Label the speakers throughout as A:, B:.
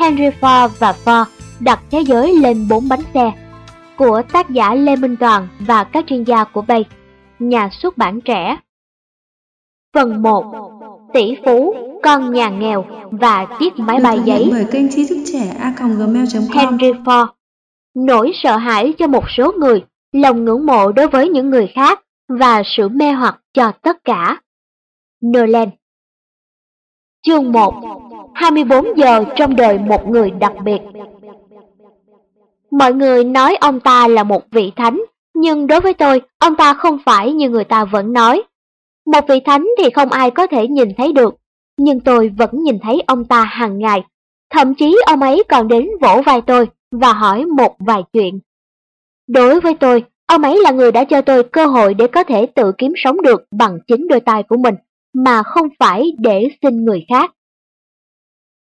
A: Henry Ford và Ford đặt thế giới lên bốn bánh xe của tác giả Lê Minh Toàn và các chuyên gia của Bay, nhà xuất bản trẻ. Phần 1. Tỷ phú, con nhà nghèo và chiếc máy bay giấy
B: bởi kênh trí thức trẻ a.gmail.com
A: Henry Ford Nỗi sợ hãi cho một số người, lòng ngưỡng mộ đối với những người khác và sự mê hoặc cho tất cả. Nolan Chương 1 24 giờ trong đời một người đặc biệt Mọi người nói ông ta là một vị thánh, nhưng đối với tôi, ông ta không phải như người ta vẫn nói. Một vị thánh thì không ai có thể nhìn thấy được, nhưng tôi vẫn nhìn thấy ông ta hàng ngày. Thậm chí ông ấy còn đến vỗ vai tôi và hỏi một vài chuyện. Đối với tôi, ông ấy là người đã cho tôi cơ hội để có thể tự kiếm sống được bằng chính đôi tay của mình, mà không phải để xin người khác.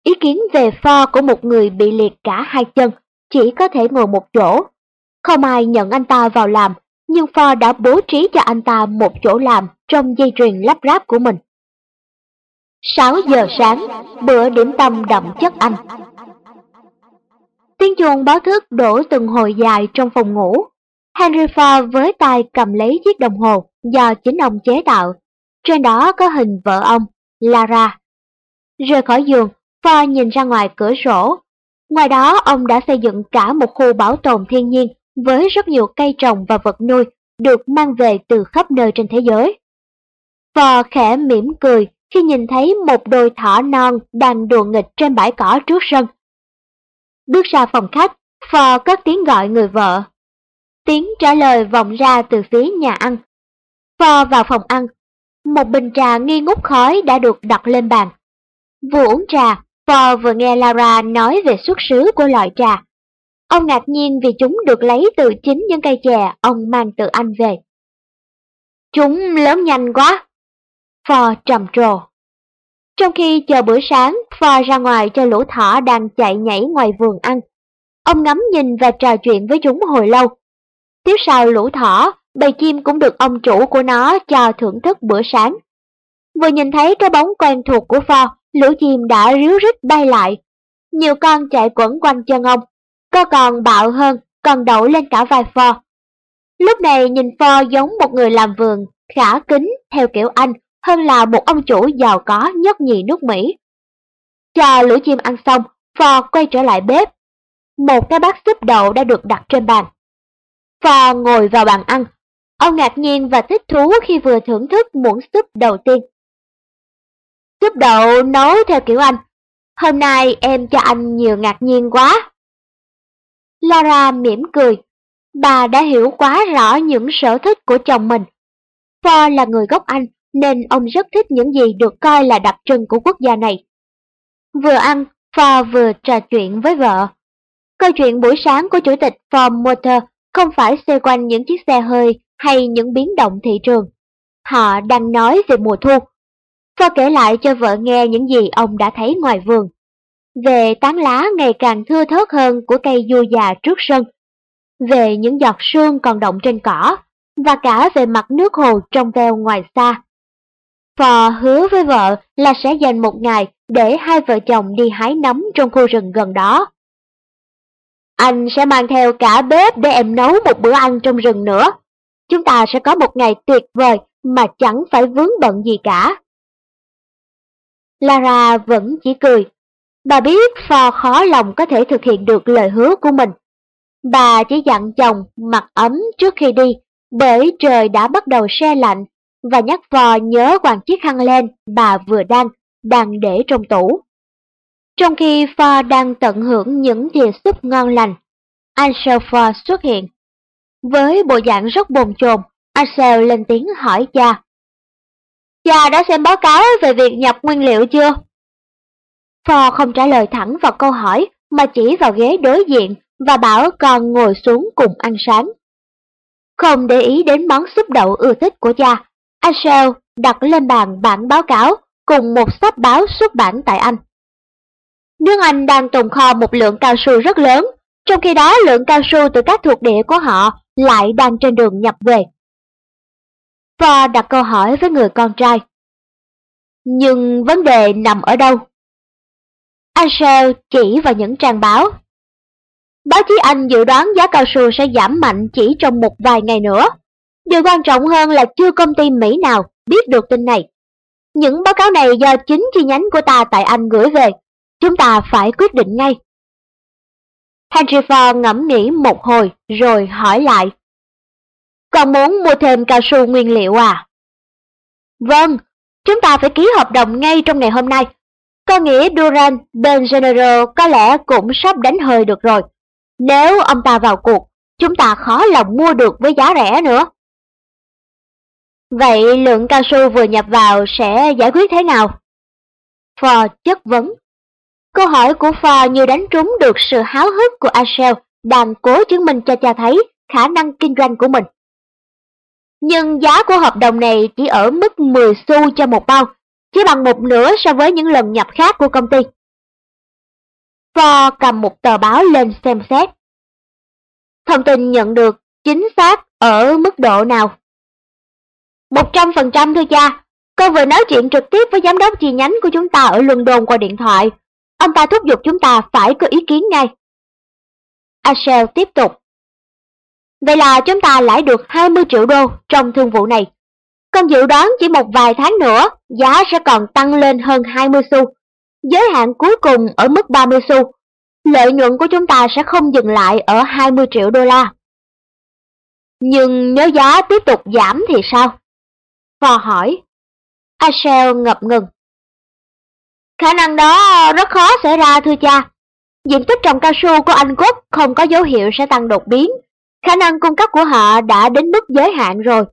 A: Ý kiến về pho của một người bị liệt cả hai chân, chỉ có thể ngồi một chỗ. Không ai nhận anh ta vào làm, nhưng pho đã bố trí cho anh ta một chỗ làm trong dây chuyền lắp ráp của mình. 6 giờ sáng, bữa điểm tâm đậm chất Anh. Tiếng chuông báo thức đổ từng hồi dài trong phòng ngủ. Henry Ford với tay cầm lấy chiếc đồng hồ do chính ông chế tạo. Trên đó có hình vợ ông, Lara. Rời khỏi giường, Ford nhìn ra ngoài cửa sổ. Ngoài đó, ông đã xây dựng cả một khu bảo tồn thiên nhiên với rất nhiều cây trồng và vật nuôi được mang về từ khắp nơi trên thế giới. Ford khẽ mỉm cười khi nhìn thấy một đôi thỏ non đang đùa nghịch trên bãi cỏ trước sân. Bước ra phòng khách, Ford cất tiếng gọi người vợ. Tiếng trả lời vọng ra từ phía nhà ăn. Ford vào phòng ăn. Một bình trà nghi ngút khói đã được đặt lên bàn. Vừa uống trà, Ford vừa nghe Lara nói về xuất xứ của loại trà. Ông ngạc nhiên vì chúng được lấy từ chính những cây chè ông mang từ Anh về. Chúng lớn nhanh quá. Phò trầm trồ. Trong khi chờ bữa sáng, Phò ra ngoài cho lũ thỏ đang chạy nhảy ngoài vườn ăn. Ông ngắm nhìn và trò chuyện với chúng hồi lâu. Tiếp sau lũ thỏ, bầy chim cũng được ông chủ của nó cho thưởng thức bữa sáng. Vừa nhìn thấy cái bóng quen thuộc của Ford, lũ chim đã ríu rít bay lại. Nhiều con chạy quẩn quanh chân ông, có còn bạo hơn, còn đậu lên cả vài Ford. Lúc này nhìn Ford giống một người làm vườn, khả kính theo kiểu Anh hơn là một ông chủ giàu có nhất nhì nước Mỹ. Cho lũ chim ăn xong, Ford quay trở lại bếp. Một cái bát súp đậu đã được đặt trên bàn. Phò ngồi vào bàn ăn. Ông ngạc nhiên và thích thú khi vừa thưởng thức muỗng súp đầu tiên. Súp đậu nấu theo kiểu Anh. Hôm nay em cho anh nhiều ngạc nhiên quá. Lara mỉm cười. Bà đã hiểu quá rõ những sở thích của chồng mình. Ford là người gốc Anh nên ông rất thích những gì được coi là đặc trưng của quốc gia này. Vừa ăn, Ford vừa trò chuyện với vợ. Câu chuyện buổi sáng của chủ tịch Ford Motor không phải xoay quanh những chiếc xe hơi hay những biến động thị trường. Họ đang nói về mùa thu. Ford kể lại cho vợ nghe những gì ông đã thấy ngoài vườn. Về tán lá ngày càng thưa thớt hơn của cây du già trước sân. Về những giọt sương còn động trên cỏ. Và cả về mặt nước hồ trong veo ngoài xa. Phò hứa với vợ là sẽ dành một ngày để hai vợ chồng đi hái nấm trong khu rừng gần đó. Anh sẽ mang theo cả bếp để em nấu một bữa ăn trong rừng nữa. Chúng ta sẽ có một ngày tuyệt vời mà chẳng phải vướng bận gì cả. Lara vẫn chỉ cười. Bà biết Phò khó lòng có thể thực hiện được lời hứa của mình. Bà chỉ dặn chồng mặc ấm trước khi đi, bởi trời đã bắt đầu se lạnh và nhắc vò nhớ quàng chiếc khăn len bà vừa đang, đang để trong tủ. Trong khi Ford đang tận hưởng những thìa súp ngon lành, Ansel Ford xuất hiện. Với bộ dạng rất bồn chồn, Axel lên tiếng hỏi cha. Cha đã xem báo cáo về việc nhập nguyên liệu chưa? phò không trả lời thẳng vào câu hỏi mà chỉ vào ghế đối diện và bảo con ngồi xuống cùng ăn sáng. Không để ý đến món súp đậu ưa thích của cha, Axel đặt lên bàn bản báo cáo cùng một sách báo xuất bản tại Anh. Nước Anh đang tồn kho một lượng cao su rất lớn, trong khi đó lượng cao su từ các thuộc địa của họ lại đang trên đường nhập về. Ford đặt câu hỏi với người con trai. Nhưng vấn đề nằm ở đâu? Ansel chỉ vào những trang báo. Báo chí Anh dự đoán giá cao su sẽ giảm mạnh chỉ trong một vài ngày nữa. Điều quan trọng hơn là chưa công ty Mỹ nào biết được tin này. Những báo cáo này do chính chi nhánh của ta tại Anh gửi về. Chúng ta phải quyết định ngay. Henry Ford ngẫm nghĩ một hồi rồi hỏi lại. Còn muốn mua thêm cao su nguyên liệu à? Vâng, chúng ta phải ký hợp đồng ngay trong ngày hôm nay. Có nghĩa Duran Ben General có lẽ cũng sắp đánh hơi được rồi. Nếu ông ta vào cuộc, chúng ta khó lòng mua được với giá rẻ nữa. Vậy lượng cao su vừa nhập vào sẽ giải quyết thế nào? Ford chất vấn. Câu hỏi của Ford như đánh trúng được sự háo hức của Axel, đang cố chứng minh cho cha thấy khả năng kinh doanh của mình. Nhưng giá của hợp đồng này chỉ ở mức 10 xu cho một bao, chỉ bằng một nửa so với những lần nhập khác của công ty. Ford cầm một tờ báo lên xem xét. Thông tin nhận được chính xác ở mức độ nào? Một trăm phần trăm thưa cha, con vừa nói chuyện trực tiếp với giám đốc chi nhánh của chúng ta ở London qua điện thoại. Ông ta thúc giục chúng ta phải có ý kiến ngay. Axel tiếp tục. Vậy là chúng ta lãi được 20 triệu đô trong thương vụ này. Con dự đoán chỉ một vài tháng nữa, giá sẽ còn tăng lên hơn 20 xu. Giới hạn cuối cùng ở mức 30 xu. Lợi nhuận của chúng ta sẽ không dừng lại ở 20 triệu đô la. Nhưng nếu giá tiếp tục giảm thì sao? Phò hỏi. Axel ngập ngừng. Khả năng đó rất khó xảy ra thưa cha. Diện tích trồng cao su của Anh Quốc không có dấu hiệu sẽ tăng đột biến. Khả năng cung cấp của họ đã đến mức giới hạn rồi.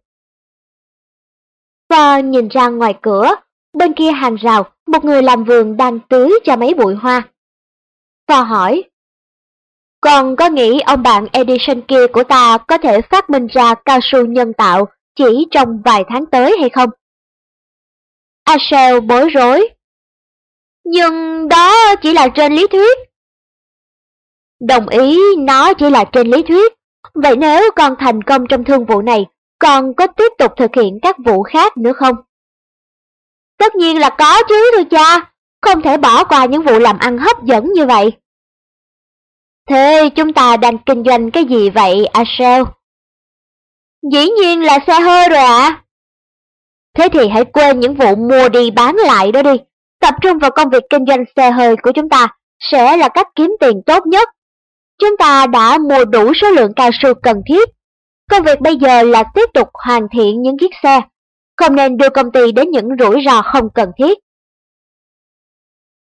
A: Và nhìn ra ngoài cửa, bên kia hàng rào, một người làm vườn đang tưới cho mấy bụi hoa. Và hỏi, còn có nghĩ ông bạn Edison kia của ta có thể phát minh ra cao su nhân tạo chỉ trong vài tháng tới hay không? Axel bối rối. Nhưng đó chỉ là trên lý thuyết. Đồng ý nó chỉ là trên lý thuyết. Vậy nếu con thành công trong thương vụ này, con có tiếp tục thực hiện các vụ khác nữa không? Tất nhiên là có chứ thưa cha, không thể bỏ qua những vụ làm ăn hấp dẫn như vậy. Thế chúng ta đang kinh doanh cái gì vậy, Ashel? Dĩ nhiên là xe hơi rồi ạ. À? Thế thì hãy quên những vụ mua đi bán lại đó đi. Tập trung vào công việc kinh doanh xe hơi của chúng ta sẽ là cách kiếm tiền tốt nhất. Chúng ta đã mua đủ số lượng cao su cần thiết. Công việc bây giờ là tiếp tục hoàn thiện những chiếc xe, không nên đưa công ty đến những rủi ro không cần thiết.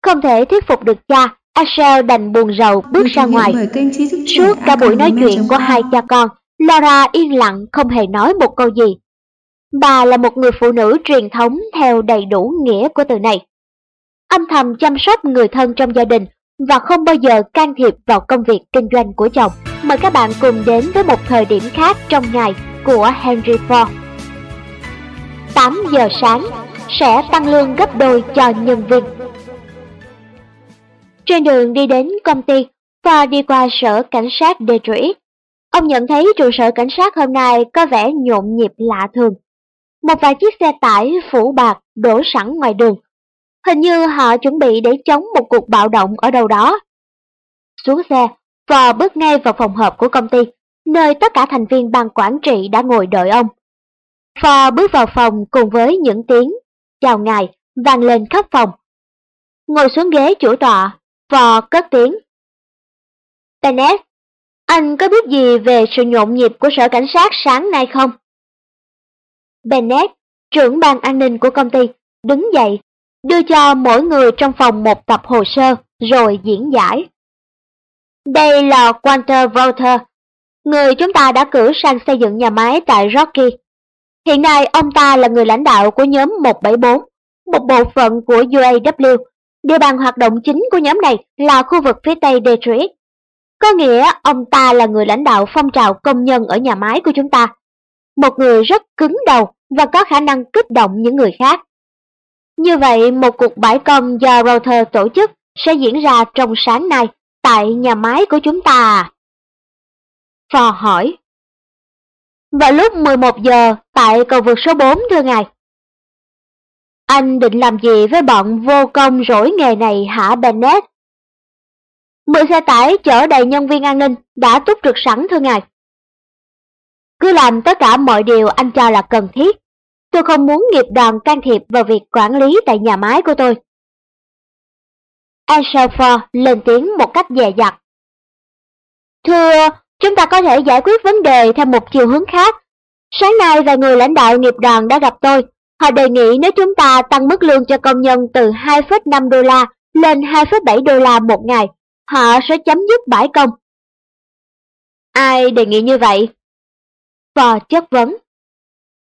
A: Không thể thuyết phục được cha, Ashel đành buồn rầu bước ra ngoài. Suốt cả buổi nói chuyện của hai cha con, Laura yên lặng không hề nói một câu gì. Bà là một người phụ nữ truyền thống theo đầy đủ nghĩa của từ này. Âm thầm chăm sóc người thân trong gia đình và không bao giờ can thiệp vào công việc kinh doanh của chồng. Mời các bạn cùng đến với một thời điểm khác trong ngày của Henry Ford. 8 giờ sáng sẽ tăng lương gấp đôi cho nhân viên. Trên đường đi đến công ty, Ford đi qua sở cảnh sát Detroit. Ông nhận thấy trụ sở cảnh sát hôm nay có vẻ nhộn nhịp lạ thường. Một vài chiếc xe tải phủ bạc đổ sẵn ngoài đường. Hình như họ chuẩn bị để chống một cuộc bạo động ở đâu đó. Xuống xe, Phò bước ngay vào phòng họp của công ty, nơi tất cả thành viên ban quản trị đã ngồi đợi ông. Phò bước vào phòng cùng với những tiếng chào ngài vang lên khắp phòng. Ngồi xuống ghế chủ tọa, Phò cất tiếng. Bennett, anh có biết gì về sự nhộn nhịp của sở cảnh sát sáng nay không? Bennett, trưởng ban an ninh của công ty, đứng dậy, đưa cho mỗi người trong phòng một tập hồ sơ, rồi diễn giải. Đây là Walter Walter, người chúng ta đã cử sang xây dựng nhà máy tại Rocky. Hiện nay ông ta là người lãnh đạo của nhóm 174, một bộ phận của UAW. Địa bàn hoạt động chính của nhóm này là khu vực phía tây Detroit. Có nghĩa ông ta là người lãnh đạo phong trào công nhân ở nhà máy của chúng ta. Một người rất cứng đầu và có khả năng kích động những người khác. Như vậy, một cuộc bãi công do Reuters tổ chức sẽ diễn ra trong sáng nay tại nhà máy của chúng ta. Phò hỏi. Vào lúc 11 giờ tại cầu vượt số 4 thưa ngài. Anh định làm gì với bọn vô công rỗi nghề này hả Bennett? Mười xe tải chở đầy nhân viên an ninh đã túc trực sẵn thưa ngài. Cứ làm tất cả mọi điều anh cho là cần thiết. Tôi không muốn nghiệp đoàn can thiệp vào việc quản lý tại nhà máy của tôi. Anshelfer lên tiếng một cách dè dặt. Thưa, chúng ta có thể giải quyết vấn đề theo một chiều hướng khác. Sáng nay vài người lãnh đạo nghiệp đoàn đã gặp tôi. Họ đề nghị nếu chúng ta tăng mức lương cho công nhân từ 2,5 đô la lên 2,7 đô la một ngày, họ sẽ chấm dứt bãi công. Ai đề nghị như vậy? Phò chất vấn.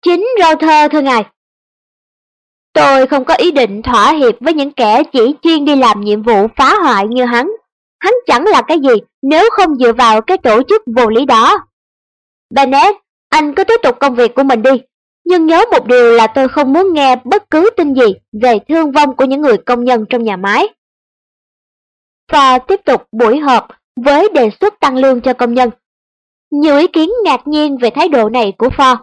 A: Chính Rother thưa ngài. Tôi không có ý định thỏa hiệp với những kẻ chỉ chuyên đi làm nhiệm vụ phá hoại như hắn. Hắn chẳng là cái gì nếu không dựa vào cái tổ chức vô lý đó. Bennett, anh cứ tiếp tục công việc của mình đi. Nhưng nhớ một điều là tôi không muốn nghe bất cứ tin gì về thương vong của những người công nhân trong nhà máy. Và tiếp tục buổi họp với đề xuất tăng lương cho công nhân. Nhiều ý kiến ngạc nhiên về thái độ này của Ford.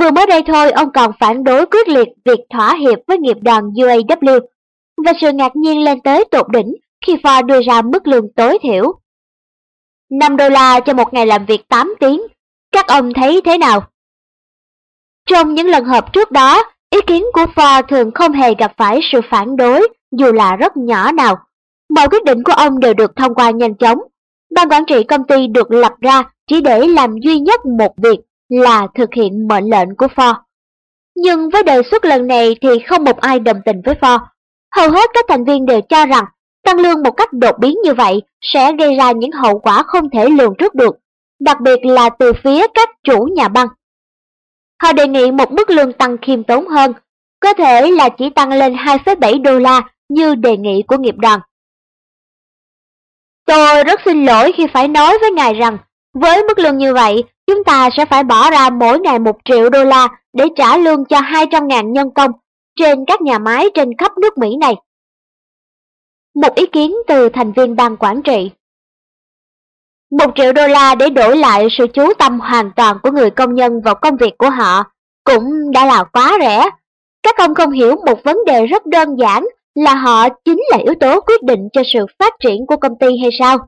A: Vừa mới đây thôi ông còn phản đối quyết liệt việc thỏa hiệp với nghiệp đoàn UAW và sự ngạc nhiên lên tới tột đỉnh khi Ford đưa ra mức lương tối thiểu. 5 đô la cho một ngày làm việc 8 tiếng, các ông thấy thế nào? Trong những lần họp trước đó, ý kiến của Ford thường không hề gặp phải sự phản đối dù là rất nhỏ nào. Mọi quyết định của ông đều được thông qua nhanh chóng. Ban quản trị công ty được lập ra chỉ để làm duy nhất một việc là thực hiện mệnh lệnh của Ford. Nhưng với đề xuất lần này thì không một ai đồng tình với Ford. Hầu hết các thành viên đều cho rằng tăng lương một cách đột biến như vậy sẽ gây ra những hậu quả không thể lường trước được, đặc biệt là từ phía các chủ nhà băng. Họ đề nghị một mức lương tăng khiêm tốn hơn, có thể là chỉ tăng lên 2,7 đô la như đề nghị của nghiệp đoàn. Tôi rất xin lỗi khi phải nói với ngài rằng, với mức lương như vậy, chúng ta sẽ phải bỏ ra mỗi ngày một triệu đô la để trả lương cho 200.000 nhân công trên các nhà máy trên khắp nước Mỹ này. Một ý kiến từ thành viên ban quản trị. Một triệu đô la để đổi lại sự chú tâm hoàn toàn của người công nhân vào công việc của họ cũng đã là quá rẻ. Các ông không hiểu một vấn đề rất đơn giản là họ chính là yếu tố quyết định cho sự phát triển của công ty hay sao?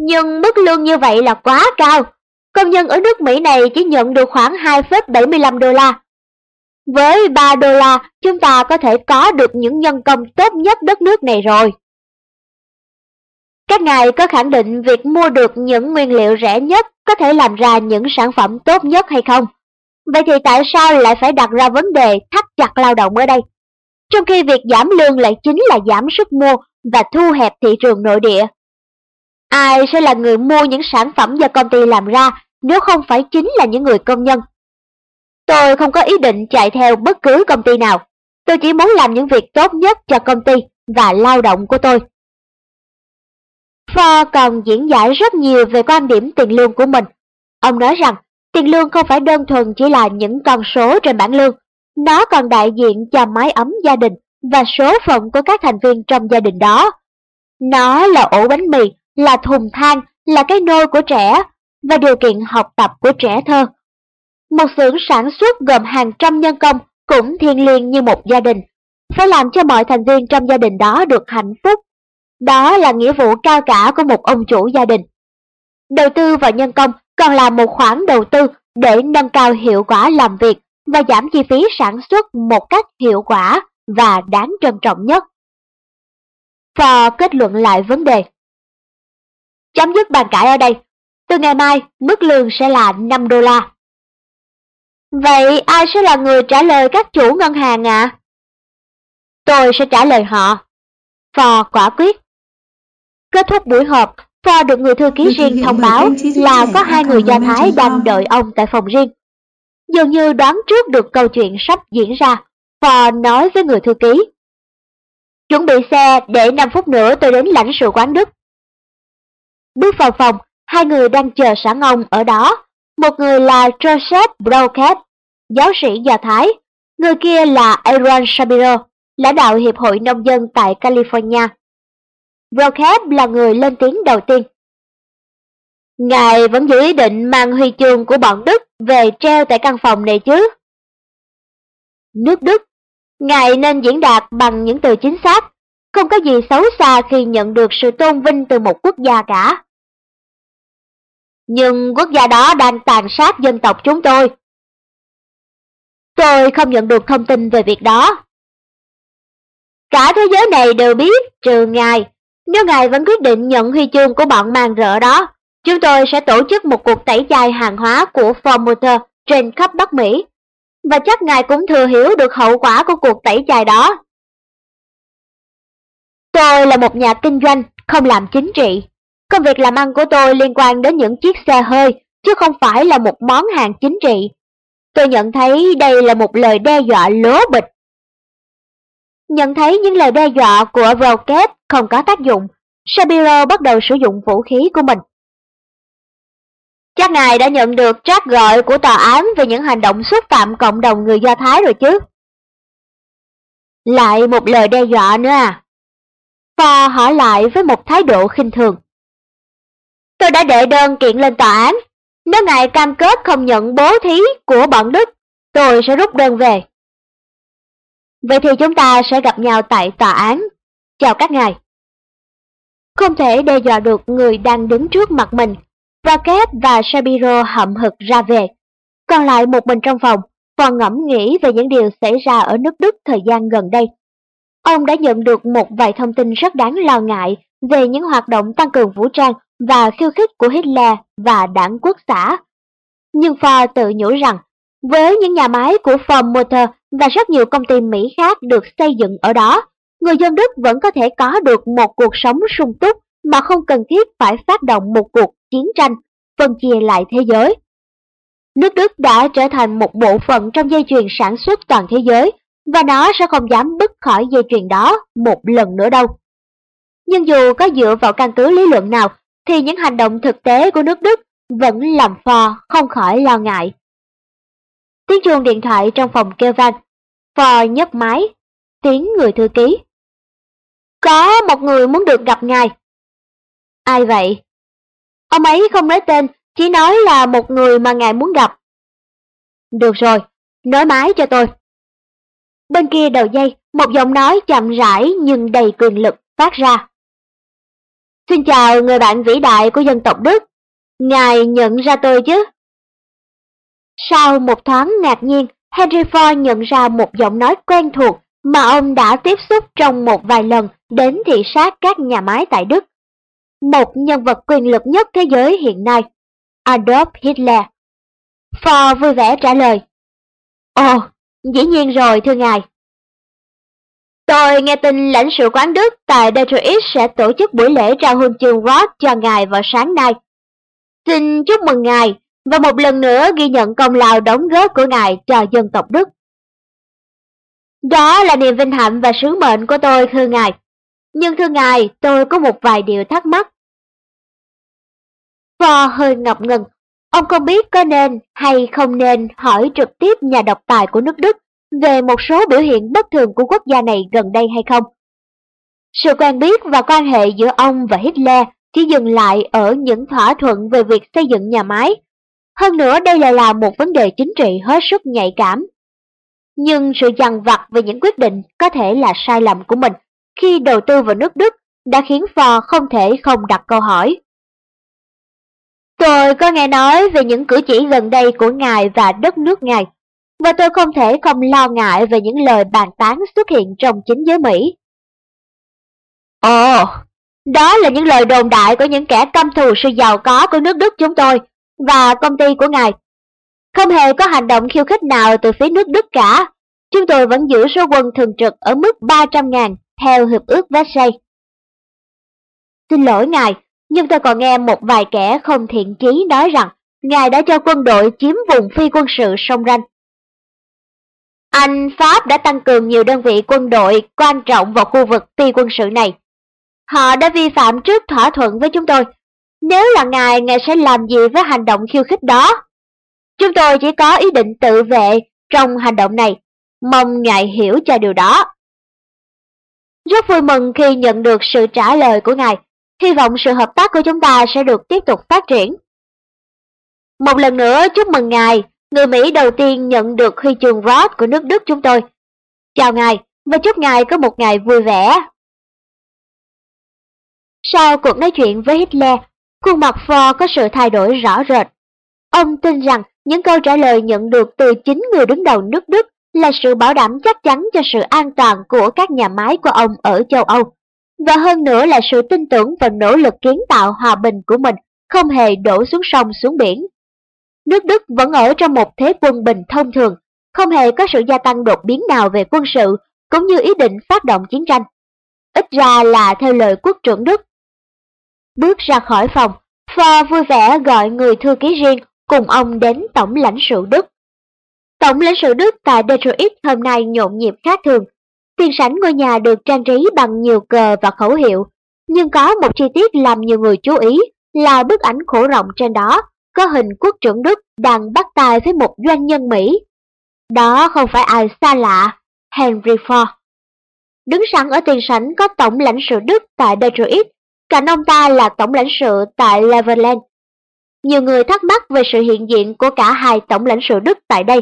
A: Nhưng mức lương như vậy là quá cao. Công nhân ở nước Mỹ này chỉ nhận được khoảng 2,75 đô la. Với 3 đô la, chúng ta có thể có được những nhân công tốt nhất đất nước này rồi. Các ngài có khẳng định việc mua được những nguyên liệu rẻ nhất có thể làm ra những sản phẩm tốt nhất hay không? Vậy thì tại sao lại phải đặt ra vấn đề thắt chặt lao động ở đây? Trong khi việc giảm lương lại chính là giảm sức mua và thu hẹp thị trường nội địa. Ai sẽ là người mua những sản phẩm do công ty làm ra nếu không phải chính là những người công nhân? Tôi không có ý định chạy theo bất cứ công ty nào. Tôi chỉ muốn làm những việc tốt nhất cho công ty và lao động của tôi. Ford còn diễn giải rất nhiều về quan điểm tiền lương của mình. Ông nói rằng tiền lương không phải đơn thuần chỉ là những con số trên bảng lương, nó còn đại diện cho mái ấm gia đình và số phận của các thành viên trong gia đình đó. Nó là ổ bánh mì, là thùng than, là cái nôi của trẻ và điều kiện học tập của trẻ thơ. Một xưởng sản xuất gồm hàng trăm nhân công cũng thiêng liêng như một gia đình, phải làm cho mọi thành viên trong gia đình đó được hạnh phúc. Đó là nghĩa vụ cao cả của một ông chủ gia đình. Đầu tư vào nhân công còn là một khoản đầu tư để nâng cao hiệu quả làm việc và giảm chi phí sản xuất một cách hiệu quả và đáng trân trọng nhất. Phò kết luận lại vấn đề. Chấm dứt bàn cãi ở đây. Từ ngày mai, mức lương sẽ là 5 đô la. Vậy ai sẽ là người trả lời các chủ ngân hàng ạ? À? Tôi sẽ trả lời họ. Ford quả quyết. Kết thúc buổi họp, Ford được người thư ký riêng thông báo là có hai người Do Thái đang đợi ông tại phòng riêng. Dường như đoán trước được câu chuyện sắp diễn ra, Ford nói với người thư ký. Chuẩn bị xe để 5 phút nữa tôi đến lãnh sự quán Đức. Bước vào phòng, hai người đang chờ sẵn ông ở đó. Một người là Joseph Brokat, giáo sĩ Do Thái. Người kia là Aaron Shapiro, lãnh đạo Hiệp hội Nông dân tại California. Brokat là người lên tiếng đầu tiên. Ngài vẫn giữ ý định mang huy chương của bọn Đức về treo tại căn phòng này chứ? Nước Đức, Ngài nên diễn đạt bằng những từ chính xác, không có gì xấu xa khi nhận được sự tôn vinh từ một quốc gia cả. Nhưng quốc gia đó đang tàn sát dân tộc chúng tôi. Tôi không nhận được thông tin về việc đó. Cả thế giới này đều biết, trừ ngài. Nếu ngài vẫn quyết định nhận huy chương của bọn màn rợ đó, chúng tôi sẽ tổ chức một cuộc tẩy chay hàng hóa của Ford trên khắp Bắc Mỹ. Và chắc ngài cũng thừa hiểu được hậu quả của cuộc tẩy chay đó. Tôi là một nhà kinh doanh, không làm chính trị. Công việc làm ăn của tôi liên quan đến những chiếc xe hơi, chứ không phải là một món hàng chính trị. Tôi nhận thấy đây là một lời đe dọa lố bịch. Nhận thấy những lời đe dọa của Rocket không có tác dụng, Shapiro bắt đầu sử dụng vũ khí của mình. Chắc ngài đã nhận được trác gọi của tòa án về những hành động xúc phạm cộng đồng người Do Thái rồi chứ? Lại một lời đe dọa nữa à? Phò hỏi lại với một thái độ khinh thường. Tôi đã đệ đơn kiện lên tòa án. Nếu ngài cam kết không nhận bố thí của bọn Đức, tôi sẽ rút đơn về. Vậy thì chúng ta sẽ gặp nhau tại tòa án. Chào các ngài. Không thể đe dọa được người đang đứng trước mặt mình. Rocket và Shabiro hậm hực ra về. Còn lại một mình trong phòng, còn ngẫm nghĩ về những điều xảy ra ở nước Đức thời gian gần đây. Ông đã nhận được một vài thông tin rất đáng lo ngại về những hoạt động tăng cường vũ trang và khiêu khích của Hitler và đảng quốc xã. Nhưng Ford tự nhủ rằng, với những nhà máy của Ford Motor và rất nhiều công ty Mỹ khác được xây dựng ở đó, người dân Đức vẫn có thể có được một cuộc sống sung túc mà không cần thiết phải phát động một cuộc chiến tranh, phân chia lại thế giới. Nước Đức đã trở thành một bộ phận trong dây chuyền sản xuất toàn thế giới và nó sẽ không dám bứt khỏi dây chuyền đó một lần nữa đâu. Nhưng dù có dựa vào căn cứ lý luận nào, thì những hành động thực tế của nước Đức vẫn làm Phò không khỏi lo ngại. Tiếng chuông điện thoại trong phòng kêu vang, Phò nhấc máy, tiếng người thư ký. Có một người muốn được gặp ngài. Ai vậy? Ông ấy không nói tên, chỉ nói là một người mà ngài muốn gặp. Được rồi, nói máy cho tôi. Bên kia đầu dây, một giọng nói chậm rãi nhưng đầy quyền lực phát ra. Xin chào người bạn vĩ đại của dân tộc Đức. Ngài nhận ra tôi chứ? Sau một thoáng ngạc nhiên, Henry Ford nhận ra một giọng nói quen thuộc mà ông đã tiếp xúc trong một vài lần đến thị sát các nhà máy tại Đức. Một nhân vật quyền lực nhất thế giới hiện nay, Adolf Hitler. Ford vui vẻ trả lời. Ồ, dĩ nhiên rồi thưa ngài. Tôi nghe tin lãnh sự quán Đức tại Detroit sẽ tổ chức buổi lễ trao huân chương Ross cho ngài vào sáng nay. Xin chúc mừng ngài và một lần nữa ghi nhận công lao đóng góp của ngài cho dân tộc Đức. Đó là niềm vinh hạnh và sứ mệnh của tôi thưa ngài. Nhưng thưa ngài, tôi có một vài điều thắc mắc. Phò hơi ngập ngừng, ông không biết có nên hay không nên hỏi trực tiếp nhà độc tài của nước Đức về một số biểu hiện bất thường của quốc gia này gần đây hay không. Sự quen biết và quan hệ giữa ông và Hitler chỉ dừng lại ở những thỏa thuận về việc xây dựng nhà máy. Hơn nữa, đây lại là một vấn đề chính trị hết sức nhạy cảm. Nhưng sự dằn vặt về những quyết định có thể là sai lầm của mình khi đầu tư vào nước Đức đã khiến Ford không thể không đặt câu hỏi. Tôi có nghe nói về những cử chỉ gần đây của ngài và đất nước ngài và tôi không thể không lo ngại về những lời bàn tán xuất hiện trong chính giới Mỹ. Ồ, đó là những lời đồn đại của những kẻ căm thù sự giàu có của nước Đức chúng tôi và công ty của ngài. Không hề có hành động khiêu khích nào từ phía nước Đức cả. Chúng tôi vẫn giữ số quân thường trực ở mức 300.000 theo Hiệp ước Versailles. Xin lỗi ngài, nhưng tôi còn nghe một vài kẻ không thiện chí nói rằng ngài đã cho quân đội chiếm vùng phi quân sự sông Ranh. Anh Pháp đã tăng cường nhiều đơn vị quân đội quan trọng vào khu vực phi quân sự này. Họ đã vi phạm trước thỏa thuận với chúng tôi. Nếu là ngài, ngài sẽ làm gì với hành động khiêu khích đó? Chúng tôi chỉ có ý định tự vệ trong hành động này. Mong ngài hiểu cho điều đó. Rất vui mừng khi nhận được sự trả lời của ngài. Hy vọng sự hợp tác của chúng ta sẽ được tiếp tục phát triển. Một lần nữa chúc mừng ngài người Mỹ đầu tiên nhận được huy chương Ross của nước Đức chúng tôi. Chào ngài và chúc ngài có một ngày vui vẻ. Sau cuộc nói chuyện với Hitler, khuôn mặt Ford có sự thay đổi rõ rệt. Ông tin rằng những câu trả lời nhận được từ chính người đứng đầu nước Đức là sự bảo đảm chắc chắn cho sự an toàn của các nhà máy của ông ở châu Âu, và hơn nữa là sự tin tưởng và nỗ lực kiến tạo hòa bình của mình không hề đổ xuống sông xuống biển. Nước Đức vẫn ở trong một thế quân bình thông thường, không hề có sự gia tăng đột biến nào về quân sự, cũng như ý định phát động chiến tranh. Ít ra là theo lời quốc trưởng Đức. Bước ra khỏi phòng, Pho vui vẻ gọi người thư ký riêng cùng ông đến Tổng lãnh sự Đức. Tổng lãnh sự Đức tại Detroit hôm nay nhộn nhịp khác thường. Tiền sảnh ngôi nhà được trang trí bằng nhiều cờ và khẩu hiệu, nhưng có một chi tiết làm nhiều người chú ý là bức ảnh khổ rộng trên đó có hình quốc trưởng Đức đang bắt tay với một doanh nhân Mỹ. Đó không phải ai xa lạ, Henry Ford. Đứng sẵn ở tiền sảnh có tổng lãnh sự Đức tại Detroit, cạnh ông ta là tổng lãnh sự tại Leverland. Nhiều người thắc mắc về sự hiện diện của cả hai tổng lãnh sự Đức tại đây.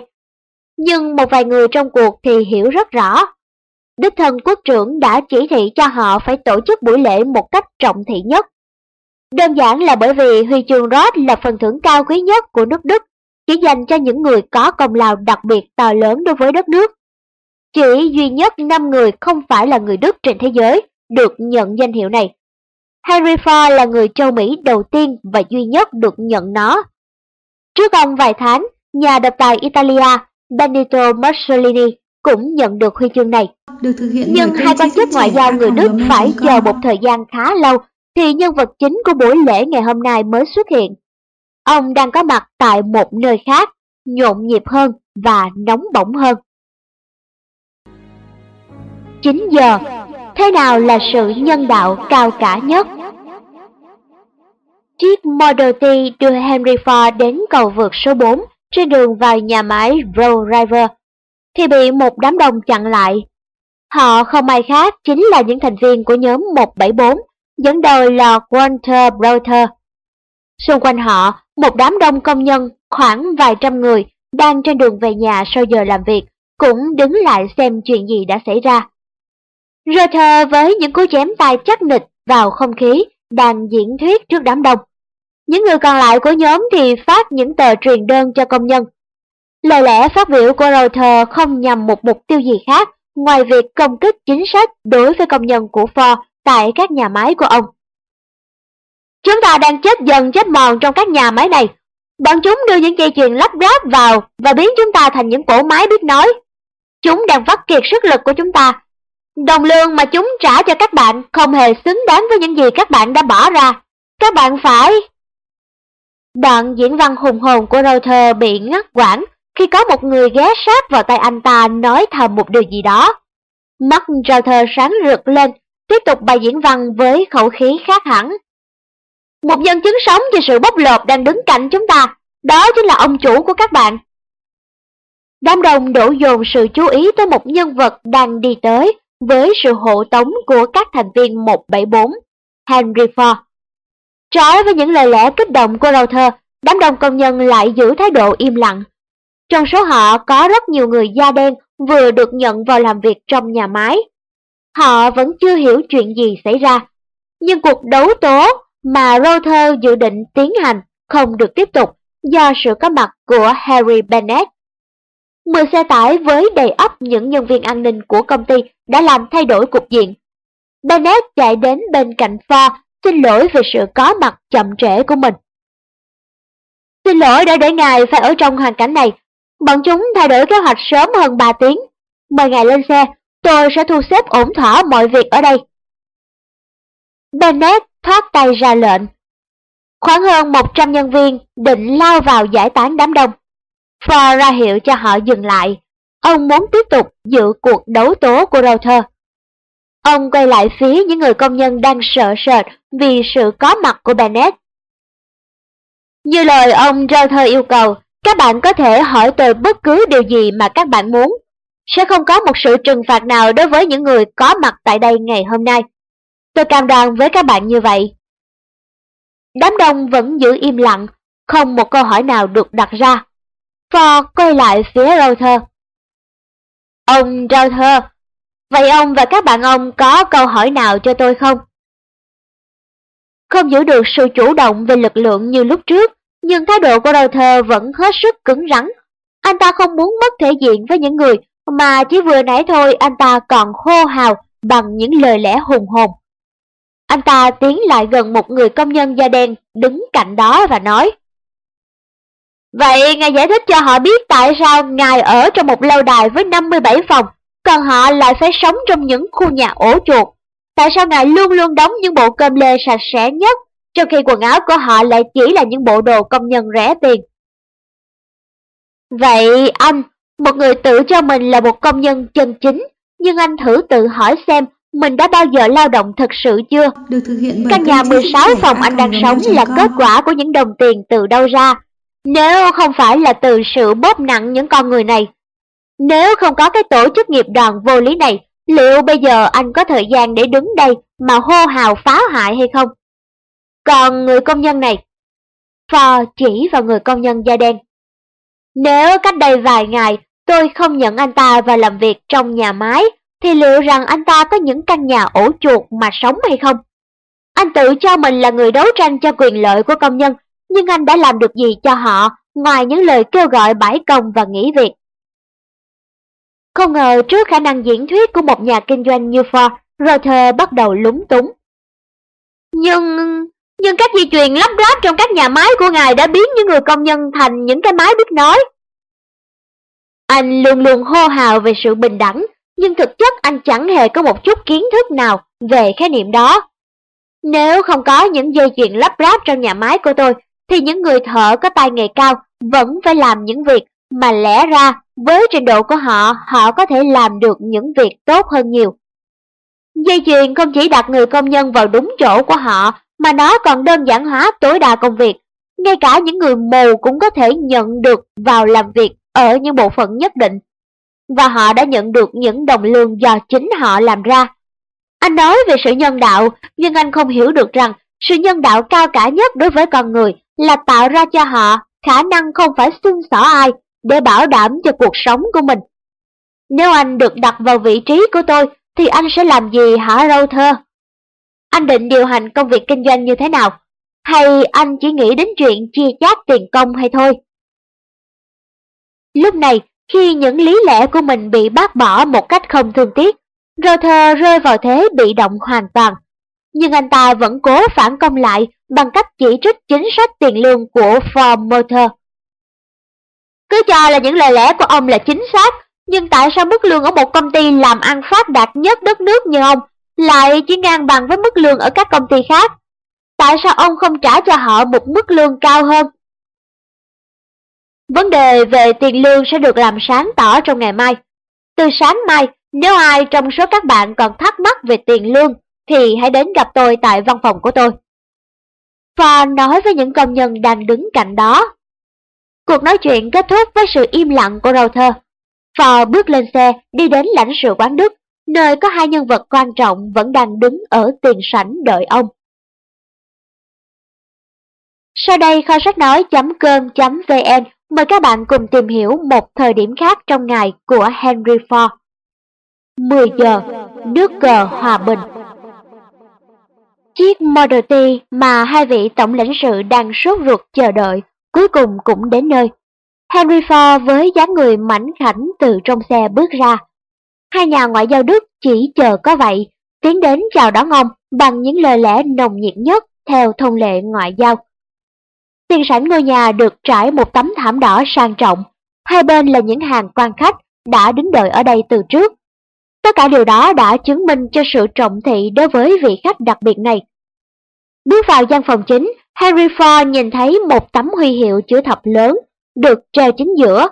A: Nhưng một vài người trong cuộc thì hiểu rất rõ. Đích thân quốc trưởng đã chỉ thị cho họ phải tổ chức buổi lễ một cách trọng thị nhất. Đơn giản là bởi vì huy chương Roth là phần thưởng cao quý nhất của nước Đức, chỉ dành cho những người có công lao đặc biệt to lớn đối với đất nước. Chỉ duy nhất 5 người không phải là người Đức trên thế giới được nhận danh hiệu này. Henry Ford là người châu Mỹ đầu tiên và duy nhất được nhận nó. Trước ông vài tháng, nhà độc tài Italia Benito Mussolini cũng nhận được huy chương này.
B: Được thực hiện
A: Nhưng hai quan chức ngoại giao người Đức phải chờ một thời gian khá lâu thì nhân vật chính của buổi lễ ngày hôm nay mới xuất hiện. Ông đang có mặt tại một nơi khác, nhộn nhịp hơn và nóng bỏng hơn. 9 giờ, thế nào là sự nhân đạo cao cả nhất? Chiếc Model T đưa Henry Ford đến cầu vượt số 4 trên đường vào nhà máy Road River, thì bị một đám đông chặn lại. Họ không ai khác chính là những thành viên của nhóm 174 dẫn đầu là Walter Brother. Xung quanh họ, một đám đông công nhân khoảng vài trăm người đang trên đường về nhà sau giờ làm việc cũng đứng lại xem chuyện gì đã xảy ra. Brother với những cú chém tay chắc nịch vào không khí đang diễn thuyết trước đám đông. Những người còn lại của nhóm thì phát những tờ truyền đơn cho công nhân. Lời lẽ phát biểu của Reuter không nhằm một mục tiêu gì khác ngoài việc công kích chính sách đối với công nhân của Ford tại các nhà máy của ông. Chúng ta đang chết dần chết mòn trong các nhà máy này. Bọn chúng đưa những dây chuyền lắp ráp vào và biến chúng ta thành những cỗ máy biết nói. Chúng đang vắt kiệt sức lực của chúng ta. Đồng lương mà chúng trả cho các bạn không hề xứng đáng với những gì các bạn đã bỏ ra. Các bạn phải... Đoạn diễn văn hùng hồn của Reuters bị ngắt quãng khi có một người ghé sát vào tay anh ta nói thầm một điều gì đó. Mắt Reuters sáng rực lên tiếp tục bài diễn văn với khẩu khí khác hẳn. Một nhân chứng sống về sự bóc lột đang đứng cạnh chúng ta, đó chính là ông chủ của các bạn. Đám đông đổ dồn sự chú ý tới một nhân vật đang đi tới với sự hộ tống của các thành viên 174, Henry Ford. Trái với những lời lẽ kích động của Reuters, đám đông công nhân lại giữ thái độ im lặng. Trong số họ có rất nhiều người da đen vừa được nhận vào làm việc trong nhà máy. Họ vẫn chưa hiểu chuyện gì xảy ra. Nhưng cuộc đấu tố mà Reuters dự định tiến hành không được tiếp tục do sự có mặt của Harry Bennett. Mười xe tải với đầy ắp những nhân viên an ninh của công ty đã làm thay đổi cục diện. Bennett chạy đến bên cạnh Ford xin lỗi về sự có mặt chậm trễ của mình. Xin lỗi đã để ngài phải ở trong hoàn cảnh này. Bọn chúng thay đổi kế hoạch sớm hơn 3 tiếng. Mời ngài lên xe, tôi sẽ thu xếp ổn thỏa mọi việc ở đây. Bennett thoát tay ra lệnh. Khoảng hơn 100 nhân viên định lao vào giải tán đám đông. Ford ra hiệu cho họ dừng lại. Ông muốn tiếp tục dự cuộc đấu tố của Reuters. Ông quay lại phía những người công nhân đang sợ sệt vì sự có mặt của Bennett. Như lời ông Reuters yêu cầu, các bạn có thể hỏi tôi bất cứ điều gì mà các bạn muốn. Sẽ không có một sự trừng phạt nào đối với những người có mặt tại đây ngày hôm nay. Tôi cam đoan với các bạn như vậy. Đám đông vẫn giữ im lặng, không một câu hỏi nào được đặt ra. Ford quay lại phía Reuters. Ông Reuters, vậy ông và các bạn ông có câu hỏi nào cho tôi không? không giữ được sự chủ động về lực lượng như lúc trước, nhưng thái độ của Reuther vẫn hết sức cứng rắn. Anh ta không muốn mất thể diện với những người mà chỉ vừa nãy thôi anh ta còn hô hào bằng những lời lẽ hùng hồn. Anh ta tiến lại gần một người công nhân da đen đứng cạnh đó và nói Vậy ngài giải thích cho họ biết tại sao ngài ở trong một lâu đài với 57 phòng, còn họ lại phải sống trong những khu nhà ổ chuột. Tại sao ngài luôn luôn đóng những bộ cơm lê sạch sẽ nhất, trong khi quần áo của họ lại chỉ là những bộ đồ công nhân rẻ tiền? Vậy anh, một người tự cho mình là một công nhân chân chính, nhưng anh thử tự hỏi xem mình đã bao giờ lao động thật sự chưa?
B: Được thực hiện
A: Căn nhà 16 phòng anh đang sống là kết quả của những đồng tiền từ đâu ra? Nếu không phải là từ sự bóp nặng những con người này, nếu không có cái tổ chức nghiệp đoàn vô lý này, liệu bây giờ anh có thời gian để đứng đây mà hô hào phá hại hay không? Còn người công nhân này, Phò chỉ vào người công nhân da đen. Nếu cách đây vài ngày tôi không nhận anh ta vào làm việc trong nhà máy, thì liệu rằng anh ta có những căn nhà ổ chuột mà sống hay không? Anh tự cho mình là người đấu tranh cho quyền lợi của công nhân, nhưng anh đã làm được gì cho họ ngoài những lời kêu gọi bãi công và nghỉ việc? Không ngờ trước khả năng diễn thuyết của một nhà kinh doanh như Ford, Reuters bắt đầu lúng túng. Nhưng nhưng cách di chuyền lắp ráp trong các nhà máy của ngài đã biến những người công nhân thành những cái máy biết nói. Anh luôn luôn hô hào về sự bình đẳng, nhưng thực chất anh chẳng hề có một chút kiến thức nào về khái niệm đó. Nếu không có những dây chuyền lắp ráp trong nhà máy của tôi, thì những người thợ có tay nghề cao vẫn phải làm những việc mà lẽ ra với trình độ của họ, họ có thể làm được những việc tốt hơn nhiều. Dây chuyền không chỉ đặt người công nhân vào đúng chỗ của họ, mà nó còn đơn giản hóa tối đa công việc. Ngay cả những người mù cũng có thể nhận được vào làm việc ở những bộ phận nhất định. Và họ đã nhận được những đồng lương do chính họ làm ra. Anh nói về sự nhân đạo, nhưng anh không hiểu được rằng sự nhân đạo cao cả nhất đối với con người là tạo ra cho họ khả năng không phải xưng xỏ ai để bảo đảm cho cuộc sống của mình. Nếu anh được đặt vào vị trí của tôi, thì anh sẽ làm gì hả râu thơ? Anh định điều hành công việc kinh doanh như thế nào? Hay anh chỉ nghĩ đến chuyện chia chác tiền công hay thôi? Lúc này, khi những lý lẽ của mình bị bác bỏ một cách không thương tiếc, Rother rơi vào thế bị động hoàn toàn. Nhưng anh ta vẫn cố phản công lại bằng cách chỉ trích chính sách tiền lương của Ford Motor. Cứ cho là những lời lẽ của ông là chính xác, nhưng tại sao mức lương ở một công ty làm ăn phát đạt nhất đất nước như ông lại chỉ ngang bằng với mức lương ở các công ty khác? Tại sao ông không trả cho họ một mức lương cao hơn? Vấn đề về tiền lương sẽ được làm sáng tỏ trong ngày mai. Từ sáng mai, nếu ai trong số các bạn còn thắc mắc về tiền lương, thì hãy đến gặp tôi tại văn phòng của tôi. Và nói với những công nhân đang đứng cạnh đó. Cuộc nói chuyện kết thúc với sự im lặng của Reuther. Phò bước lên xe đi đến lãnh sự quán Đức, nơi có hai nhân vật quan trọng vẫn đang đứng ở tiền sảnh đợi ông. Sau đây kho sách nói.com.vn mời các bạn cùng tìm hiểu một thời điểm khác trong ngày của Henry Ford. 10 giờ, nước cờ hòa bình. Chiếc Model T mà hai vị tổng lãnh sự đang sốt ruột chờ đợi cuối cùng cũng đến nơi. Henry Ford với dáng người mảnh khảnh từ trong xe bước ra. Hai nhà ngoại giao Đức chỉ chờ có vậy, tiến đến chào đón ông bằng những lời lẽ nồng nhiệt nhất theo thông lệ ngoại giao. Tiền sảnh ngôi nhà được trải một tấm thảm đỏ sang trọng, hai bên là những hàng quan khách đã đứng đợi ở đây từ trước. Tất cả điều đó đã chứng minh cho sự trọng thị đối với vị khách đặc biệt này. Bước vào gian phòng chính, Henry Ford nhìn thấy một tấm huy hiệu chữ thập lớn, được treo chính giữa.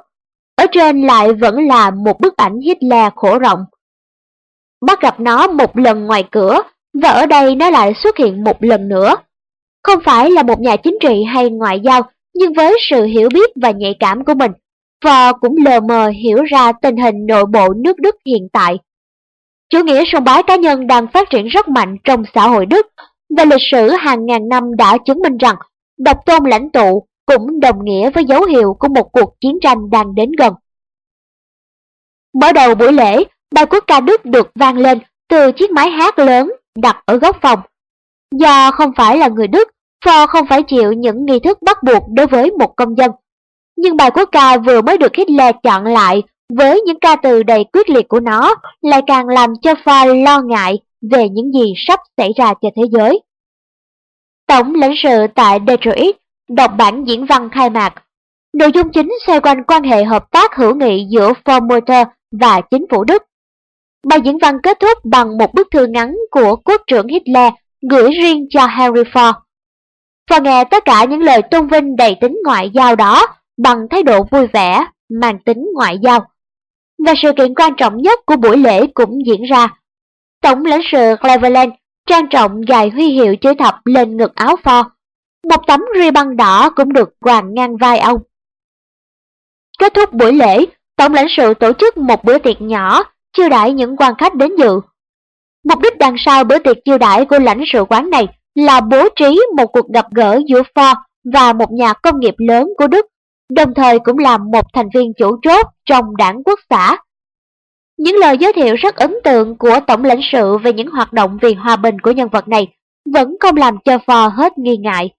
A: Ở trên lại vẫn là một bức ảnh Hitler khổ rộng. Bắt gặp nó một lần ngoài cửa, và ở đây nó lại xuất hiện một lần nữa. Không phải là một nhà chính trị hay ngoại giao, nhưng với sự hiểu biết và nhạy cảm của mình, vò cũng lờ mờ hiểu ra tình hình nội bộ nước Đức hiện tại. Chủ nghĩa sùng bái cá nhân đang phát triển rất mạnh trong xã hội Đức và lịch sử hàng ngàn năm đã chứng minh rằng độc tôn lãnh tụ cũng đồng nghĩa với dấu hiệu của một cuộc chiến tranh đang đến gần. Mở đầu buổi lễ, bài quốc ca Đức được vang lên từ chiếc máy hát lớn đặt ở góc phòng. Do không phải là người Đức, Ford không phải chịu những nghi thức bắt buộc đối với một công dân. Nhưng bài quốc ca vừa mới được Hitler chọn lại với những ca từ đầy quyết liệt của nó lại càng làm cho Ford lo ngại về những gì sắp xảy ra cho thế giới. Tổng lãnh sự tại Detroit đọc bản diễn văn khai mạc. Nội dung chính xoay quanh quan hệ hợp tác hữu nghị giữa Ford Motor và chính phủ Đức. Bài diễn văn kết thúc bằng một bức thư ngắn của quốc trưởng Hitler gửi riêng cho Henry Ford. Và nghe tất cả những lời tôn vinh đầy tính ngoại giao đó bằng thái độ vui vẻ, mang tính ngoại giao. Và sự kiện quan trọng nhất của buổi lễ cũng diễn ra. Tổng lãnh sự Cleveland trang trọng gài huy hiệu chữ thập lên ngực áo Ford. Một tấm ri băng đỏ cũng được quàng ngang vai ông. Kết thúc buổi lễ, Tổng lãnh sự tổ chức một bữa tiệc nhỏ, chiêu đãi những quan khách đến dự. Mục đích đằng sau bữa tiệc chiêu đãi của lãnh sự quán này là bố trí một cuộc gặp gỡ giữa Ford và một nhà công nghiệp lớn của Đức, đồng thời cũng là một thành viên chủ chốt trong đảng quốc xã. Những lời giới thiệu rất ấn tượng của Tổng lãnh sự về những hoạt động vì hòa bình của nhân vật này vẫn không làm cho Ford hết nghi ngại.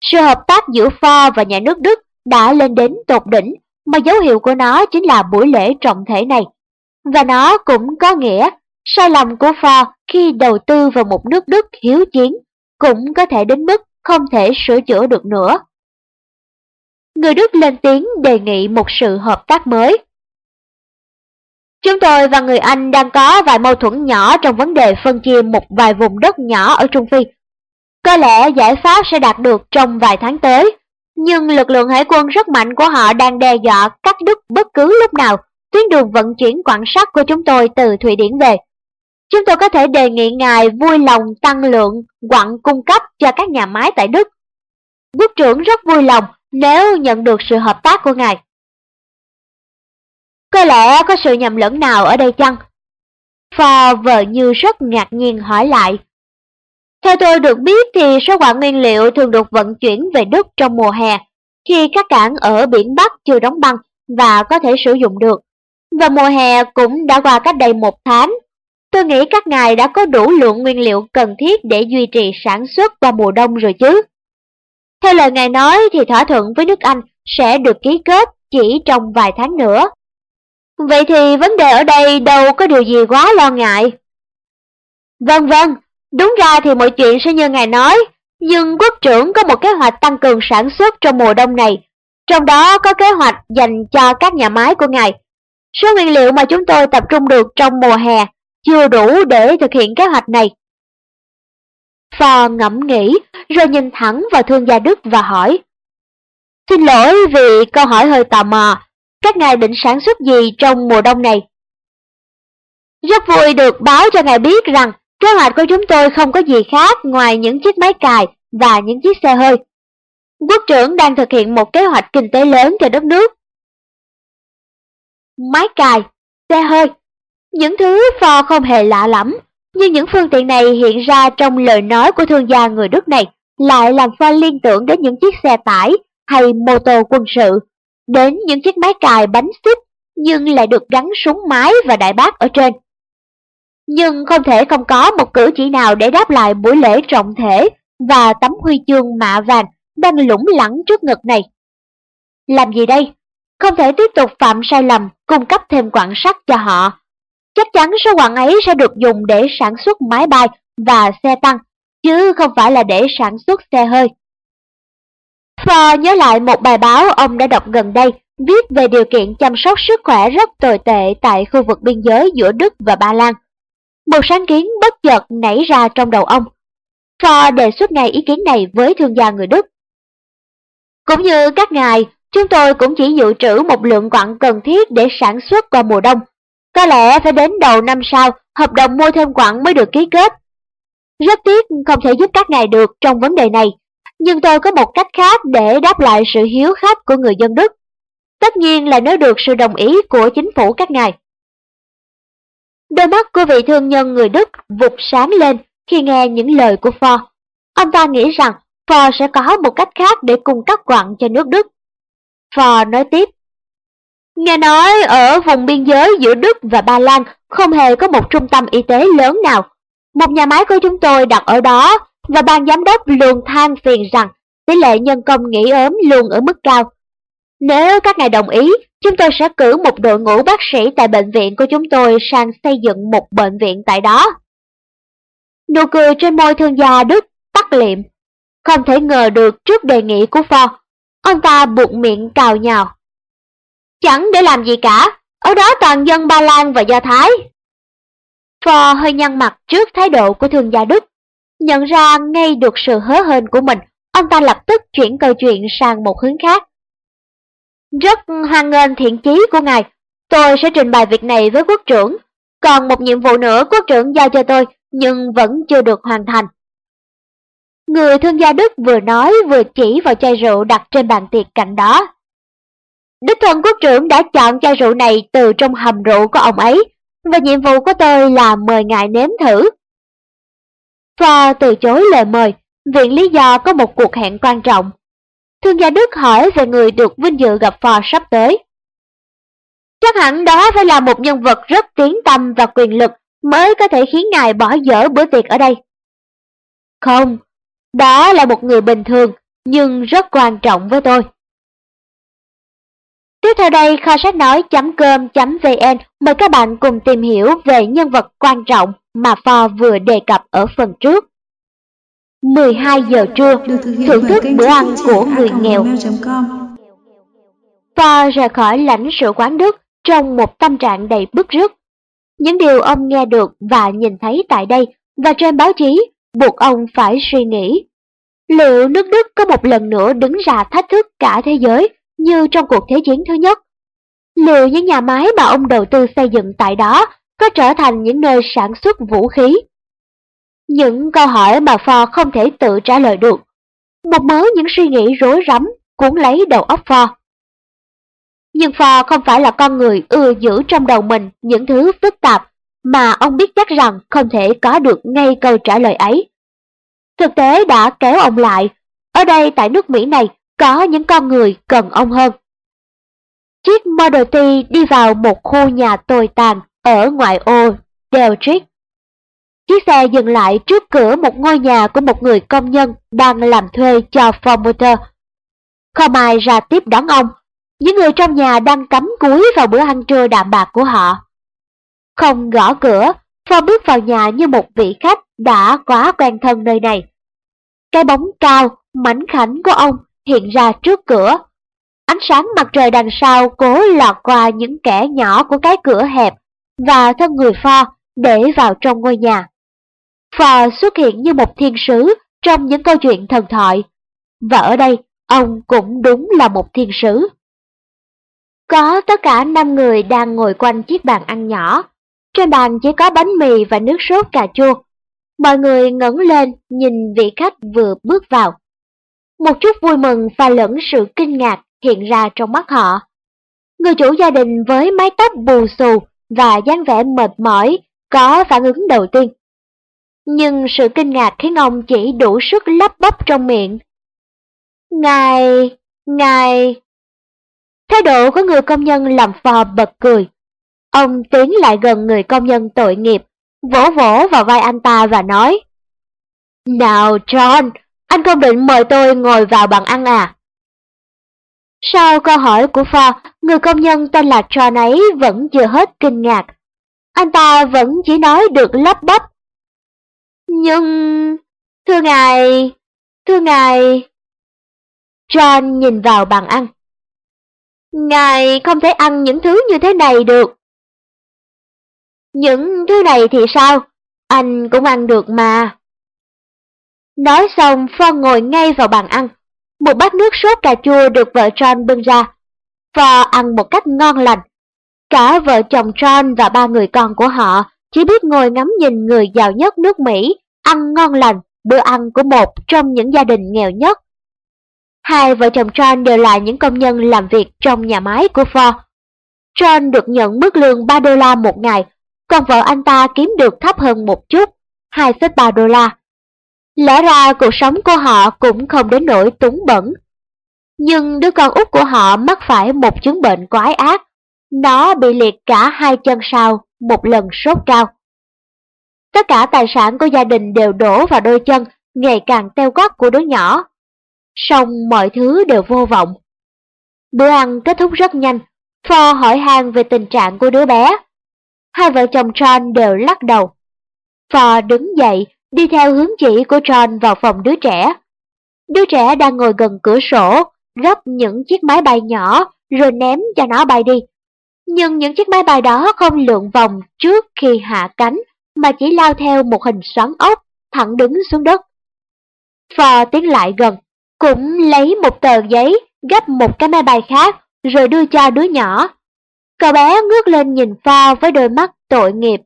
A: Sự hợp tác giữa Ford và nhà nước Đức đã lên đến tột đỉnh, mà dấu hiệu của nó chính là buổi lễ trọng thể này. Và nó cũng có nghĩa, sai lầm của Ford khi đầu tư vào một nước Đức hiếu chiến cũng có thể đến mức không thể sửa chữa được nữa. Người Đức lên tiếng đề nghị một sự hợp tác mới. Chúng tôi và người Anh đang có vài mâu thuẫn nhỏ trong vấn đề phân chia một vài vùng đất nhỏ ở Trung Phi. Có lẽ giải pháp sẽ đạt được trong vài tháng tới, nhưng lực lượng hải quân rất mạnh của họ đang đe dọa cắt đứt bất cứ lúc nào tuyến đường vận chuyển quặng sắt của chúng tôi từ Thụy Điển về. Chúng tôi có thể đề nghị ngài vui lòng tăng lượng quặng cung cấp cho các nhà máy tại Đức. Quốc trưởng rất vui lòng nếu nhận được sự hợp tác của ngài. Có lẽ có sự nhầm lẫn nào ở đây chăng? Phò vợ như rất ngạc nhiên hỏi lại. Theo tôi được biết thì số quả nguyên liệu thường được vận chuyển về Đức trong mùa hè, khi các cảng ở biển Bắc chưa đóng băng và có thể sử dụng được. Và mùa hè cũng đã qua cách đây một tháng. Tôi nghĩ các ngài đã có đủ lượng nguyên liệu cần thiết để duy trì sản xuất qua mùa đông rồi chứ. Theo lời ngài nói thì thỏa thuận với nước Anh sẽ được ký kết chỉ trong vài tháng nữa. Vậy thì vấn đề ở đây đâu có điều gì quá lo ngại. Vâng vâng, đúng ra thì mọi chuyện sẽ như ngài nói, nhưng quốc trưởng có một kế hoạch tăng cường sản xuất trong mùa đông này, trong đó có kế hoạch dành cho các nhà máy của ngài. Số nguyên liệu mà chúng tôi tập trung được trong mùa hè chưa đủ để thực hiện kế hoạch này. Phò ngẫm nghĩ rồi nhìn thẳng vào thương gia Đức và hỏi. Xin lỗi vì câu hỏi hơi tò mò, các ngài định sản xuất gì trong mùa đông này? Rất vui được báo cho ngài biết rằng kế hoạch của chúng tôi không có gì khác ngoài những chiếc máy cài và những chiếc xe hơi. Quốc trưởng đang thực hiện một kế hoạch kinh tế lớn cho đất nước. Máy cài, xe hơi, những thứ phò không hề lạ lắm, nhưng những phương tiện này hiện ra trong lời nói của thương gia người Đức này lại làm pha liên tưởng đến những chiếc xe tải hay mô tô quân sự đến những chiếc máy cài bánh xích nhưng lại được gắn súng máy và đại bác ở trên. Nhưng không thể không có một cử chỉ nào để đáp lại buổi lễ trọng thể và tấm huy chương mạ vàng đang lủng lẳng trước ngực này. Làm gì đây? Không thể tiếp tục phạm sai lầm cung cấp thêm quặng sắt cho họ. Chắc chắn số quặng ấy sẽ được dùng để sản xuất máy bay và xe tăng, chứ không phải là để sản xuất xe hơi. Phò nhớ lại một bài báo ông đã đọc gần đây, viết về điều kiện chăm sóc sức khỏe rất tồi tệ tại khu vực biên giới giữa Đức và Ba Lan. Một sáng kiến bất chợt nảy ra trong đầu ông. Phò đề xuất ngay ý kiến này với thương gia người Đức. Cũng như các ngài, chúng tôi cũng chỉ dự trữ một lượng quặng cần thiết để sản xuất qua mùa đông. Có lẽ phải đến đầu năm sau, hợp đồng mua thêm quặng mới được ký kết. Rất tiếc không thể giúp các ngài được trong vấn đề này, nhưng tôi có một cách khác để đáp lại sự hiếu khách của người dân Đức. Tất nhiên là nếu được sự đồng ý của chính phủ các ngài. Đôi mắt của vị thương nhân người Đức vụt sáng lên khi nghe những lời của Ford. Ông ta nghĩ rằng Ford sẽ có một cách khác để cung cấp quặng cho nước Đức. Ford nói tiếp. Nghe nói ở vùng biên giới giữa Đức và Ba Lan không hề có một trung tâm y tế lớn nào. Một nhà máy của chúng tôi đặt ở đó và ban giám đốc luôn than phiền rằng tỷ lệ nhân công nghỉ ốm luôn ở mức cao. Nếu các ngài đồng ý, chúng tôi sẽ cử một đội ngũ bác sĩ tại bệnh viện của chúng tôi sang xây dựng một bệnh viện tại đó. Nụ cười trên môi thương gia Đức tắt liệm. Không thể ngờ được trước đề nghị của Ford, ông ta buộc miệng cào nhào. Chẳng để làm gì cả, ở đó toàn dân Ba Lan và Do Thái. Ford hơi nhăn mặt trước thái độ của thương gia Đức. Nhận ra ngay được sự hớ hên của mình, ông ta lập tức chuyển câu chuyện sang một hướng khác. Rất hoan nghênh thiện chí của ngài, tôi sẽ trình bày việc này với quốc trưởng. Còn một nhiệm vụ nữa quốc trưởng giao cho tôi, nhưng vẫn chưa được hoàn thành. Người thương gia Đức vừa nói vừa chỉ vào chai rượu đặt trên bàn tiệc cạnh đó. Đích thân quốc trưởng đã chọn chai rượu này từ trong hầm rượu của ông ấy, và nhiệm vụ của tôi là mời ngài nếm thử. pha từ chối lời mời, viện lý do có một cuộc hẹn quan trọng. Thương gia Đức hỏi về người được vinh dự gặp phò sắp tới. Chắc hẳn đó phải là một nhân vật rất tiến tâm và quyền lực mới có thể khiến ngài bỏ dở bữa tiệc ở đây. Không, đó là một người bình thường, nhưng rất quan trọng với tôi. Tiếp theo đây, kho sách nói.com.vn mời các bạn cùng tìm hiểu về nhân vật quan trọng mà Phò vừa đề cập ở phần trước. 12 giờ trưa, thưởng thức bữa ăn của người nghèo. Ford rời khỏi lãnh sự quán Đức trong một tâm trạng đầy bức rứt. Những điều ông nghe được và nhìn thấy tại đây và trên báo chí buộc ông phải suy nghĩ. Liệu nước Đức có một lần nữa đứng ra thách thức cả thế giới như trong cuộc Thế chiến thứ nhất? Liệu những nhà máy mà ông đầu tư xây dựng tại đó có trở thành những nơi sản xuất vũ khí? Những câu hỏi mà Phò không thể tự trả lời được. Một mớ những suy nghĩ rối rắm cuốn lấy đầu óc Phò. Nhưng Phò không phải là con người ưa giữ trong đầu mình những thứ phức tạp mà ông biết chắc rằng không thể có được ngay câu trả lời ấy. Thực tế đã kéo ông lại, ở đây tại nước Mỹ này có những con người cần ông hơn. Chiếc Model T đi vào một khu nhà tồi tàn ở ngoại ô Deltrick. Chiếc xe dừng lại trước cửa một ngôi nhà của một người công nhân đang làm thuê cho Ford Motor. Không ai ra tiếp đón ông, những người trong nhà đang cắm cúi vào bữa ăn trưa đạm bạc của họ. Không gõ cửa, Ford bước vào nhà như một vị khách đã quá quen thân nơi này. Cái bóng cao, mảnh khảnh của ông hiện ra trước cửa. Ánh sáng mặt trời đằng sau cố lọt qua những kẻ nhỏ của cái cửa hẹp và thân người Ford để vào trong ngôi nhà. Phò xuất hiện như một thiên sứ trong những câu chuyện thần thoại. Và ở đây, ông cũng đúng là một thiên sứ. Có tất cả 5 người đang ngồi quanh chiếc bàn ăn nhỏ. Trên bàn chỉ có bánh mì và nước sốt cà chua. Mọi người ngẩng lên nhìn vị khách vừa bước vào. Một chút vui mừng và lẫn sự kinh ngạc hiện ra trong mắt họ. Người chủ gia đình với mái tóc bù xù và dáng vẻ mệt mỏi có phản ứng đầu tiên. Nhưng sự kinh ngạc khiến ông chỉ đủ sức lắp bắp trong miệng. Ngài, ngài... Thái độ của người công nhân làm phò bật cười. Ông tiến lại gần người công nhân tội nghiệp, vỗ vỗ vào vai anh ta và nói. Nào John, anh không định mời tôi ngồi vào bàn ăn à? Sau câu hỏi của Ford, người công nhân tên là John ấy vẫn chưa hết kinh ngạc. Anh ta vẫn chỉ nói được lắp bắp. Nhưng... Thưa ngài... Thưa ngài... John nhìn vào bàn ăn. Ngài không thể ăn những thứ như thế này được. Những thứ này thì sao? Anh cũng ăn được mà. Nói xong, Phong ngồi ngay vào bàn ăn. Một bát nước sốt cà chua được vợ John bưng ra. Phong ăn một cách ngon lành. Cả vợ chồng John và ba người con của họ chỉ biết ngồi ngắm nhìn người giàu nhất nước Mỹ ăn ngon lành bữa ăn của một trong những gia đình nghèo nhất. Hai vợ chồng John đều là những công nhân làm việc trong nhà máy của Ford. John được nhận mức lương 3 đô la một ngày, còn vợ anh ta kiếm được thấp hơn một chút, 2,3 đô la. Lẽ ra cuộc sống của họ cũng không đến nỗi túng bẩn. Nhưng đứa con út của họ mắc phải một chứng bệnh quái ác. Nó bị liệt cả hai chân sau, một lần sốt cao. Tất cả tài sản của gia đình đều đổ vào đôi chân ngày càng teo gót của đứa nhỏ. Xong mọi thứ đều vô vọng. Bữa ăn kết thúc rất nhanh, Pho hỏi han về tình trạng của đứa bé. Hai vợ chồng John đều lắc đầu. Pho đứng dậy, đi theo hướng chỉ của John vào phòng đứa trẻ. Đứa trẻ đang ngồi gần cửa sổ, gấp những chiếc máy bay nhỏ rồi ném cho nó bay đi. Nhưng những chiếc máy bay đó không lượn vòng trước khi hạ cánh mà chỉ lao theo một hình xoắn ốc thẳng đứng xuống đất. Phò tiến lại gần, cũng lấy một tờ giấy gấp một cái máy bay khác rồi đưa cho đứa nhỏ. Cậu bé ngước lên nhìn Phò với đôi mắt tội nghiệp.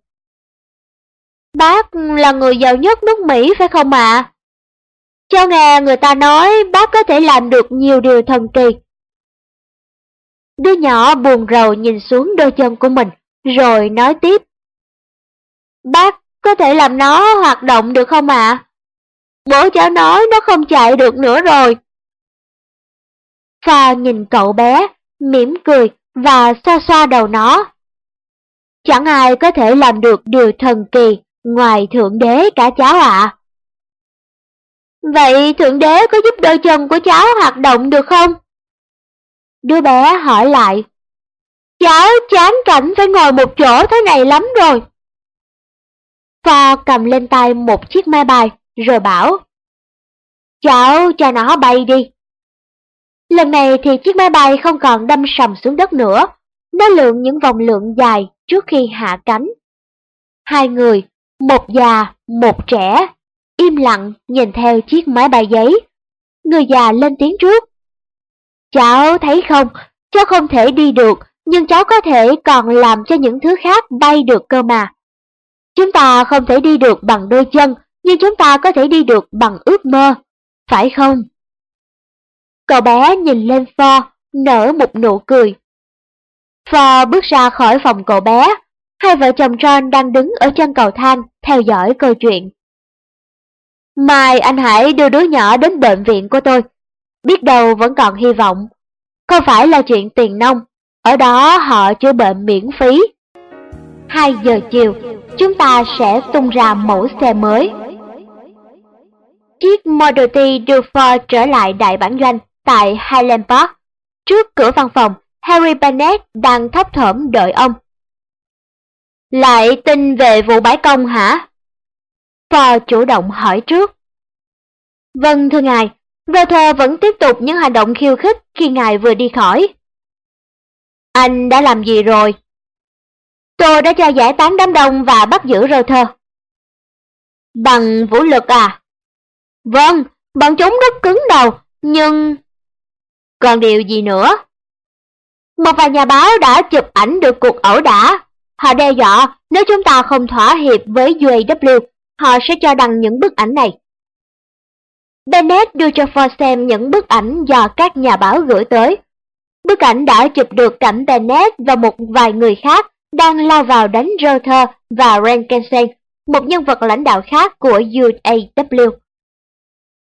A: Bác là người giàu nhất nước Mỹ phải không ạ? Cho nghe người ta nói bác có thể làm được nhiều điều thần kỳ. Đứa nhỏ buồn rầu nhìn xuống đôi chân của mình, rồi nói tiếp. Bác có thể làm nó hoạt động được không ạ? Bố cháu nói nó không chạy được nữa rồi. Pha nhìn cậu bé, mỉm cười và xoa xoa đầu nó. Chẳng ai có thể làm được điều thần kỳ ngoài Thượng Đế cả cháu ạ. Vậy Thượng Đế có giúp đôi chân của cháu hoạt động được không? Đứa bé hỏi lại. Cháu chán cảnh phải ngồi một chỗ thế này lắm rồi. Pha cầm lên tay một chiếc máy bay, rồi bảo. Cháu cho nó bay đi. Lần này thì chiếc máy bay không còn đâm sầm xuống đất nữa, nó lượn những vòng lượn dài trước khi hạ cánh. Hai người, một già, một trẻ, im lặng nhìn theo chiếc máy bay giấy. Người già lên tiếng trước. Cháu thấy không, cháu không thể đi được, nhưng cháu có thể còn làm cho những thứ khác bay được cơ mà. Chúng ta không thể đi được bằng đôi chân, nhưng chúng ta có thể đi được bằng ước mơ, phải không? Cậu bé nhìn lên Pho, nở một nụ cười. Pho bước ra khỏi phòng cậu bé, hai vợ chồng John đang đứng ở chân cầu thang theo dõi câu chuyện. Mai anh hãy đưa đứa nhỏ đến bệnh viện của tôi, biết đâu vẫn còn hy vọng. Không phải là chuyện tiền nông, ở đó họ chữa bệnh miễn phí. 2 giờ chiều, chúng ta sẽ tung ra mẫu xe mới. Chiếc Model T được Ford trở lại đại bản doanh tại Highland Park. Trước cửa văn phòng, Harry Bennett đang thấp thỏm đợi ông. Lại tin về vụ bãi công hả? Ford chủ động hỏi trước. Vâng thưa ngài, Walter vẫn tiếp tục những hành động khiêu khích khi ngài vừa đi khỏi. Anh đã làm gì rồi? Tôi đã cho giải tán đám đông và bắt giữ Rother Bằng vũ lực à? Vâng, bọn chúng rất cứng đầu, nhưng... Còn điều gì nữa? Một vài nhà báo đã chụp ảnh được cuộc ẩu đả. Họ đe dọa nếu chúng ta không thỏa hiệp với UAW, họ sẽ cho đăng những bức ảnh này. Bennett đưa cho Ford xem những bức ảnh do các nhà báo gửi tới. Bức ảnh đã chụp được cảnh Bennett và một vài người khác đang lao vào đánh Rother và Rankinson, một nhân vật lãnh đạo khác của UAW.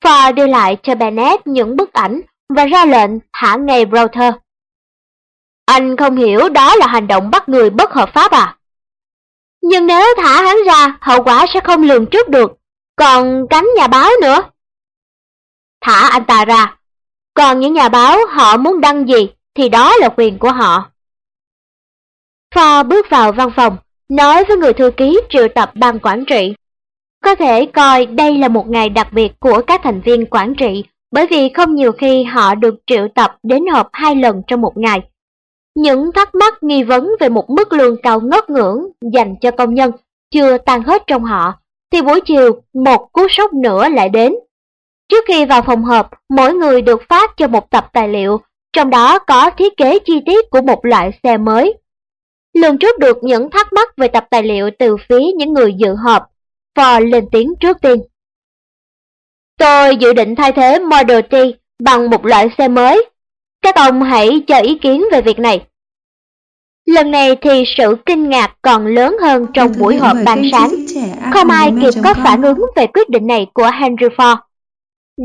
A: Ford đưa lại cho Bennett những bức ảnh và ra lệnh thả ngay Rother. Anh không hiểu đó là hành động bắt người bất hợp pháp à? Nhưng nếu thả hắn ra, hậu quả sẽ không lường trước được. Còn cánh nhà báo nữa. Thả anh ta ra. Còn những nhà báo họ muốn đăng gì thì đó là quyền của họ. Pho bước vào văn phòng, nói với người thư ký triệu tập ban quản trị. Có thể coi đây là một ngày đặc biệt của các thành viên quản trị bởi vì không nhiều khi họ được triệu tập đến họp hai lần trong một ngày. Những thắc mắc nghi vấn về một mức lương cao ngất ngưỡng dành cho công nhân chưa tan hết trong họ, thì buổi chiều một cú sốc nữa lại đến. Trước khi vào phòng họp, mỗi người được phát cho một tập tài liệu, trong đó có thiết kế chi tiết của một loại xe mới. Lường trước được những thắc mắc về tập tài liệu từ phía những người dự họp, Ford lên tiếng trước tiên. Tôi dự định thay thế Model T bằng một loại xe mới. Các ông hãy cho ý kiến về việc này. Lần này thì sự kinh ngạc còn lớn hơn trong buổi họp ban sáng. Không ai kịp có phản ứng về quyết định này của Henry Ford.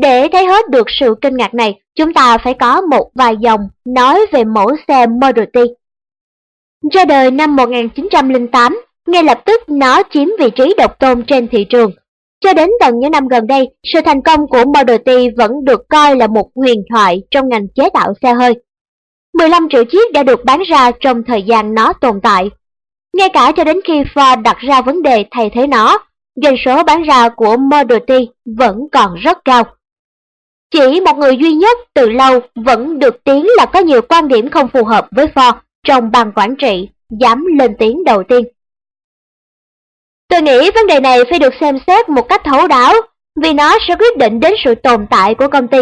A: Để thấy hết được sự kinh ngạc này, chúng ta phải có một vài dòng nói về mẫu xe Model T. Ra đời năm 1908, ngay lập tức nó chiếm vị trí độc tôn trên thị trường. Cho đến tận những năm gần đây, sự thành công của Model T vẫn được coi là một huyền thoại trong ngành chế tạo xe hơi. 15 triệu chiếc đã được bán ra trong thời gian nó tồn tại. Ngay cả cho đến khi Ford đặt ra vấn đề thay thế nó, doanh số bán ra của Model T vẫn còn rất cao. Chỉ một người duy nhất từ lâu vẫn được tiếng là có nhiều quan điểm không phù hợp với Ford trong ban quản trị, dám lên tiếng đầu tiên. Tôi nghĩ vấn đề này phải được xem xét một cách thấu đáo, vì nó sẽ quyết định đến sự tồn tại của công ty.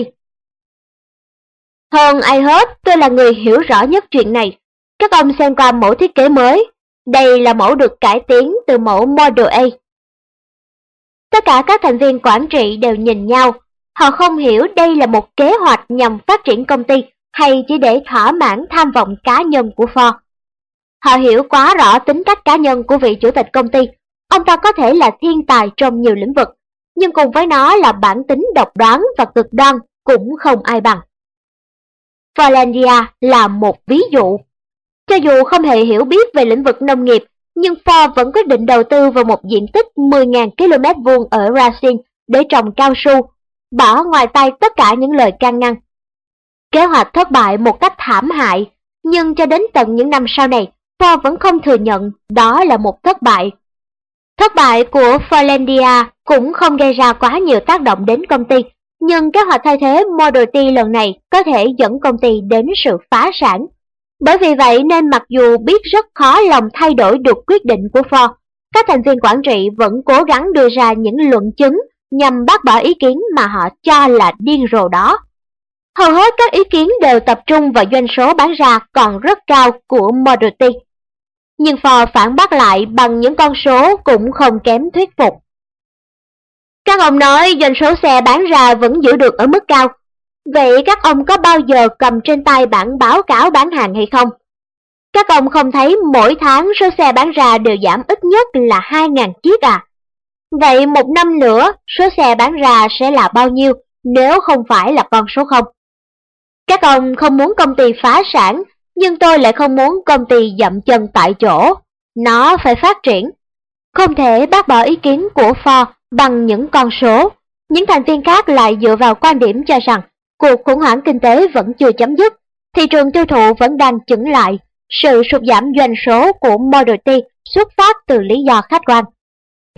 A: Hơn ai hết, tôi là người hiểu rõ nhất chuyện này. Các ông xem qua mẫu thiết kế mới. Đây là mẫu được cải tiến từ mẫu Model A. Tất cả các thành viên quản trị đều nhìn nhau. Họ không hiểu đây là một kế hoạch nhằm phát triển công ty hay chỉ để thỏa mãn tham vọng cá nhân của Ford. Họ hiểu quá rõ tính cách cá nhân của vị chủ tịch công ty. Ông ta có thể là thiên tài trong nhiều lĩnh vực, nhưng cùng với nó là bản tính độc đoán và cực đoan cũng không ai bằng. Forlandia là một ví dụ. Cho dù không hề hiểu biết về lĩnh vực nông nghiệp, nhưng Ford vẫn quyết định đầu tư vào một diện tích 10.000 km vuông ở Racine để trồng cao su, bỏ ngoài tay tất cả những lời can ngăn. Kế hoạch thất bại một cách thảm hại, nhưng cho đến tận những năm sau này, Ford vẫn không thừa nhận đó là một thất bại. Thất bại của Forlandia cũng không gây ra quá nhiều tác động đến công ty, nhưng kế hoạch thay thế Model T lần này có thể dẫn công ty đến sự phá sản. Bởi vì vậy nên mặc dù biết rất khó lòng thay đổi được quyết định của Ford, các thành viên quản trị vẫn cố gắng đưa ra những luận chứng nhằm bác bỏ ý kiến mà họ cho là điên rồ đó. Hầu hết các ý kiến đều tập trung vào doanh số bán ra còn rất cao của Model T. Nhưng Ford phản bác lại bằng những con số cũng không kém thuyết phục. Các ông nói doanh số xe bán ra vẫn giữ được ở mức cao. Vậy các ông có bao giờ cầm trên tay bản báo cáo bán hàng hay không? Các ông không thấy mỗi tháng số xe bán ra đều giảm ít nhất là 2.000 chiếc à? Vậy một năm nữa số xe bán ra sẽ là bao nhiêu nếu không phải là con số không? Các ông không muốn công ty phá sản, nhưng tôi lại không muốn công ty dậm chân tại chỗ. Nó phải phát triển. Không thể bác bỏ ý kiến của Ford bằng những con số. Những thành viên khác lại dựa vào quan điểm cho rằng cuộc khủng hoảng kinh tế vẫn chưa chấm dứt, thị trường tiêu thụ vẫn đang chững lại, sự sụt giảm doanh số của Model T xuất phát từ lý do khách quan.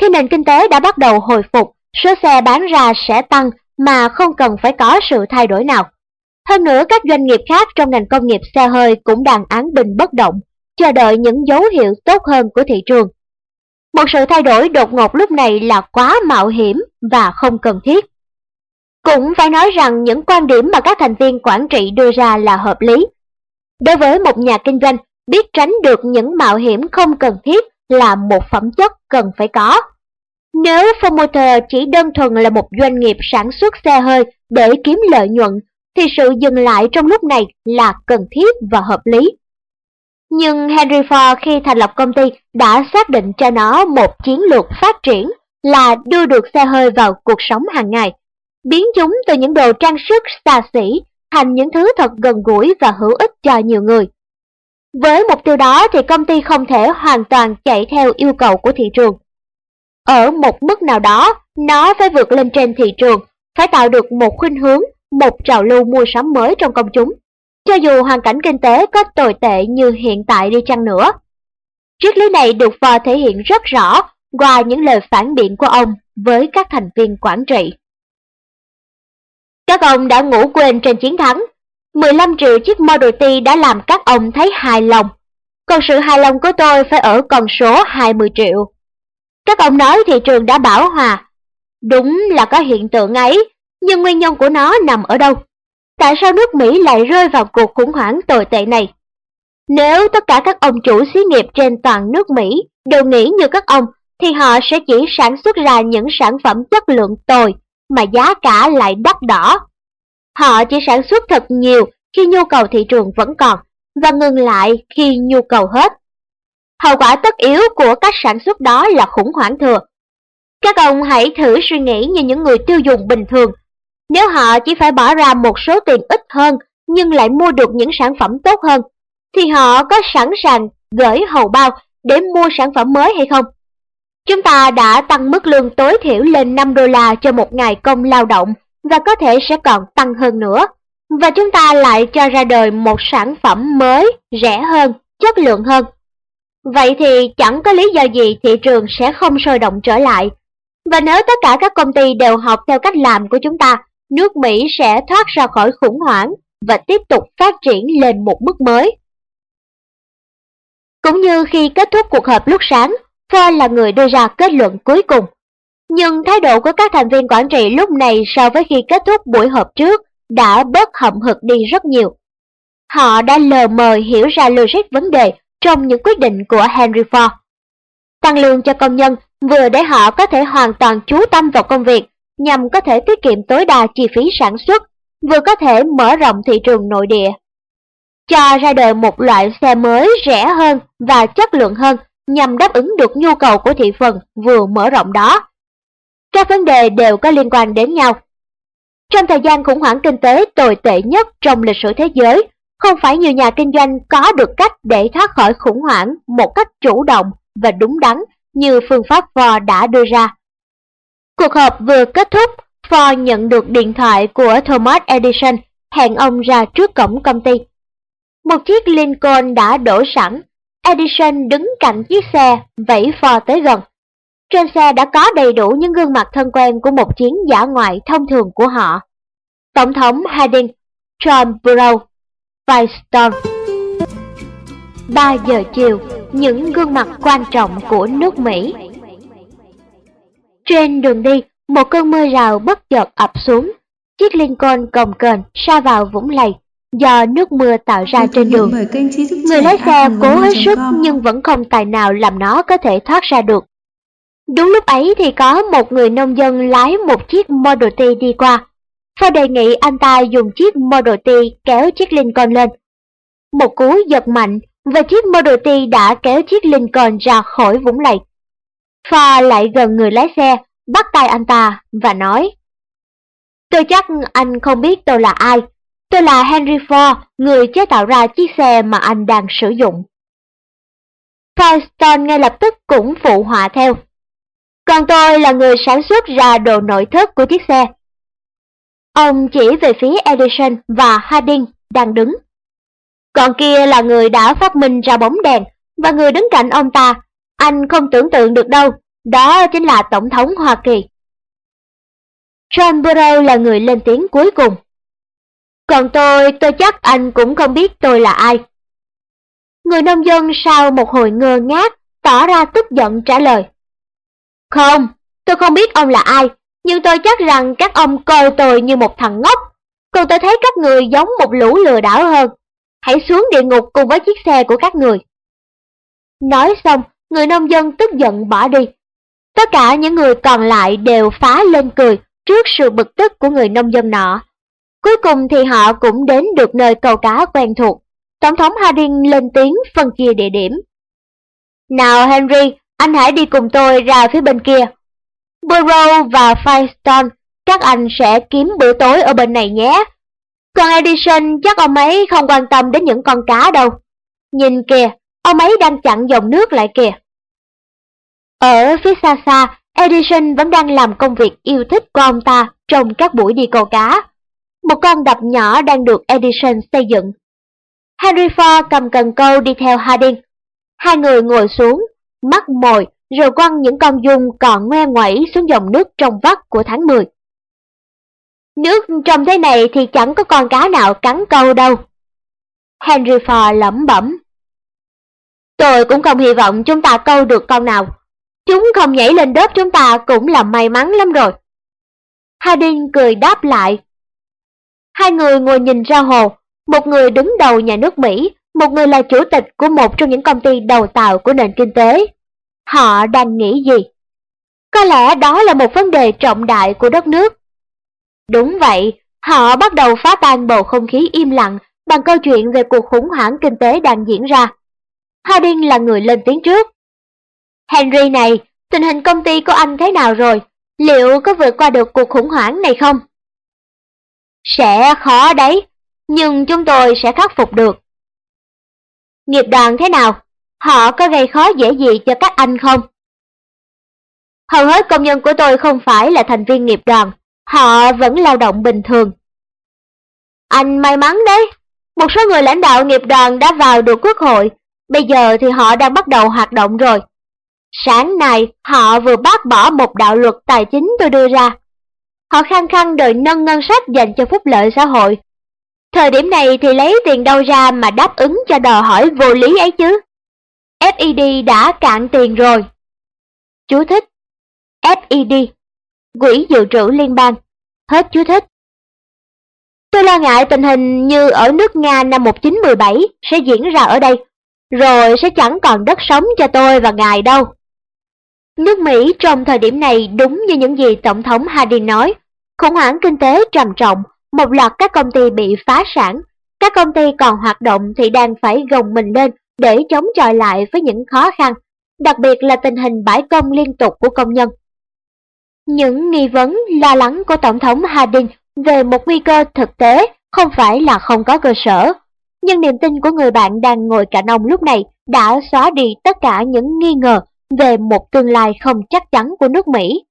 A: Khi nền kinh tế đã bắt đầu hồi phục, số xe bán ra sẽ tăng mà không cần phải có sự thay đổi nào. Hơn nữa các doanh nghiệp khác trong ngành công nghiệp xe hơi cũng đang án bình bất động, chờ đợi những dấu hiệu tốt hơn của thị trường. Một sự thay đổi đột ngột lúc này là quá mạo hiểm và không cần thiết. Cũng phải nói rằng những quan điểm mà các thành viên quản trị đưa ra là hợp lý. Đối với một nhà kinh doanh, biết tránh được những mạo hiểm không cần thiết là một phẩm chất cần phải có. Nếu Formotor chỉ đơn thuần là một doanh nghiệp sản xuất xe hơi để kiếm lợi nhuận, thì sự dừng lại trong lúc này là cần thiết và hợp lý. Nhưng Henry Ford khi thành lập công ty đã xác định cho nó một chiến lược phát triển là đưa được xe hơi vào cuộc sống hàng ngày, biến chúng từ những đồ trang sức xa xỉ thành những thứ thật gần gũi và hữu ích cho nhiều người. Với mục tiêu đó thì công ty không thể hoàn toàn chạy theo yêu cầu của thị trường. Ở một mức nào đó, nó phải vượt lên trên thị trường, phải tạo được một khuynh hướng, một trào lưu mua sắm mới trong công chúng cho dù hoàn cảnh kinh tế có tồi tệ như hiện tại đi chăng nữa. Triết lý này được Ford thể hiện rất rõ qua những lời phản biện của ông với các thành viên quản trị. Các ông đã ngủ quên trên chiến thắng. 15 triệu chiếc Model T đã làm các ông thấy hài lòng. Còn sự hài lòng của tôi phải ở con số 20 triệu. Các ông nói thị trường đã bảo hòa. Đúng là có hiện tượng ấy, nhưng nguyên nhân của nó nằm ở đâu? Tại sao nước Mỹ lại rơi vào cuộc khủng hoảng tồi tệ này? Nếu tất cả các ông chủ xí nghiệp trên toàn nước Mỹ đều nghĩ như các ông, thì họ sẽ chỉ sản xuất ra những sản phẩm chất lượng tồi mà giá cả lại đắt đỏ. Họ chỉ sản xuất thật nhiều khi nhu cầu thị trường vẫn còn và ngừng lại khi nhu cầu hết. Hậu quả tất yếu của cách sản xuất đó là khủng hoảng thừa. Các ông hãy thử suy nghĩ như những người tiêu dùng bình thường nếu họ chỉ phải bỏ ra một số tiền ít hơn nhưng lại mua được những sản phẩm tốt hơn, thì họ có sẵn sàng gửi hầu bao để mua sản phẩm mới hay không? Chúng ta đã tăng mức lương tối thiểu lên 5 đô la cho một ngày công lao động và có thể sẽ còn tăng hơn nữa. Và chúng ta lại cho ra đời một sản phẩm mới, rẻ hơn, chất lượng hơn. Vậy thì chẳng có lý do gì thị trường sẽ không sôi động trở lại. Và nếu tất cả các công ty đều học theo cách làm của chúng ta, nước Mỹ sẽ thoát ra khỏi khủng hoảng và tiếp tục phát triển lên một mức mới. Cũng như khi kết thúc cuộc họp lúc sáng, Ford là người đưa ra kết luận cuối cùng. Nhưng thái độ của các thành viên quản trị lúc này so với khi kết thúc buổi họp trước đã bớt hậm hực đi rất nhiều. Họ đã lờ mờ hiểu ra logic vấn đề trong những quyết định của Henry Ford. Tăng lương cho công nhân vừa để họ có thể hoàn toàn chú tâm vào công việc nhằm có thể tiết kiệm tối đa chi phí sản xuất, vừa có thể mở rộng thị trường nội địa. Cho ra đời một loại xe mới rẻ hơn và chất lượng hơn nhằm đáp ứng được nhu cầu của thị phần vừa mở rộng đó. Các vấn đề đều có liên quan đến nhau. Trong thời gian khủng hoảng kinh tế tồi tệ nhất trong lịch sử thế giới, không phải nhiều nhà kinh doanh có được cách để thoát khỏi khủng hoảng một cách chủ động và đúng đắn như phương pháp Ford đã đưa ra. Cuộc họp vừa kết thúc, Ford nhận được điện thoại của Thomas Edison hẹn ông ra trước cổng công ty. Một chiếc Lincoln đã đổ sẵn, Edison đứng cạnh chiếc xe, vẫy Ford tới gần. Trên xe đã có đầy đủ những gương mặt thân quen của một chiến giả ngoại thông thường của họ. Tổng thống Harding, John Burrow, Firestone. 3 giờ chiều, những gương mặt quan trọng của nước Mỹ. Trên đường đi, một cơn mưa rào bất chợt ập xuống. Chiếc Lincoln cồng kềnh sa vào vũng lầy do nước mưa tạo ra trên đường. Người lái xe cố hết sức nhưng vẫn không tài nào làm nó có thể thoát ra được. Đúng lúc ấy thì có một người nông dân lái một chiếc Model T đi qua. Ford đề nghị anh ta dùng chiếc Model T kéo chiếc Lincoln lên. Một cú giật mạnh và chiếc Model T đã kéo chiếc Lincoln ra khỏi vũng lầy. Pha lại gần người lái xe, bắt tay anh ta và nói Tôi chắc anh không biết tôi là ai. Tôi là Henry Ford, người chế tạo ra chiếc xe mà anh đang sử dụng. Firestone ngay lập tức cũng phụ họa theo. Còn tôi là người sản xuất ra đồ nội thất của chiếc xe. Ông chỉ về phía Edison và Harding đang đứng. Còn kia là người đã phát minh ra bóng đèn, và người đứng cạnh ông ta, anh không tưởng tượng được đâu, đó chính là Tổng thống Hoa Kỳ. John Burrow là người lên tiếng cuối cùng. Còn tôi, tôi chắc anh cũng không biết tôi là ai. Người nông dân sau một hồi ngơ ngác, tỏ ra tức giận trả lời. Không, tôi không biết ông là ai, nhưng tôi chắc rằng các ông coi tôi như một thằng ngốc, còn tôi thấy các người giống một lũ lừa đảo hơn hãy xuống địa ngục cùng với chiếc xe của các người. Nói xong, người nông dân tức giận bỏ đi. Tất cả những người còn lại đều phá lên cười trước sự bực tức của người nông dân nọ. Cuối cùng thì họ cũng đến được nơi câu cá quen thuộc. Tổng thống Harding lên tiếng phân chia địa điểm. Nào Henry, anh hãy đi cùng tôi ra phía bên kia. Burrow và Firestone, các anh sẽ kiếm bữa tối ở bên này nhé. Còn Edison chắc ông ấy không quan tâm đến những con cá đâu. Nhìn kìa, ông ấy đang chặn dòng nước lại kìa. Ở phía xa xa, Edison vẫn đang làm công việc yêu thích của ông ta trong các buổi đi câu cá. Một con đập nhỏ đang được Edison xây dựng. Henry Ford cầm cần câu đi theo Harding. Hai người ngồi xuống, mắt mồi rồi quăng những con dung còn ngoe ngoẩy xuống dòng nước trong vắt của tháng 10. Nước trong thế này thì chẳng có con cá nào cắn câu đâu. Henry Ford lẩm bẩm. Tôi cũng không hy vọng chúng ta câu được con nào. Chúng không nhảy lên đớp chúng ta cũng là may mắn lắm rồi. Harding cười đáp lại. Hai người ngồi nhìn ra hồ, một người đứng đầu nhà nước Mỹ, một người là chủ tịch của một trong những công ty đầu tàu của nền kinh tế. Họ đang nghĩ gì? Có lẽ đó là một vấn đề trọng đại của đất nước. Đúng vậy, họ bắt đầu phá tan bầu không khí im lặng bằng câu chuyện về cuộc khủng hoảng kinh tế đang diễn ra. Harding là người lên tiếng trước. Henry này, tình hình công ty của anh thế nào rồi? Liệu có vượt qua được cuộc khủng hoảng này không? Sẽ khó đấy, nhưng chúng tôi sẽ khắc phục được. Nghiệp đoàn thế nào? Họ có gây khó dễ gì cho các anh không? Hầu hết công nhân của tôi không phải là thành viên nghiệp đoàn, họ vẫn lao động bình thường. Anh may mắn đấy, một số người lãnh đạo nghiệp đoàn đã vào được quốc hội, bây giờ thì họ đang bắt đầu hoạt động rồi. Sáng nay, họ vừa bác bỏ một đạo luật tài chính tôi đưa ra. Họ khăng khăng đòi nâng ngân sách dành cho phúc lợi xã hội. Thời điểm này thì lấy tiền đâu ra mà đáp ứng cho đòi hỏi vô lý ấy chứ. FED đã cạn tiền rồi. Chú thích FED Quỹ Dự trữ Liên bang Hết chú thích Tôi lo ngại tình hình như ở nước Nga năm 1917 sẽ diễn ra ở đây, rồi sẽ chẳng còn đất sống cho tôi và ngài đâu. Nước Mỹ trong thời điểm này đúng như những gì Tổng thống Hardin nói, khủng hoảng kinh tế trầm trọng, một loạt các công ty bị phá sản, các công ty còn hoạt động thì đang phải gồng mình lên để chống chọi lại với những khó khăn, đặc biệt là tình hình bãi công liên tục của công nhân. Những nghi vấn lo lắng của Tổng thống Harding về một nguy cơ thực tế không phải là không có cơ sở, nhưng niềm tin của người bạn đang ngồi cạnh ông lúc này đã xóa đi tất cả những nghi ngờ về một tương lai không chắc chắn của nước Mỹ.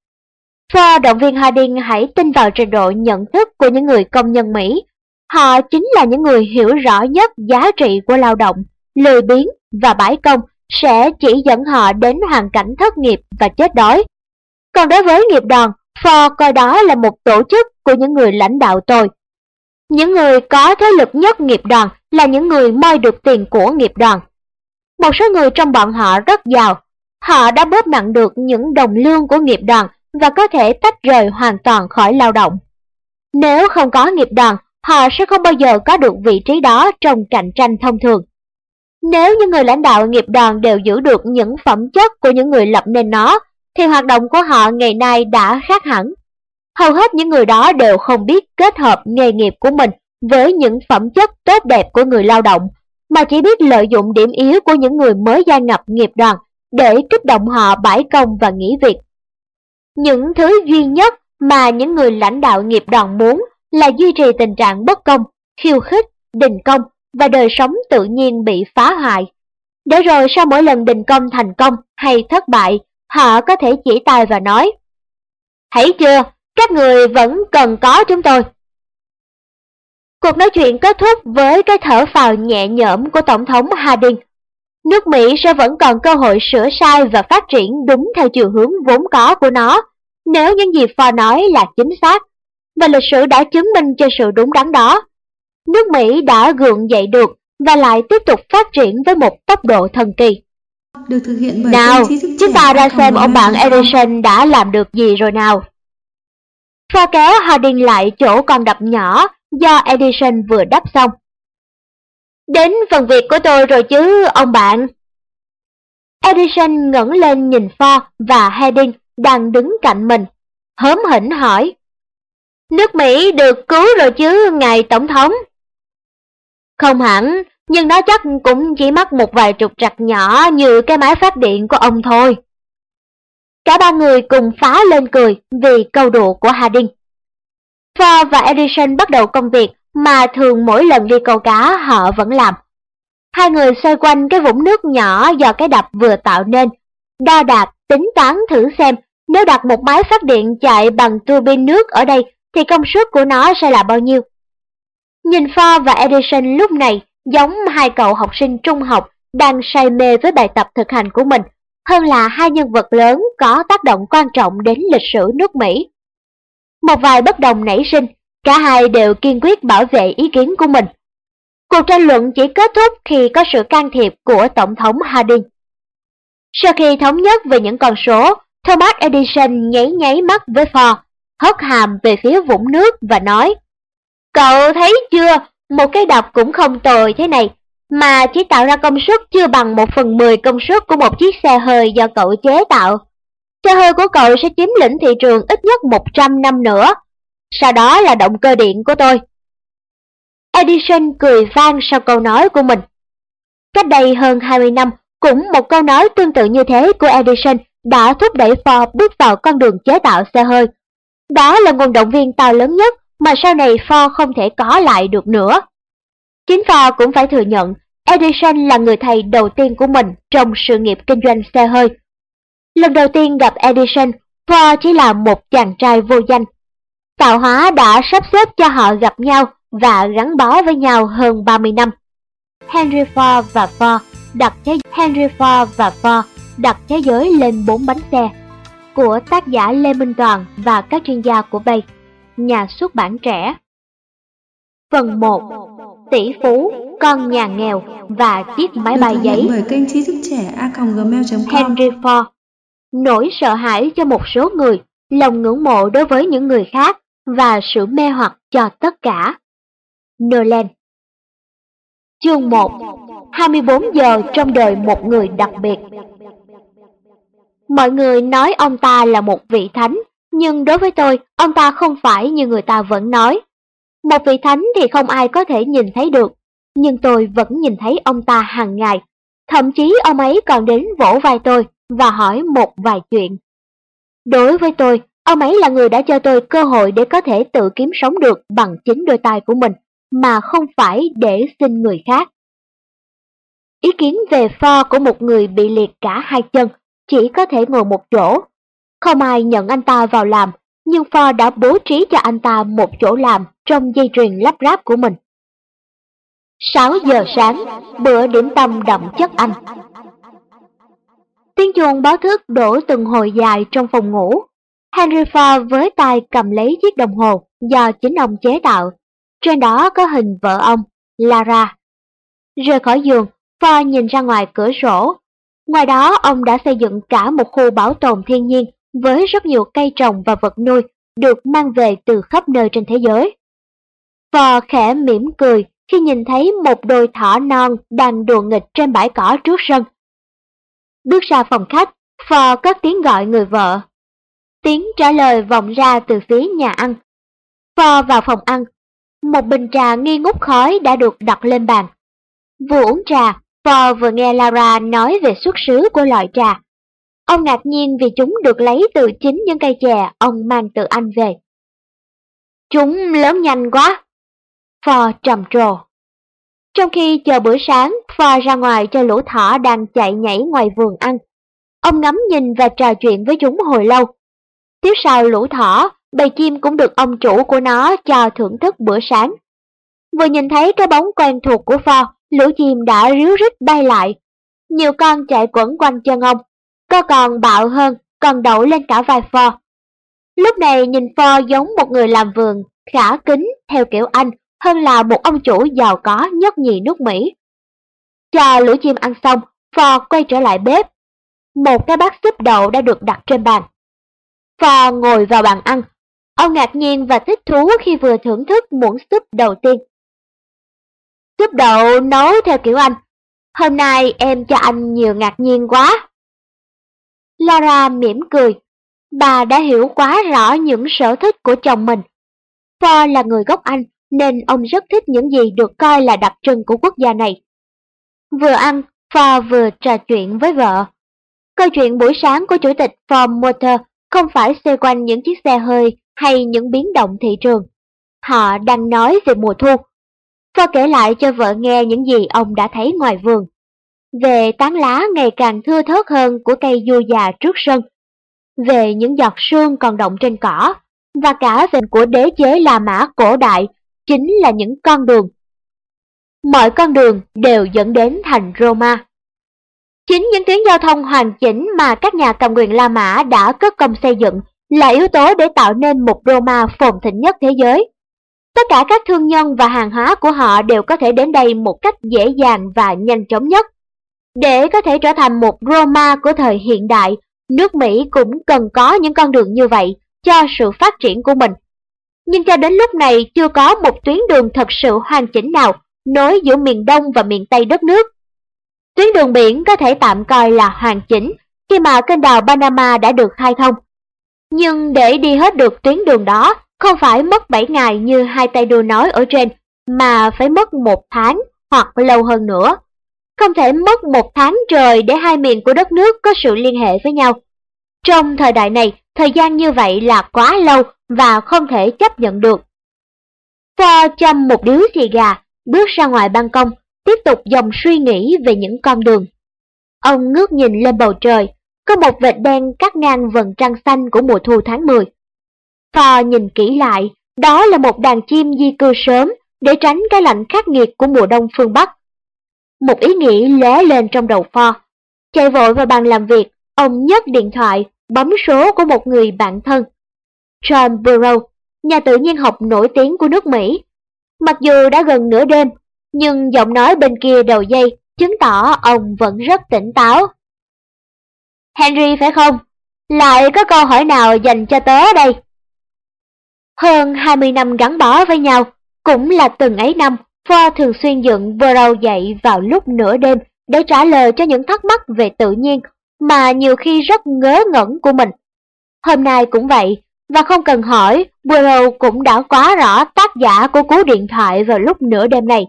A: Ford động viên Harding hãy tin vào trình độ nhận thức của những người công nhân Mỹ. Họ chính là những người hiểu rõ nhất giá trị của lao động, lười biếng và bãi công sẽ chỉ dẫn họ đến hoàn cảnh thất nghiệp và chết đói. Còn đối với nghiệp đoàn, Ford coi đó là một tổ chức của những người lãnh đạo tôi. Những người có thế lực nhất nghiệp đoàn là những người moi được tiền của nghiệp đoàn. Một số người trong bọn họ rất giàu, họ đã bóp nặng được những đồng lương của nghiệp đoàn và có thể tách rời hoàn toàn khỏi lao động. Nếu không có nghiệp đoàn, họ sẽ không bao giờ có được vị trí đó trong cạnh tranh thông thường. Nếu những người lãnh đạo nghiệp đoàn đều giữ được những phẩm chất của những người lập nên nó, thì hoạt động của họ ngày nay đã khác hẳn. Hầu hết những người đó đều không biết kết hợp nghề nghiệp của mình với những phẩm chất tốt đẹp của người lao động, mà chỉ biết lợi dụng điểm yếu của những người mới gia nhập nghiệp đoàn để kích động họ bãi công và nghỉ việc. Những thứ duy nhất mà những người lãnh đạo nghiệp đoàn muốn là duy trì tình trạng bất công, khiêu khích, đình công và đời sống tự nhiên bị phá hoại. Để rồi sau mỗi lần đình công thành công hay thất bại, họ có thể chỉ tay và nói Thấy chưa, các người vẫn cần có chúng tôi. Cuộc nói chuyện kết thúc với cái thở phào nhẹ nhõm của Tổng thống Harding. Nước Mỹ sẽ vẫn còn cơ hội sửa sai và phát triển đúng theo chiều hướng vốn có của nó, nếu những gì Ford nói là chính xác, và lịch sử đã chứng minh cho sự đúng đắn đó. Nước Mỹ đã gượng dậy được và lại tiếp tục phát triển với một tốc độ thần kỳ.
B: Được thực hiện bởi
A: nào, chúng ta ra xem ông bạn Edison đã làm được gì rồi nào. Pha kéo Harding lại chỗ con đập nhỏ do Edison vừa đắp xong. Đến phần việc của tôi rồi chứ, ông bạn. Edison ngẩng lên nhìn Ford và Harding đang đứng cạnh mình, hớm hỉnh hỏi. Nước Mỹ được cứu rồi chứ, ngài Tổng thống. Không hẳn, nhưng nó chắc cũng chỉ mất một vài trục trặc nhỏ như cái máy phát điện của ông thôi. Cả ba người cùng phá lên cười vì câu đùa của Harding. Ford và Edison bắt đầu công việc mà thường mỗi lần đi câu cá họ vẫn làm. Hai người xoay quanh cái vũng nước nhỏ do cái đập vừa tạo nên, đo đạc, tính toán thử xem nếu đặt một máy phát điện chạy bằng tua bin nước ở đây thì công suất của nó sẽ là bao nhiêu. Nhìn Ford và Edison lúc này giống hai cậu học sinh trung học đang say mê với bài tập thực hành của mình hơn là hai nhân vật lớn có tác động quan trọng đến lịch sử nước Mỹ. Một vài bất đồng nảy sinh, cả hai đều kiên quyết bảo vệ ý kiến của mình. Cuộc tranh luận chỉ kết thúc khi có sự can thiệp của Tổng thống Harding. Sau khi thống nhất về những con số, Thomas Edison nháy nháy mắt với Ford, hất hàm về phía vũng nước và nói Cậu thấy chưa, một cái đập cũng không tồi thế này, mà chỉ tạo ra công suất chưa bằng một phần mười công suất của một chiếc xe hơi do cậu chế tạo. Xe hơi của cậu sẽ chiếm lĩnh thị trường ít nhất 100 năm nữa. Sau đó là động cơ điện của tôi. Edison cười vang sau câu nói của mình. Cách đây hơn 20 năm, cũng một câu nói tương tự như thế của Edison đã thúc đẩy Ford bước vào con đường chế tạo xe hơi. Đó là nguồn động viên to lớn nhất mà sau này Ford không thể có lại được nữa. Chính Ford cũng phải thừa nhận Edison là người thầy đầu tiên của mình trong sự nghiệp kinh doanh xe hơi. Lần đầu tiên gặp Edison, Ford chỉ là một chàng trai vô danh. Tạo hóa đã sắp xếp cho họ gặp nhau và gắn bó với nhau hơn 30 năm. Henry Ford và Ford đặt thế Henry Ford và Ford đặt thế giới lên bốn bánh xe của tác giả Lê Minh Toàn và các chuyên gia của Bay, nhà xuất bản trẻ. Phần 1. Tỷ phú, con nhà nghèo và chiếc máy bay giấy.
B: bởi kênh trí thức trẻ a.gmail.com
A: Henry Ford Nỗi sợ hãi cho một số người, lòng ngưỡng mộ đối với những người khác và sự mê hoặc cho tất cả. Nolan Chương 1 24 giờ trong đời một người đặc biệt Mọi người nói ông ta là một vị thánh, nhưng đối với tôi, ông ta không phải như người ta vẫn nói. Một vị thánh thì không ai có thể nhìn thấy được, nhưng tôi vẫn nhìn thấy ông ta hàng ngày. Thậm chí ông ấy còn đến vỗ vai tôi và hỏi một vài chuyện. Đối với tôi, ông ấy là người đã cho tôi cơ hội để có thể tự kiếm sống được bằng chính đôi tay của mình, mà không phải để xin người khác. Ý kiến về pho của một người bị liệt cả hai chân, chỉ có thể ngồi một chỗ. Không ai nhận anh ta vào làm, nhưng pho đã bố trí cho anh ta một chỗ làm trong dây chuyền lắp ráp của mình. 6 giờ sáng, bữa điểm tâm đậm chất Anh. Tiếng chuông báo thức đổ từng hồi dài trong phòng ngủ. Henry Ford với tay cầm lấy chiếc đồng hồ do chính ông chế tạo. Trên đó có hình vợ ông, Lara. Rời khỏi giường, Ford nhìn ra ngoài cửa sổ. Ngoài đó, ông đã xây dựng cả một khu bảo tồn thiên nhiên với rất nhiều cây trồng và vật nuôi được mang về từ khắp nơi trên thế giới. Ford khẽ mỉm cười khi nhìn thấy một đôi thỏ non đang đùa nghịch trên bãi cỏ trước sân. Bước ra phòng khách, Ford cất tiếng gọi người vợ. Tiếng trả lời vọng ra từ phía nhà ăn. Phò vào phòng ăn. Một bình trà nghi ngút khói đã được đặt lên bàn. Vừa uống trà, Phò vừa nghe Lara nói về xuất xứ của loại trà. Ông ngạc nhiên vì chúng được lấy từ chính những cây chè ông mang từ Anh về. Chúng lớn nhanh quá. Phò trầm trồ. Trong khi chờ bữa sáng, Phò ra ngoài cho lũ thỏ đang chạy nhảy ngoài vườn ăn. Ông ngắm nhìn và trò chuyện với chúng hồi lâu. Tiếp sau lũ thỏ, bầy chim cũng được ông chủ của nó cho thưởng thức bữa sáng. Vừa nhìn thấy cái bóng quen thuộc của pho, lũ chim đã ríu rít bay lại. Nhiều con chạy quẩn quanh chân ông, có còn bạo hơn, còn đậu lên cả vai pho. Lúc này nhìn pho giống một người làm vườn, khả kính theo kiểu Anh, hơn là một ông chủ giàu có nhất nhì nước Mỹ. Cho lũ chim ăn xong, pho quay trở lại bếp. Một cái bát súp đậu đã được đặt trên bàn. Phò ngồi vào bàn ăn. Ông ngạc nhiên và thích thú khi vừa thưởng thức muỗng súp đầu tiên. Súp đậu nấu theo kiểu Anh. Hôm nay em cho anh nhiều ngạc nhiên quá. Lara mỉm cười. Bà đã hiểu quá rõ những sở thích của chồng mình. Phò là người gốc Anh nên ông rất thích những gì được coi là đặc trưng của quốc gia này. Vừa ăn, Pho vừa trò chuyện với vợ. Câu chuyện buổi sáng của chủ tịch Ford Motor không phải xoay quanh những chiếc xe hơi hay những biến động thị trường. Họ đang nói về mùa thu. Ford kể lại cho vợ nghe những gì ông đã thấy ngoài vườn. Về tán lá ngày càng thưa thớt hơn của cây du già trước sân. Về những giọt sương còn động trên cỏ. Và cả về của đế chế La Mã cổ đại chính là những con đường. Mọi con đường đều dẫn đến thành Roma. Chính những tuyến giao thông hoàn chỉnh mà các nhà cầm quyền La Mã đã cất công xây dựng là yếu tố để tạo nên một Roma phồn thịnh nhất thế giới. Tất cả các thương nhân và hàng hóa của họ đều có thể đến đây một cách dễ dàng và nhanh chóng nhất. Để có thể trở thành một Roma của thời hiện đại, nước Mỹ cũng cần có những con đường như vậy cho sự phát triển của mình nhưng cho đến lúc này chưa có một tuyến đường thật sự hoàn chỉnh nào nối giữa miền Đông và miền Tây đất nước. Tuyến đường biển có thể tạm coi là hoàn chỉnh khi mà kênh đào Panama đã được khai thông. Nhưng để đi hết được tuyến đường đó, không phải mất 7 ngày như hai tay đua nói ở trên, mà phải mất một tháng hoặc lâu hơn nữa. Không thể mất một tháng trời để hai miền của đất nước có sự liên hệ với nhau. Trong thời đại này, thời gian như vậy là quá lâu và không thể chấp nhận được. Pho chăm một điếu xì gà, bước ra ngoài ban công, tiếp tục dòng suy nghĩ về những con đường. Ông ngước nhìn lên bầu trời, có một vệt đen cắt ngang vầng trăng xanh của mùa thu tháng 10. Phò nhìn kỹ lại, đó là một đàn chim di cư sớm để tránh cái lạnh khắc nghiệt của mùa đông phương Bắc. Một ý nghĩ lóe lên trong đầu Phò. Chạy vội vào bàn làm việc, ông nhấc điện thoại, bấm số của một người bạn thân. John Burrow, nhà tự nhiên học nổi tiếng của nước Mỹ. Mặc dù đã gần nửa đêm, nhưng giọng nói bên kia đầu dây chứng tỏ ông vẫn rất tỉnh táo. Henry phải không? Lại có câu hỏi nào dành cho tớ đây? Hơn 20 năm gắn bó với nhau, cũng là từng ấy năm, Pho thường xuyên dựng Burrow dậy vào lúc nửa đêm để trả lời cho những thắc mắc về tự nhiên mà nhiều khi rất ngớ ngẩn của mình. Hôm nay cũng vậy, và không cần hỏi, Burrow cũng đã quá rõ tác giả của cú điện thoại vào lúc nửa đêm này.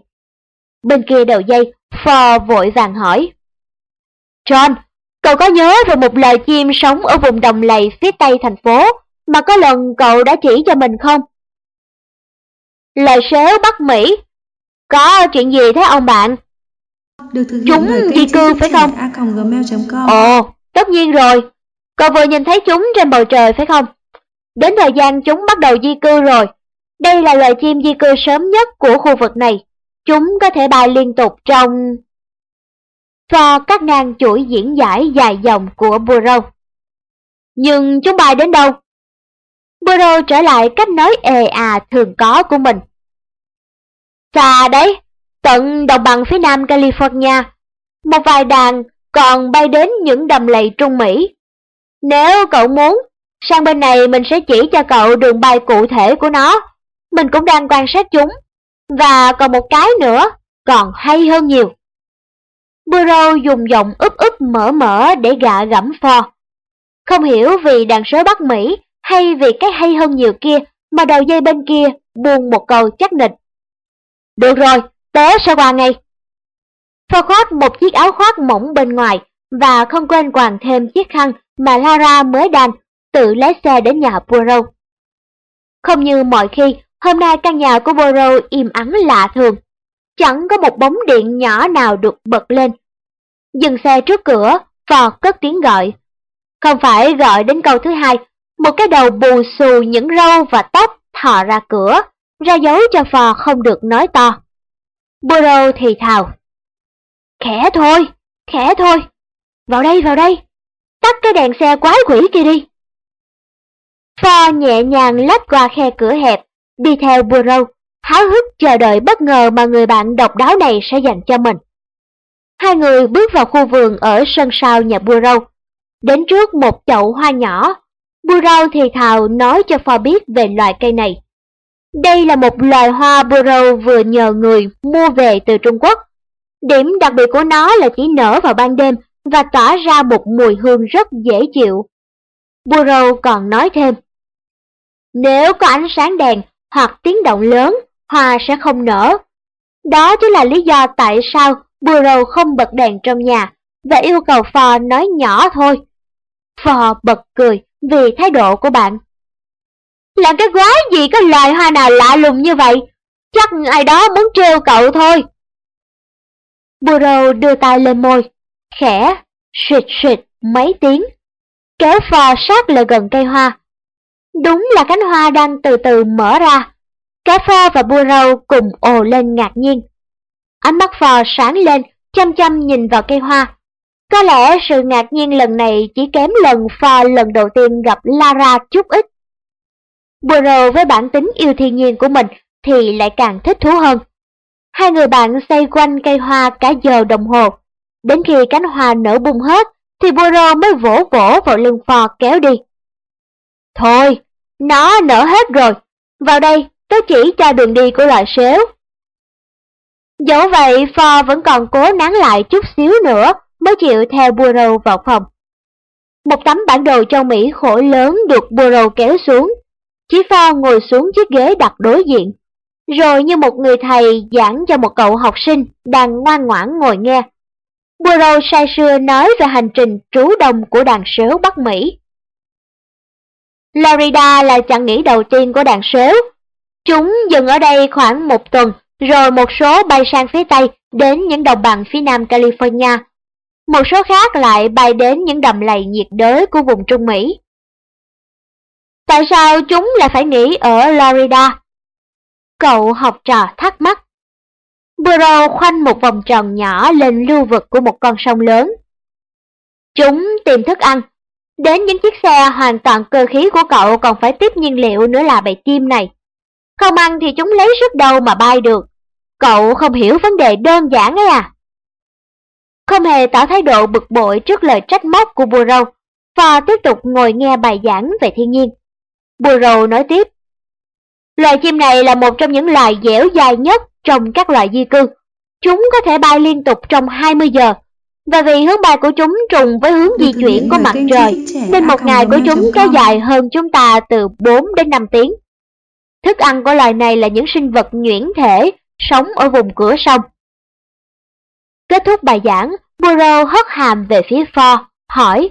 A: Bên kia đầu dây, Ford vội vàng hỏi. John, cậu có nhớ về một loài chim sống ở vùng đồng lầy phía tây thành phố mà có lần cậu đã chỉ cho mình không? Loài sếu Bắc Mỹ. Có chuyện gì thế ông bạn?
B: Được thực hiện
A: Chúng di cư phải không?
B: a.gmail.com
A: Ồ, tất nhiên rồi. Cậu vừa nhìn thấy chúng trên bầu trời phải không? Đến thời gian chúng bắt đầu di cư rồi. Đây là loài chim di cư sớm nhất của khu vực này. Chúng có thể bay liên tục trong... Cho các ngang chuỗi diễn giải dài dòng của Burrow. Nhưng chúng bay đến đâu? Burrow trở lại cách nói ề à thường có của mình. Xa đấy, tận đồng bằng phía nam California, một vài đàn còn bay đến những đầm lầy Trung Mỹ. Nếu cậu muốn, sang bên này mình sẽ chỉ cho cậu đường bay cụ thể của nó. Mình cũng đang quan sát chúng. Và còn một cái nữa, còn hay hơn nhiều. Burrow dùng giọng úp úp mở mở để gạ gẫm phò. Không hiểu vì đàn sớ Bắc Mỹ hay vì cái hay hơn nhiều kia mà đầu dây bên kia buông một câu chắc nịch. Được rồi, tớ sẽ qua ngay. Phò khoác một chiếc áo khoác mỏng bên ngoài và không quên quàng thêm chiếc khăn mà Lara mới đan tự lái xe đến nhà Burrow. Không như mọi khi, hôm nay căn nhà của Boro im ắng lạ thường. Chẳng có một bóng điện nhỏ nào được bật lên. Dừng xe trước cửa, Phò cất tiếng gọi. Không phải gọi đến câu thứ hai, một cái đầu bù xù những râu và tóc thò ra cửa, ra dấu cho Phò không được nói to. Boro thì thào. Khẽ thôi, khẽ thôi. Vào đây, vào đây. Tắt cái đèn xe quái quỷ kia đi. Phò nhẹ nhàng lách qua khe cửa hẹp, đi theo Burrow, háo hức chờ đợi bất ngờ mà người bạn độc đáo này sẽ dành cho mình. Hai người bước vào khu vườn ở sân sau nhà Burrow. Đến trước một chậu hoa nhỏ, Burrow thì thào nói cho Phò biết về loài cây này. Đây là một loài hoa Burrow vừa nhờ người mua về từ Trung Quốc. Điểm đặc biệt của nó là chỉ nở vào ban đêm và tỏa ra một mùi hương rất dễ chịu. Burrow còn nói thêm, nếu có ánh sáng đèn hoặc tiếng động lớn, hoa sẽ không nở. Đó chính là lý do tại sao Burrow không bật đèn trong nhà và yêu cầu Phò nói nhỏ thôi. Phò bật cười vì thái độ của bạn. Làm cái quái gì có loài hoa nào lạ lùng như vậy? Chắc ai đó muốn trêu cậu thôi. Burrow đưa tay lên môi, khẽ, xịt xịt mấy tiếng, kéo Phò sát lại gần cây hoa. Đúng là cánh hoa đang từ từ mở ra. Cả pho và Burrow cùng ồ lên ngạc nhiên. Ánh mắt Phò sáng lên, chăm chăm nhìn vào cây hoa. Có lẽ sự ngạc nhiên lần này chỉ kém lần pho lần đầu tiên gặp Lara chút ít. Burrow với bản tính yêu thiên nhiên của mình thì lại càng thích thú hơn. Hai người bạn xoay quanh cây hoa cả giờ đồng hồ. Đến khi cánh hoa nở bung hết, thì Burrow mới vỗ vỗ vào lưng Phò kéo đi. Thôi, nó nở hết rồi. Vào đây, tôi chỉ cho đường đi của loài sếu. Dẫu vậy, Phò vẫn còn cố nán lại chút xíu nữa mới chịu theo Burrow vào phòng. Một tấm bản đồ châu Mỹ khổ lớn được Burrow kéo xuống. Chỉ Phò ngồi xuống chiếc ghế đặt đối diện, rồi như một người thầy giảng cho một cậu học sinh đang ngoan ngoãn ngồi nghe. Burrow say sưa nói về hành trình trú đông của đàn sếu Bắc Mỹ. Florida là chặng nghỉ đầu tiên của đàn sếu. Chúng dừng ở đây khoảng một tuần, rồi một số bay sang phía Tây đến những đồng bằng phía Nam California. một số khác lại bay đến những đầm lầy nhiệt đới của vùng Trung Mỹ. Tại sao chúng lại phải nghỉ ở Florida? Cậu học trò thắc mắc. Burrow khoanh một vòng tròn nhỏ lên lưu vực của một con sông lớn. Chúng tìm thức ăn. Đến những chiếc xe hoàn toàn cơ khí của cậu còn phải tiếp nhiên liệu nữa là bầy chim này. Không ăn thì chúng lấy sức đâu mà bay được. Cậu không hiểu vấn đề đơn giản ấy à? Không hề tỏ thái độ bực bội trước lời trách móc của bùa râu và tiếp tục ngồi nghe bài giảng về thiên nhiên. bùa râu nói tiếp. Loài chim này là một trong những loài dẻo dài nhất trong các loài di cư. Chúng có thể bay liên tục trong 20 giờ, và vì hướng bay của chúng trùng với hướng di chuyển của mặt trời, nên một ngày của chúng kéo dài hơn chúng ta từ 4 đến 5 tiếng. Thức ăn của loài này là những sinh vật nhuyễn thể, sống ở vùng cửa sông. Kết thúc bài giảng, Burrow hất hàm về phía Ford, hỏi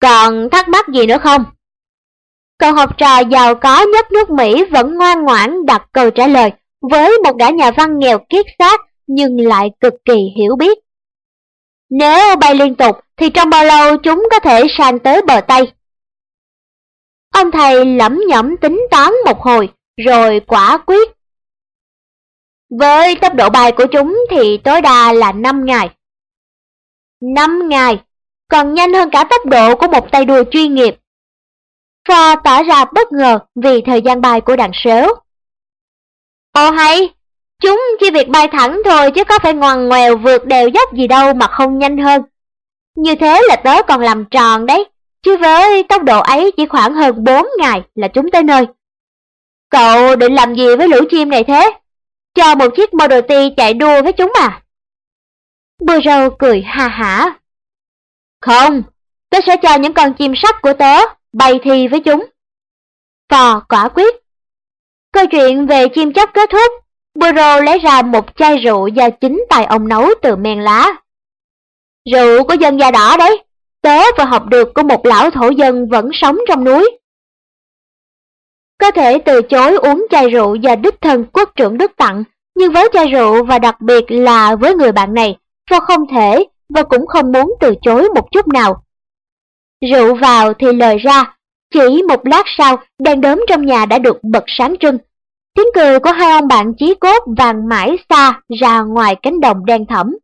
A: Còn thắc mắc gì nữa không? Cậu học trò giàu có nhất nước Mỹ vẫn ngoan ngoãn đặt câu trả lời với một gã nhà văn nghèo kiết xác nhưng lại cực kỳ hiểu biết. Nếu bay liên tục thì trong bao lâu chúng có thể sang tới bờ Tây? Ông thầy lẩm nhẩm tính toán một hồi, rồi quả quyết. Với tốc độ bay của chúng thì tối đa là 5 ngày. 5 ngày, còn nhanh hơn cả tốc độ của một tay đua chuyên nghiệp. Pho tỏ ra bất ngờ vì thời gian bay của đàn sếu. Ồ hay, chúng chỉ việc bay thẳng thôi chứ có phải ngoằn ngoèo vượt đèo dốc gì đâu mà không nhanh hơn. Như thế là tớ còn làm tròn đấy, chứ với tốc độ ấy chỉ khoảng hơn 4 ngày là chúng tới nơi. Cậu định làm gì với lũ chim này thế? Cho một chiếc Model T chạy đua với chúng à? Bơ râu cười ha hả. Không, tớ sẽ cho những con chim sắt của tớ bay thi với chúng. Phò quả quyết. Câu chuyện về chim chóc kết thúc, Burrow lấy ra một chai rượu do chính tay ông nấu từ men lá. Rượu của dân da đỏ đấy, tớ vừa học được của một lão thổ dân vẫn sống trong núi. Có thể từ chối uống chai rượu do đích thân quốc trưởng Đức tặng, nhưng với chai rượu và đặc biệt là với người bạn này, Phò không thể và cũng không muốn từ chối một chút nào. Rượu vào thì lời ra, chỉ một lát sau đèn đốm trong nhà đã được bật sáng trưng. Tiếng cười của hai ông bạn chí cốt vàng mãi xa ra ngoài cánh đồng đen thẫm.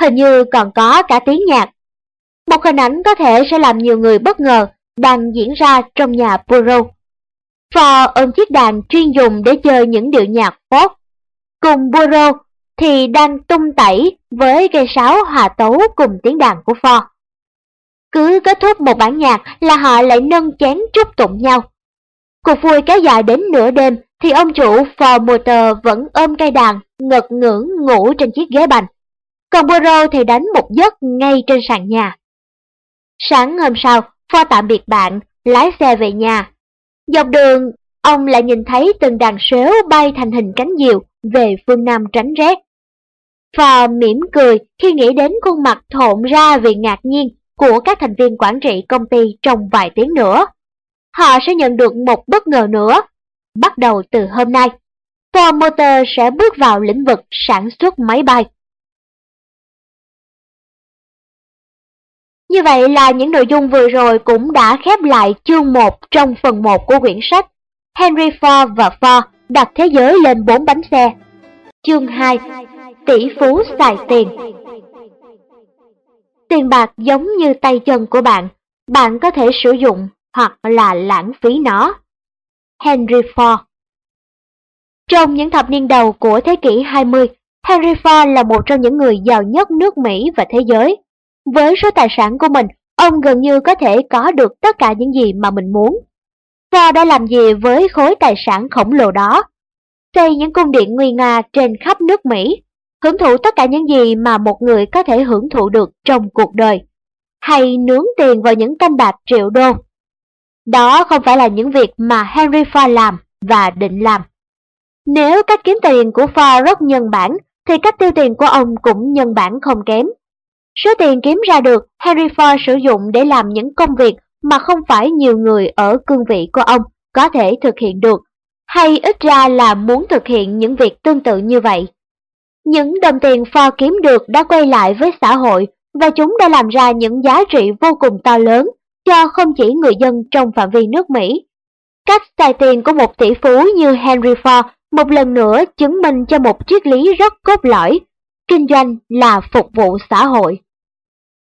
A: Hình như còn có cả tiếng nhạc. Một hình ảnh có thể sẽ làm nhiều người bất ngờ đang diễn ra trong nhà Puro. Phò ôm chiếc đàn chuyên dùng để chơi những điệu nhạc pop. Cùng Puro thì đang tung tẩy với cây sáo hòa tấu cùng tiếng đàn của Phò. Cứ kết thúc một bản nhạc là họ lại nâng chén chúc tụng nhau. Cuộc vui kéo dài đến nửa đêm thì ông chủ Ford Motor vẫn ôm cây đàn, ngật ngưỡng ngủ trên chiếc ghế bành. Còn Boro thì đánh một giấc ngay trên sàn nhà. Sáng hôm sau, pho tạm biệt bạn, lái xe về nhà. Dọc đường, ông lại nhìn thấy từng đàn sếu bay thành hình cánh diều về phương Nam tránh rét. pho mỉm cười khi nghĩ đến khuôn mặt thộn ra vì ngạc nhiên của các thành viên quản trị công ty trong vài tiếng nữa. Họ sẽ nhận được một bất ngờ nữa. Bắt đầu từ hôm nay, Ford Motor sẽ bước vào lĩnh vực sản xuất máy bay. Như vậy là những nội dung vừa rồi cũng đã khép lại chương 1 trong phần 1 của quyển sách Henry Ford và Ford đặt thế giới lên bốn bánh xe. Chương 2 Tỷ phú xài tiền Tiền bạc giống như tay chân của bạn, bạn có thể sử dụng hoặc là lãng phí nó. Henry Ford Trong những thập niên đầu của thế kỷ 20, Henry Ford là một trong những người giàu nhất nước Mỹ và thế giới. Với số tài sản của mình, ông gần như có thể có được tất cả những gì mà mình muốn. Ford đã làm gì với khối tài sản khổng lồ đó? Xây những cung điện nguy nga trên khắp nước Mỹ, hưởng thụ tất cả những gì mà một người có thể hưởng thụ được trong cuộc đời, hay nướng tiền vào những canh bạc triệu đô. Đó không phải là những việc mà Henry Ford làm và định làm. Nếu cách kiếm tiền của Ford rất nhân bản, thì cách tiêu tiền của ông cũng nhân bản không kém. Số tiền kiếm ra được, Henry Ford sử dụng để làm những công việc mà không phải nhiều người ở cương vị của ông có thể thực hiện được, hay ít ra là muốn thực hiện những việc tương tự như vậy. Những đồng tiền Ford kiếm được đã quay lại với xã hội và chúng đã làm ra những giá trị vô cùng to lớn cho không chỉ người dân trong phạm vi nước Mỹ. Cách xài tiền của một tỷ phú như Henry Ford một lần nữa chứng minh cho một triết lý rất cốt lõi, kinh doanh là phục vụ xã hội.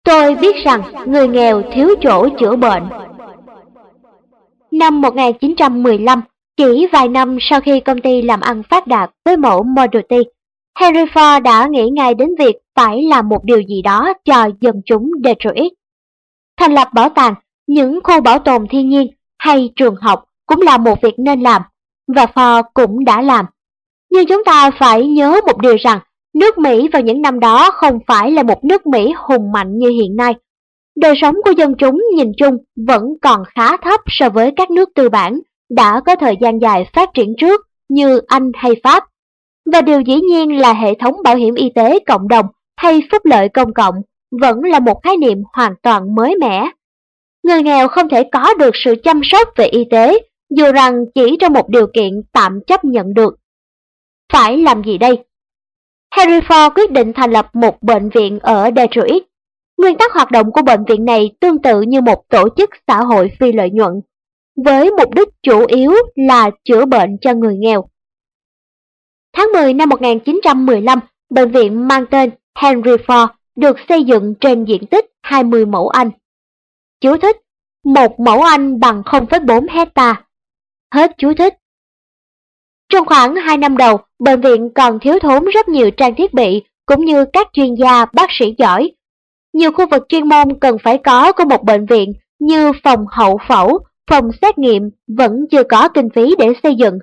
A: Tôi biết rằng người nghèo thiếu chỗ chữa bệnh. Năm 1915, chỉ vài năm sau khi công ty làm ăn phát đạt với mẫu Model T, Henry Ford đã nghĩ ngay đến việc phải làm một điều gì đó cho dân chúng Detroit. Thành lập bảo tàng, những khu bảo tồn thiên nhiên hay trường học cũng là một việc nên làm, và Ford cũng đã làm. Nhưng chúng ta phải nhớ một điều rằng, nước Mỹ vào những năm đó không phải là một nước Mỹ hùng mạnh như hiện nay. Đời sống của dân chúng nhìn chung vẫn còn khá thấp so với các nước tư bản đã có thời gian dài phát triển trước như Anh hay Pháp. Và điều dĩ nhiên là hệ thống bảo hiểm y tế cộng đồng hay phúc lợi công cộng vẫn là một khái niệm hoàn toàn mới mẻ. Người nghèo không thể có được sự chăm sóc về y tế, dù rằng chỉ trong một điều kiện tạm chấp nhận được. Phải làm gì đây? Henry Ford quyết định thành lập một bệnh viện ở Detroit. Nguyên tắc hoạt động của bệnh viện này tương tự như một tổ chức xã hội phi lợi nhuận, với mục đích chủ yếu là chữa bệnh cho người nghèo. Tháng 10 năm 1915, bệnh viện mang tên Henry Ford được xây dựng trên diện tích 20 mẫu Anh. Chú thích, một mẫu Anh bằng 0,4 hecta. Hết chú thích. Trong khoảng 2 năm đầu, bệnh viện còn thiếu thốn rất nhiều trang thiết bị cũng như các chuyên gia bác sĩ giỏi. Nhiều khu vực chuyên môn cần phải có của một bệnh viện như phòng hậu phẫu, phòng xét nghiệm vẫn chưa có kinh phí để xây dựng.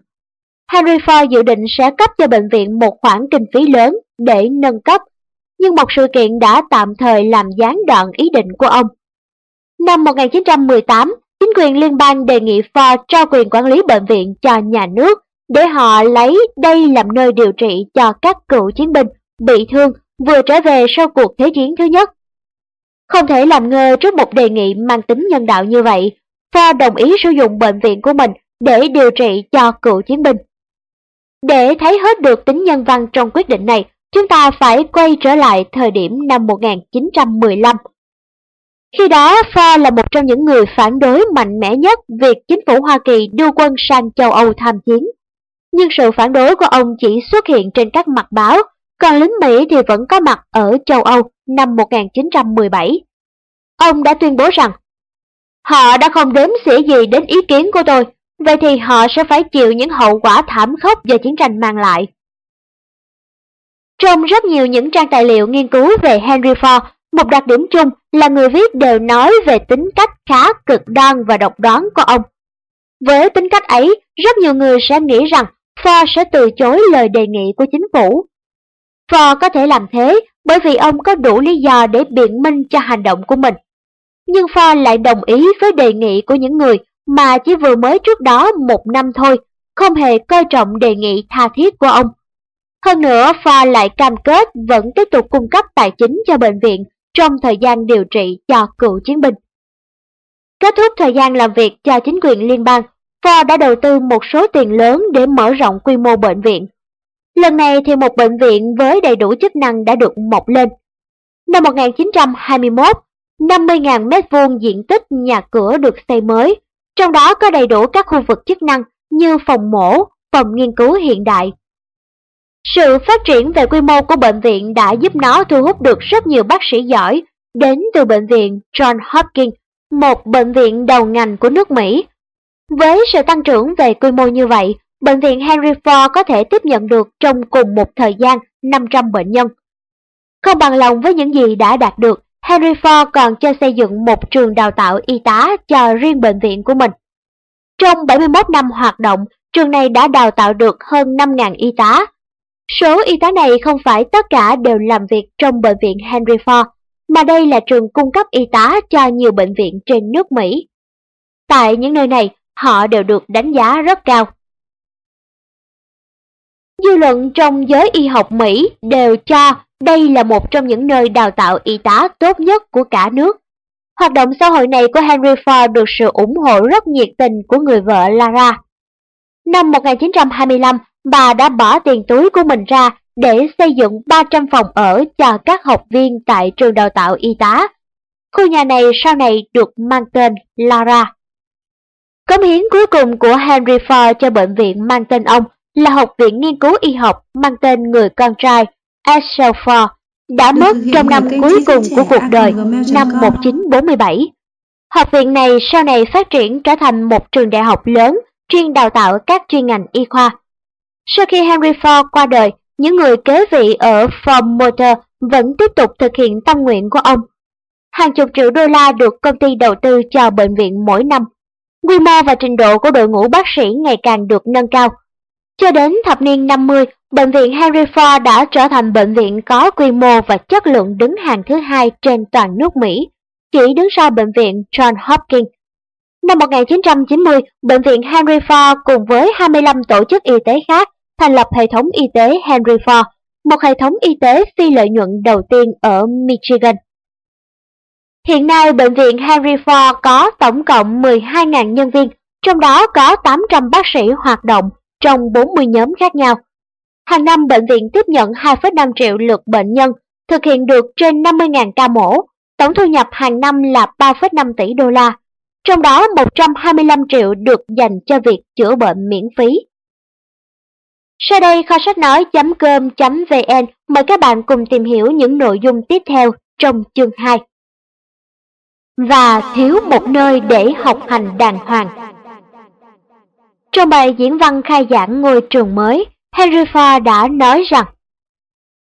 A: Henry Ford dự định sẽ cấp cho bệnh viện một khoản kinh phí lớn để nâng cấp, nhưng một sự kiện đã tạm thời làm gián đoạn ý định của ông. Năm 1918, chính quyền liên bang đề nghị Ford trao quyền quản lý bệnh viện cho nhà nước để họ lấy đây làm nơi điều trị cho các cựu chiến binh bị thương vừa trở về sau cuộc Thế chiến thứ nhất. Không thể làm ngơ trước một đề nghị mang tính nhân đạo như vậy, Pho đồng ý sử dụng bệnh viện của mình để điều trị cho cựu chiến binh. Để thấy hết được tính nhân văn trong quyết định này, chúng ta phải quay trở lại thời điểm năm 1915. Khi đó, Pho là một trong những người phản đối mạnh mẽ nhất việc chính phủ Hoa Kỳ đưa quân sang châu Âu tham chiến. Nhưng sự phản đối của ông chỉ xuất hiện trên các mặt báo, còn lính Mỹ thì vẫn có mặt ở châu Âu năm 1917. Ông đã tuyên bố rằng, họ đã không đếm xỉa gì đến ý kiến của tôi, vậy thì họ sẽ phải chịu những hậu quả thảm khốc do chiến tranh mang lại. Trong rất nhiều những trang tài liệu nghiên cứu về Henry Ford, một đặc điểm chung là người viết đều nói về tính cách khá cực đoan và độc đoán của ông. Với tính cách ấy, rất nhiều người sẽ nghĩ rằng Ford sẽ từ chối lời đề nghị của chính phủ. Ford có thể làm thế bởi vì ông có đủ lý do để biện minh cho hành động của mình. Nhưng Ford lại đồng ý với đề nghị của những người mà chỉ vừa mới trước đó một năm thôi, không hề coi trọng đề nghị tha thiết của ông. Hơn nữa, Ford lại cam kết vẫn tiếp tục cung cấp tài chính cho bệnh viện trong thời gian điều trị cho cựu chiến binh. Kết thúc thời gian làm việc cho chính quyền liên bang, Ford đã đầu tư một số tiền lớn để mở rộng quy mô bệnh viện. Lần này thì một bệnh viện với đầy đủ chức năng đã được mọc lên. Năm 1921, 50.000 m2 diện tích nhà cửa được xây mới, trong đó có đầy đủ các khu vực chức năng như phòng mổ, phòng nghiên cứu hiện đại. Sự phát triển về quy mô của bệnh viện đã giúp nó thu hút được rất nhiều bác sĩ giỏi đến từ bệnh viện John Hopkins, một bệnh viện đầu ngành của nước Mỹ. Với sự tăng trưởng về quy mô như vậy, bệnh viện Henry Ford có thể tiếp nhận được trong cùng một thời gian 500 bệnh nhân. Không bằng lòng với những gì đã đạt được, Henry Ford còn cho xây dựng một trường đào tạo y tá cho riêng bệnh viện của mình. Trong 71 năm hoạt động, trường này đã đào tạo được hơn 5.000 y tá. Số y tá này không phải tất cả đều làm việc trong bệnh viện Henry Ford, mà đây là trường cung cấp y tá cho nhiều bệnh viện trên nước Mỹ. Tại những nơi này, họ đều được đánh giá rất cao. Dư luận trong giới y học Mỹ đều cho đây là một trong những nơi đào tạo y tá tốt nhất của cả nước. Hoạt động xã hội này của Henry Ford được sự ủng hộ rất nhiệt tình của người vợ Lara. Năm 1925, bà đã bỏ tiền túi của mình ra để xây dựng 300 phòng ở cho các học viên tại trường đào tạo y tá. Khu nhà này sau này được mang tên Lara. Cống hiến cuối cùng của Henry Ford cho bệnh viện mang tên ông là Học viện Nghiên cứu Y học mang tên người con trai Ashel Ford đã mất trong năm cuối cùng của cuộc đời năm 1947. Học viện này sau này phát triển trở thành một trường đại học lớn chuyên đào tạo các chuyên ngành y khoa. Sau khi Henry Ford qua đời, những người kế vị ở Ford Motor vẫn tiếp tục thực hiện tâm nguyện của ông. Hàng chục triệu đô la được công ty đầu tư cho bệnh viện mỗi năm. Quy mô và trình độ của đội ngũ bác sĩ ngày càng được nâng cao. Cho đến thập niên 50, bệnh viện Henry Ford đã trở thành bệnh viện có quy mô và chất lượng đứng hàng thứ hai trên toàn nước Mỹ, chỉ đứng sau bệnh viện John Hopkins. Năm 1990, bệnh viện Henry Ford cùng với 25 tổ chức y tế khác thành lập hệ thống y tế Henry Ford, một hệ thống y tế phi lợi nhuận đầu tiên ở Michigan. Hiện nay, bệnh viện Henry Ford có tổng cộng 12.000 nhân viên, trong đó có 800 bác sĩ hoạt động trong 40 nhóm khác nhau. Hàng năm, bệnh viện tiếp nhận 2,5 triệu lượt bệnh nhân, thực hiện được trên 50.000 ca mổ, tổng thu nhập hàng năm là 3,5 tỷ đô la, trong đó 125 triệu được dành cho việc chữa bệnh miễn phí. Sau đây kho sách nói.com.vn mời các bạn cùng tìm hiểu những nội dung tiếp theo trong chương 2. Và thiếu một nơi để học hành đàng hoàng. Trong bài diễn văn khai giảng ngôi trường mới, Henry Ford đã nói rằng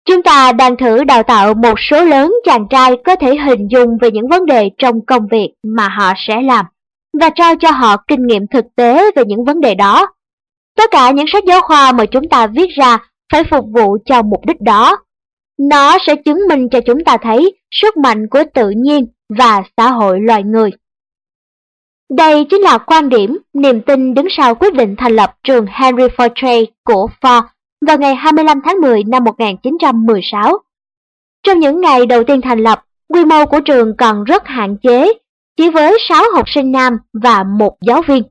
A: Chúng ta đang thử đào tạo một số lớn chàng trai có thể hình dung về những vấn đề trong công việc mà họ sẽ làm và trao cho họ kinh nghiệm thực tế về những vấn đề đó. Tất cả những sách giáo khoa mà chúng ta viết ra phải phục vụ cho mục đích đó. Nó sẽ chứng minh cho chúng ta thấy sức mạnh của tự nhiên và xã hội loài người. Đây chính là quan điểm, niềm tin đứng sau quyết định thành lập trường Henry Ford Trade của Ford vào ngày 25 tháng 10 năm 1916. Trong những ngày đầu tiên thành lập, quy mô của trường còn rất hạn chế, chỉ với 6 học sinh nam và một giáo viên.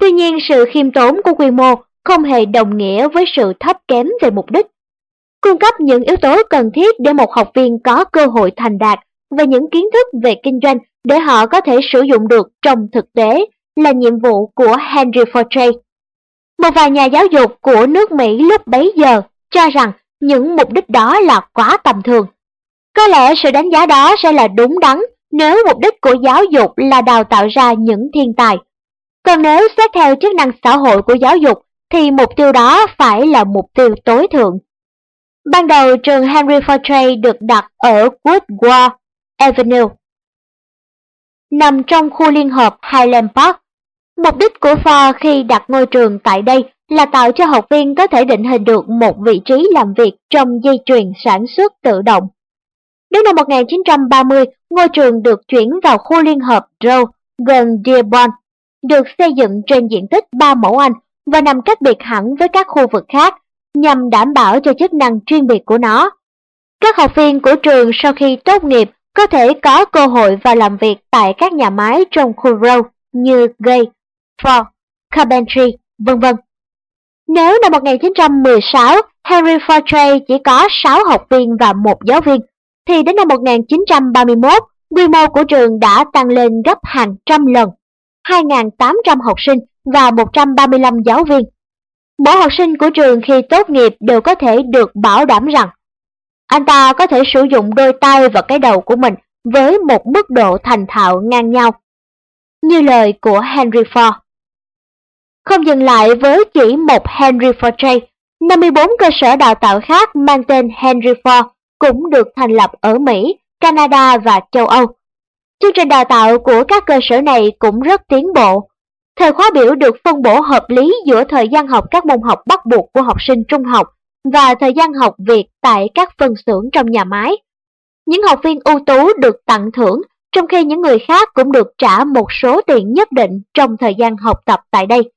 A: Tuy nhiên sự khiêm tốn của quy mô không hề đồng nghĩa với sự thấp kém về mục đích. Cung cấp những yếu tố cần thiết để một học viên có cơ hội thành đạt và những kiến thức về kinh doanh để họ có thể sử dụng được trong thực tế là nhiệm vụ của Henry Ford. Một vài nhà giáo dục của nước Mỹ lúc bấy giờ cho rằng những mục đích đó là quá tầm thường. Có lẽ sự đánh giá đó sẽ là đúng đắn nếu mục đích của giáo dục là đào tạo ra những thiên tài. Còn nếu xét theo chức năng xã hội của giáo dục, thì mục tiêu đó phải là mục tiêu tối thượng. Ban đầu, trường Henry Ford được đặt ở Woodward Avenue, nằm trong khu liên hợp Highland Park. Mục đích của Ford khi đặt ngôi trường tại đây là tạo cho học viên có thể định hình được một vị trí làm việc trong dây chuyền sản xuất tự động. Đến năm 1930, ngôi trường được chuyển vào khu liên hợp Rowe gần Dearborn, được xây dựng trên diện tích 3 mẫu Anh và nằm cách biệt hẳn với các khu vực khác nhằm đảm bảo cho chức năng chuyên biệt của nó. Các học viên của trường sau khi tốt nghiệp có thể có cơ hội vào làm việc tại các nhà máy trong khu Row như Gay, Ford, Carpentry, vân vân. Nếu năm 1916 Henry Ford chỉ có 6 học viên và một giáo viên, thì đến năm 1931, quy mô của trường đã tăng lên gấp hàng trăm lần, 2.800 học sinh và 135 giáo viên. Mỗi học sinh của trường khi tốt nghiệp đều có thể được bảo đảm rằng anh ta có thể sử dụng đôi tay và cái đầu của mình với một mức độ thành thạo ngang nhau. Như lời của Henry Ford. Không dừng lại với chỉ một Henry Ford J, 54 cơ sở đào tạo khác mang tên Henry Ford cũng được thành lập ở Mỹ, Canada và châu Âu. Chương trình đào tạo của các cơ sở này cũng rất tiến bộ. Thời khóa biểu được phân bổ hợp lý giữa thời gian học các môn học bắt buộc của học sinh trung học và thời gian học việc tại các phân xưởng trong nhà máy. Những học viên ưu tú được tặng thưởng, trong khi những người khác cũng được trả một số tiền nhất định trong thời gian học tập tại đây.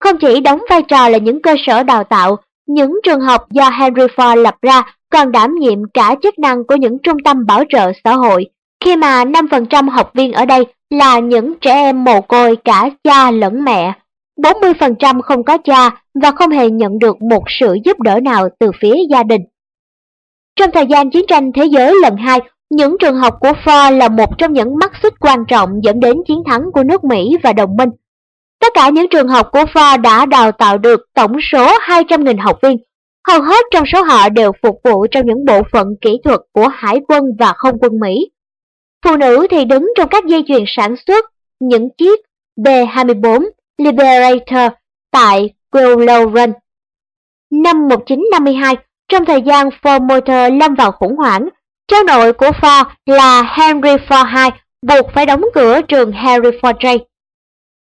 A: Không chỉ đóng vai trò là những cơ sở đào tạo, những trường học do Henry Ford lập ra còn đảm nhiệm cả chức năng của những trung tâm bảo trợ xã hội, khi mà 5% học viên ở đây là những trẻ em mồ côi cả cha lẫn mẹ. 40% không có cha và không hề nhận được một sự giúp đỡ nào từ phía gia đình. Trong thời gian chiến tranh thế giới lần hai, những trường học của Ford là một trong những mắt xích quan trọng dẫn đến chiến thắng của nước Mỹ và đồng minh. Tất cả những trường học của Ford đã đào tạo được tổng số 200.000 học viên. Hầu hết trong số họ đều phục vụ trong những bộ phận kỹ thuật của Hải quân và không quân Mỹ. Phụ nữ thì đứng trong các dây chuyền sản xuất những chiếc B-24 Liberator tại Willow Run. Năm 1952, trong thời gian Ford Motor lâm vào khủng hoảng, cháu nội của Ford là Henry Ford II buộc phải đóng cửa trường Henry Ford J.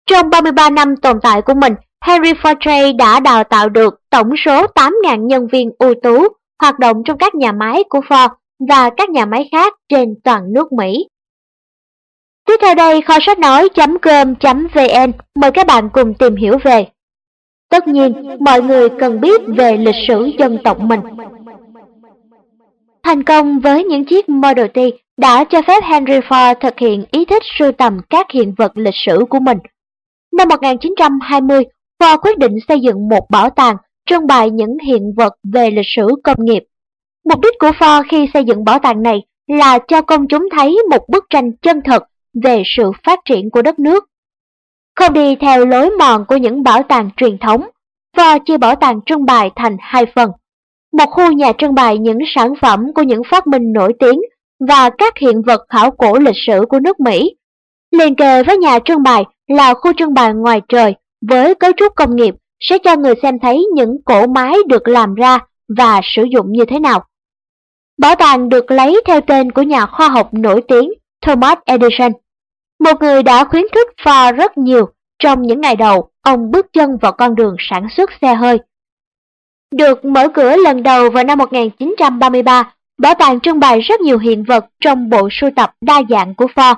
A: Trong 33 năm tồn tại của mình, Henry Ford J đã đào tạo được tổng số 8.000 nhân viên ưu tú hoạt động trong các nhà máy của Ford và các nhà máy khác trên toàn nước Mỹ. Tiếp theo đây kho sách nói.com.vn mời các bạn cùng tìm hiểu về. Tất nhiên, mọi người cần biết về lịch sử dân tộc mình. Thành công với những chiếc Model T đã cho phép Henry Ford thực hiện ý thích sưu tầm các hiện vật lịch sử của mình. Năm 1920, Ford quyết định xây dựng một bảo tàng trưng bày những hiện vật về lịch sử công nghiệp. Mục đích của Ford khi xây dựng bảo tàng này là cho công chúng thấy một bức tranh chân thật về sự phát triển của đất nước. Không đi theo lối mòn của những bảo tàng truyền thống, và chia bảo tàng trưng bày thành hai phần một khu nhà trưng bày những sản phẩm của những phát minh nổi tiếng và các hiện vật khảo cổ lịch sử của nước Mỹ. Liên kề với nhà trưng bày là khu trưng bày ngoài trời với cấu trúc công nghiệp sẽ cho người xem thấy những cổ máy được làm ra và sử dụng như thế nào. Bảo tàng được lấy theo tên của nhà khoa học nổi tiếng Thomas Edison, một người đã khuyến khích Ford rất nhiều trong những ngày đầu ông bước chân vào con đường sản xuất xe hơi được mở cửa lần đầu vào năm 1933, bảo tàng trưng bày rất nhiều hiện vật trong bộ sưu tập đa dạng của Ford,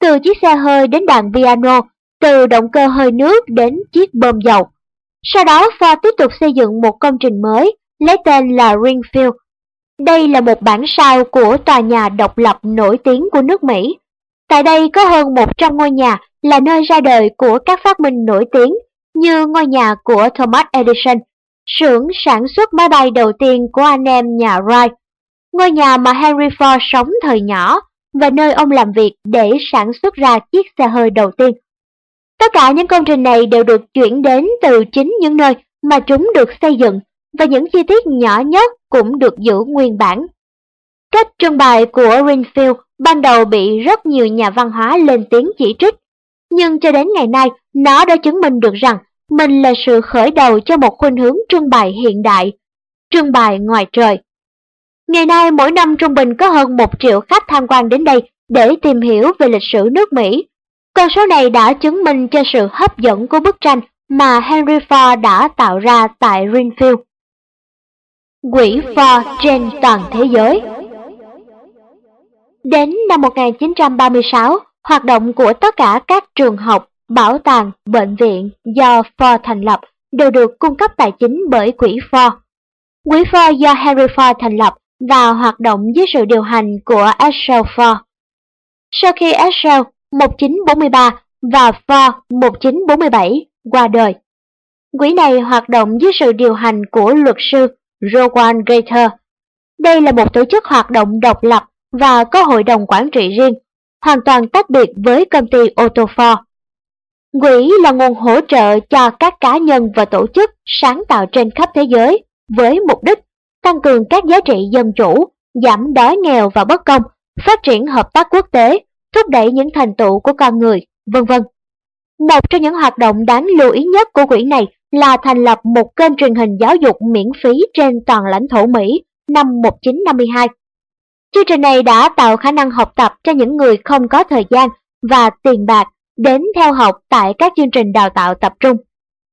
A: từ chiếc xe hơi đến đàn piano, từ động cơ hơi nước đến chiếc bơm dầu. Sau đó Ford tiếp tục xây dựng một công trình mới, lấy tên là Ringfield. Đây là một bản sao của tòa nhà độc lập nổi tiếng của nước Mỹ. Tại đây có hơn 100 ngôi nhà là nơi ra đời của các phát minh nổi tiếng như ngôi nhà của Thomas Edison, xưởng sản xuất máy bay đầu tiên của anh em nhà Wright, ngôi nhà mà Henry Ford sống thời nhỏ và nơi ông làm việc để sản xuất ra chiếc xe hơi đầu tiên. Tất cả những công trình này đều được chuyển đến từ chính những nơi mà chúng được xây dựng và những chi tiết nhỏ nhất cũng được giữ nguyên bản. Cách trưng bày của Greenfield ban đầu bị rất nhiều nhà văn hóa lên tiếng chỉ trích, nhưng cho đến ngày nay nó đã chứng minh được rằng mình là sự khởi đầu cho một khuynh hướng trưng bày hiện đại, trưng bày ngoài trời. Ngày nay mỗi năm trung bình có hơn một triệu khách tham quan đến đây để tìm hiểu về lịch sử nước Mỹ. Con số này đã chứng minh cho sự hấp dẫn của bức tranh mà Henry Ford đã tạo ra tại Greenfield. Quỹ Ford trên toàn thế giới Đến năm 1936, hoạt động của tất cả các trường học bảo tàng, bệnh viện do Ford thành lập đều được cung cấp tài chính bởi quỹ Ford. Quỹ Ford do Henry Ford thành lập và hoạt động dưới sự điều hành của Ashell Ford. Sau khi Ashell 1943 và Ford 1947 qua đời, quỹ này hoạt động dưới sự điều hành của luật sư Rowan Gator. Đây là một tổ chức hoạt động độc lập và có hội đồng quản trị riêng, hoàn toàn tách biệt với công ty Autofor. Quỹ là nguồn hỗ trợ cho các cá nhân và tổ chức sáng tạo trên khắp thế giới với mục đích tăng cường các giá trị dân chủ, giảm đói nghèo và bất công, phát triển hợp tác quốc tế, thúc đẩy những thành tựu của con người, vân vân. Một trong những hoạt động đáng lưu ý nhất của quỹ này là thành lập một kênh truyền hình giáo dục miễn phí trên toàn lãnh thổ Mỹ năm 1952. Chương trình này đã tạo khả năng học tập cho những người không có thời gian và tiền bạc đến theo học tại các chương trình đào tạo tập trung.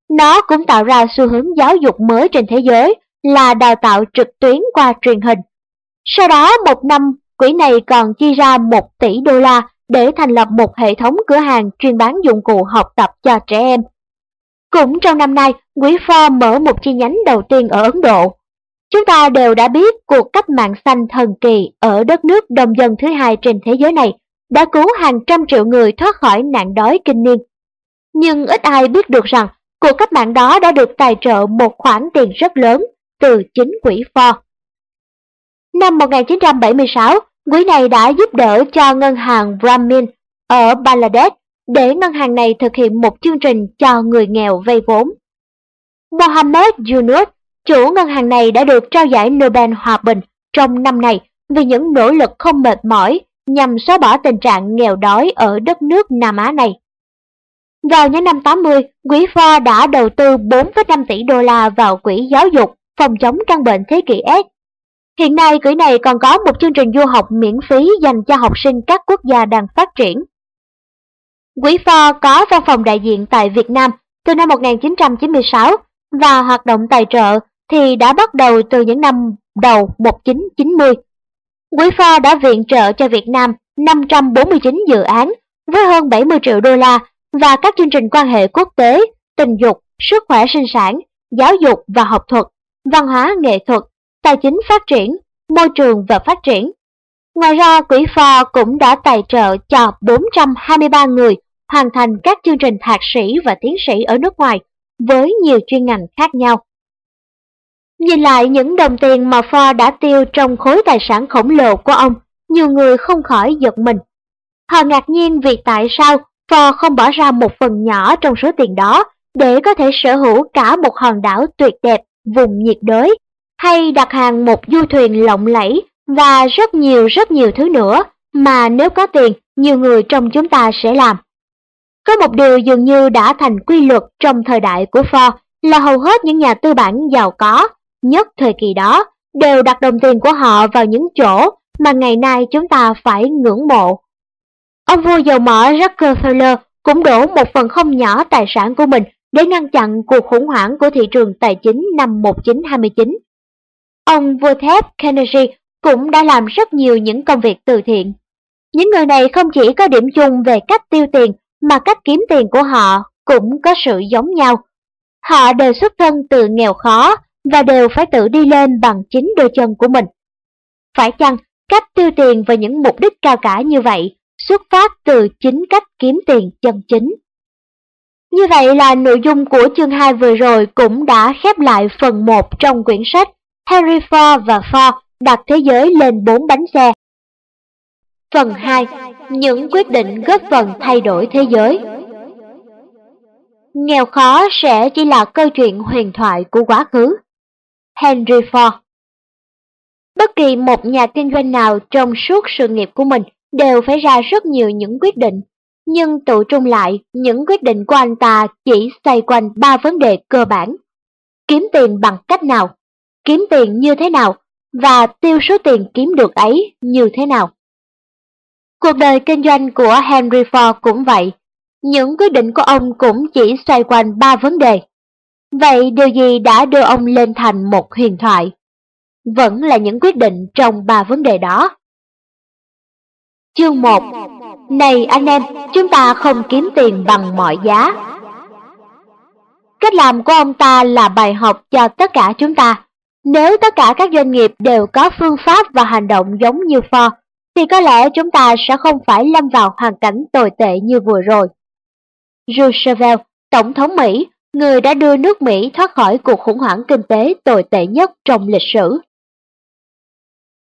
A: Nó cũng tạo ra xu hướng giáo dục mới trên thế giới là đào tạo trực tuyến qua truyền hình. Sau đó một năm, quỹ này còn chi ra 1 tỷ đô la để thành lập một hệ thống cửa hàng chuyên bán dụng cụ học tập cho trẻ em. Cũng trong năm nay, quỹ Ford mở một chi nhánh đầu tiên ở Ấn Độ. Chúng ta đều đã biết cuộc cách mạng xanh thần kỳ ở đất nước đông dân thứ hai trên thế giới này đã cứu hàng trăm triệu người thoát khỏi nạn đói kinh niên. Nhưng ít ai biết được rằng cuộc cách mạng đó đã được tài trợ một khoản tiền rất lớn từ chính quỹ Ford. Năm 1976, quỹ này đã giúp đỡ cho ngân hàng Brahmin ở Bangladesh để ngân hàng này thực hiện một chương trình cho người nghèo vay vốn. Mohammed Yunus, chủ ngân hàng này đã được trao giải Nobel Hòa Bình trong năm này vì những nỗ lực không mệt mỏi nhằm xóa bỏ tình trạng nghèo đói ở đất nước Nam Á này. Vào những năm 80, quỹ Ford đã đầu tư 4,5 tỷ đô la vào quỹ giáo dục phòng chống căn bệnh thế kỷ S. Hiện nay quỹ này còn có một chương trình du học miễn phí dành cho học sinh các quốc gia đang phát triển. Quỹ Ford có văn phòng đại diện tại Việt Nam từ năm 1996 và hoạt động tài trợ thì đã bắt đầu từ những năm đầu 1990. Quỹ Pha đã viện trợ cho Việt Nam 549 dự án với hơn 70 triệu đô la và các chương trình quan hệ quốc tế, tình dục, sức khỏe sinh sản, giáo dục và học thuật, văn hóa nghệ thuật, tài chính phát triển, môi trường và phát triển. Ngoài ra, quỹ Ford cũng đã tài trợ cho 423 người hoàn thành các chương trình thạc sĩ và tiến sĩ ở nước ngoài với nhiều chuyên ngành khác nhau. Nhìn lại những đồng tiền mà Ford đã tiêu trong khối tài sản khổng lồ của ông, nhiều người không khỏi giật mình. Họ ngạc nhiên vì tại sao Ford không bỏ ra một phần nhỏ trong số tiền đó để có thể sở hữu cả một hòn đảo tuyệt đẹp vùng nhiệt đới, hay đặt hàng một du thuyền lộng lẫy và rất nhiều rất nhiều thứ nữa mà nếu có tiền, nhiều người trong chúng ta sẽ làm. Có một điều dường như đã thành quy luật trong thời đại của Ford là hầu hết những nhà tư bản giàu có nhất thời kỳ đó, đều đặt đồng tiền của họ vào những chỗ mà ngày nay chúng ta phải ngưỡng mộ. Ông vua dầu mỏ Rockefeller cũng đổ một phần không nhỏ tài sản của mình để ngăn chặn cuộc khủng hoảng của thị trường tài chính năm 1929. Ông vua thép Kennedy cũng đã làm rất nhiều những công việc từ thiện. Những người này không chỉ có điểm chung về cách tiêu tiền, mà cách kiếm tiền của họ cũng có sự giống nhau. Họ đều xuất thân từ nghèo khó và đều phải tự đi lên bằng chính đôi chân của mình. Phải chăng cách tiêu tiền và những mục đích cao cả như vậy xuất phát từ chính cách kiếm tiền chân chính? Như vậy là nội dung của chương 2 vừa rồi cũng đã khép lại phần 1 trong quyển sách Harry Ford và Ford đặt thế giới lên bốn bánh xe. Phần 2. Những quyết định góp phần thay đổi thế giới Nghèo khó sẽ chỉ là câu chuyện huyền thoại của quá khứ. Henry Ford Bất kỳ một nhà kinh doanh nào trong suốt sự nghiệp của mình đều phải ra rất nhiều những quyết định, nhưng tụ trung lại, những quyết định của anh ta chỉ xoay quanh ba vấn đề cơ bản. Kiếm tiền bằng cách nào, kiếm tiền như thế nào, và tiêu số tiền kiếm được ấy như thế nào. Cuộc đời kinh doanh của Henry Ford cũng vậy, những quyết định của ông cũng chỉ xoay quanh ba vấn đề. Vậy điều gì đã đưa ông lên thành một huyền thoại? Vẫn là những quyết định trong ba vấn đề đó. Chương 1 Này anh em, chúng ta không kiếm tiền bằng mọi giá. Cách làm của ông ta là bài học cho tất cả chúng ta. Nếu tất cả các doanh nghiệp đều có phương pháp và hành động giống như Ford, thì có lẽ chúng ta sẽ không phải lâm vào hoàn cảnh tồi tệ như vừa rồi. Roosevelt, Tổng thống Mỹ, người đã đưa nước Mỹ thoát khỏi cuộc khủng hoảng kinh tế tồi tệ nhất trong lịch sử.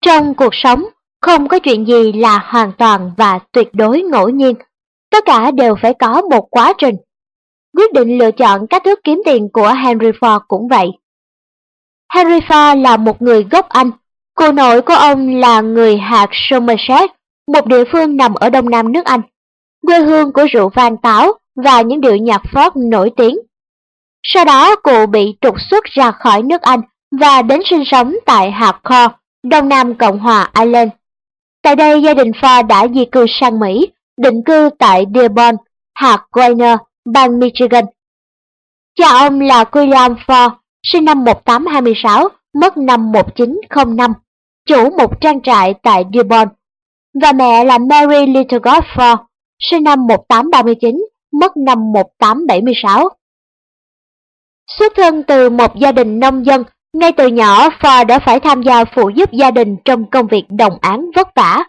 A: Trong cuộc sống, không có chuyện gì là hoàn toàn và tuyệt đối ngẫu nhiên, tất cả đều phải có một quá trình. Quyết định lựa chọn cách thức kiếm tiền của Henry Ford cũng vậy. Henry Ford là một người gốc Anh, cô nội của ông là người hạt Somerset, một địa phương nằm ở đông nam nước Anh, quê hương của rượu vang táo và những điệu nhạc folk nổi tiếng. Sau đó cụ bị trục xuất ra khỏi nước Anh và đến sinh sống tại hạt Kho, đông nam Cộng hòa Ireland. Tại đây gia đình Ford đã di cư sang Mỹ, định cư tại Dearborn, hạt Wayne, bang Michigan. Cha ông là William Ford, sinh năm 1826, mất năm 1905, chủ một trang trại tại Dearborn. Và mẹ là Mary Littlegold Ford, sinh năm 1839, mất năm 1876. Xuất thân từ một gia đình nông dân, ngay từ nhỏ Ford đã phải tham gia phụ giúp gia đình trong công việc đồng án vất vả.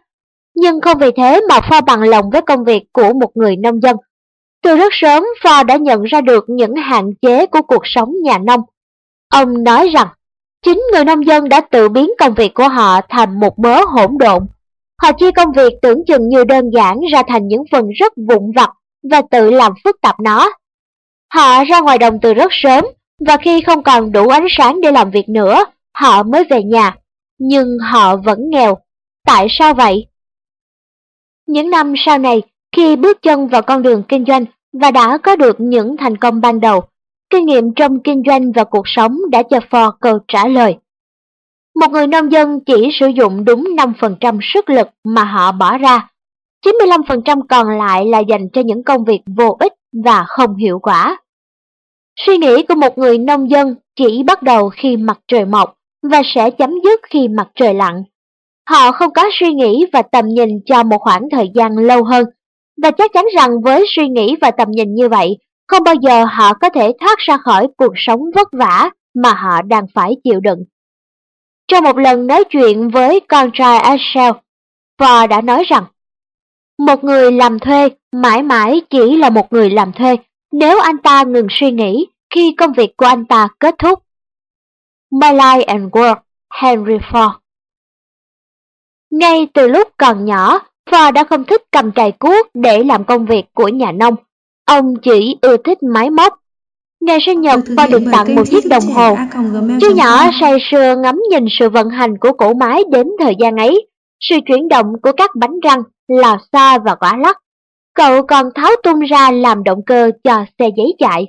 A: Nhưng không vì thế mà Ford bằng lòng với công việc của một người nông dân. Từ rất sớm, Ford đã nhận ra được những hạn chế của cuộc sống nhà nông. Ông nói rằng, chính người nông dân đã tự biến công việc của họ thành một mớ hỗn độn. Họ chia công việc tưởng chừng như đơn giản ra thành những phần rất vụn vặt và tự làm phức tạp nó. Họ ra ngoài đồng từ rất sớm và khi không còn đủ ánh sáng để làm việc nữa, họ mới về nhà. Nhưng họ vẫn nghèo. Tại sao vậy? Những năm sau này, khi bước chân vào con đường kinh doanh và đã có được những thành công ban đầu, kinh nghiệm trong kinh doanh và cuộc sống đã cho Ford câu trả lời. Một người nông dân chỉ sử dụng đúng 5% sức lực mà họ bỏ ra. 95% còn lại là dành cho những công việc vô ích và không hiệu quả. Suy nghĩ của một người nông dân chỉ bắt đầu khi mặt trời mọc và sẽ chấm dứt khi mặt trời lặn. Họ không có suy nghĩ và tầm nhìn cho một khoảng thời gian lâu hơn, và chắc chắn rằng với suy nghĩ và tầm nhìn như vậy, không bao giờ họ có thể thoát ra khỏi cuộc sống vất vả mà họ đang phải chịu đựng. Trong một lần nói chuyện với con trai Ashel, Ford đã nói rằng, một người làm thuê mãi mãi chỉ là một người làm thuê nếu anh ta ngừng suy nghĩ khi công việc của anh ta kết thúc. My Life and Work, Henry Ford Ngay từ lúc còn nhỏ, Ford đã không thích cầm cày cuốc để làm công việc của nhà nông. Ông chỉ ưa thích máy móc. Ngày sinh nhật, Ford được tặng một chiếc đồng hồ. Chú nhỏ say sưa ngắm nhìn sự vận hành của cỗ máy đến thời gian ấy, sự chuyển động của các bánh răng, lò xo và quả lắc. Cậu còn tháo tung ra làm động cơ cho xe giấy chạy.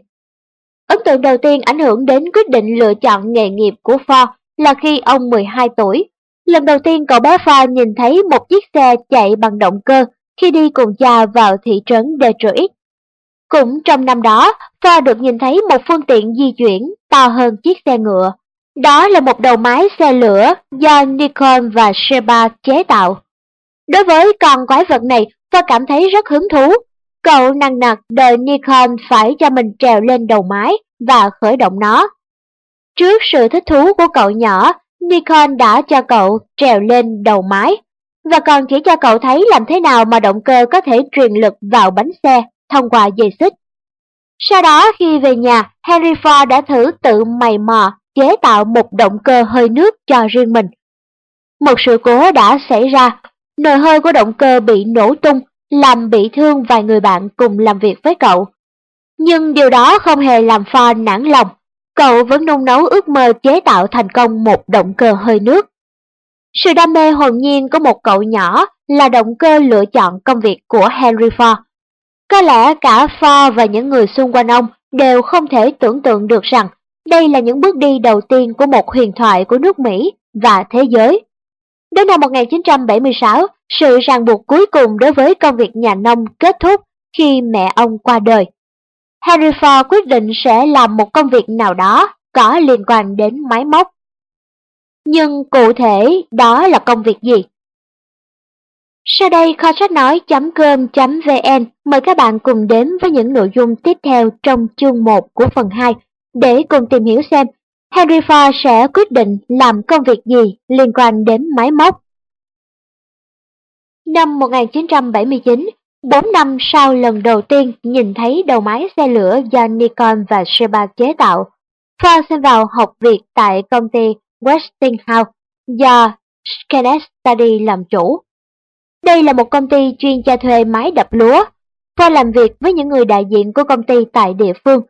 A: Ấn tượng đầu tiên ảnh hưởng đến quyết định lựa chọn nghề nghiệp của Ford là khi ông 12 tuổi. Lần đầu tiên cậu bé Ford nhìn thấy một chiếc xe chạy bằng động cơ khi đi cùng cha vào thị trấn Detroit. Cũng trong năm đó, Ford được nhìn thấy một phương tiện di chuyển to hơn chiếc xe ngựa. Đó là một đầu máy xe lửa do Nikon và Sheba chế tạo. Đối với con quái vật này, tôi cảm thấy rất hứng thú Cậu nằng nặc đợi Nikon phải cho mình trèo lên đầu máy và khởi động nó. Trước sự thích thú của cậu nhỏ, Nikon đã cho cậu trèo lên đầu máy và còn chỉ cho cậu thấy làm thế nào mà động cơ có thể truyền lực vào bánh xe thông qua dây xích. Sau đó khi về nhà, Henry Ford đã thử tự mày mò chế tạo một động cơ hơi nước cho riêng mình. Một sự cố đã xảy ra, nồi hơi của động cơ bị nổ tung làm bị thương vài người bạn cùng làm việc với cậu. Nhưng điều đó không hề làm Ford nản lòng, cậu vẫn nung nấu ước mơ chế tạo thành công một động cơ hơi nước. Sự đam mê hồn nhiên của một cậu nhỏ là động cơ lựa chọn công việc của Henry Ford. Có lẽ cả Ford và những người xung quanh ông đều không thể tưởng tượng được rằng đây là những bước đi đầu tiên của một huyền thoại của nước Mỹ và thế giới. Đến năm 1976, sự ràng buộc cuối cùng đối với công việc nhà nông kết thúc khi mẹ ông qua đời. Henry Ford quyết định sẽ làm một công việc nào đó có liên quan đến máy móc. Nhưng cụ thể đó là công việc gì? Sau đây kho sách nói.com.vn mời các bạn cùng đến với những nội dung tiếp theo trong chương 1 của phần 2 để cùng tìm hiểu xem Henry Ford sẽ quyết định làm công việc gì liên quan đến máy móc. Năm 1979, 4 năm sau lần đầu tiên nhìn thấy đầu máy xe lửa do Nikon và Sheba chế tạo, Ford xin vào học việc tại công ty Westinghouse do Kenneth Study làm chủ. Đây là một công ty chuyên cho thuê máy đập lúa. Ford làm việc với những người đại diện của công ty tại địa phương.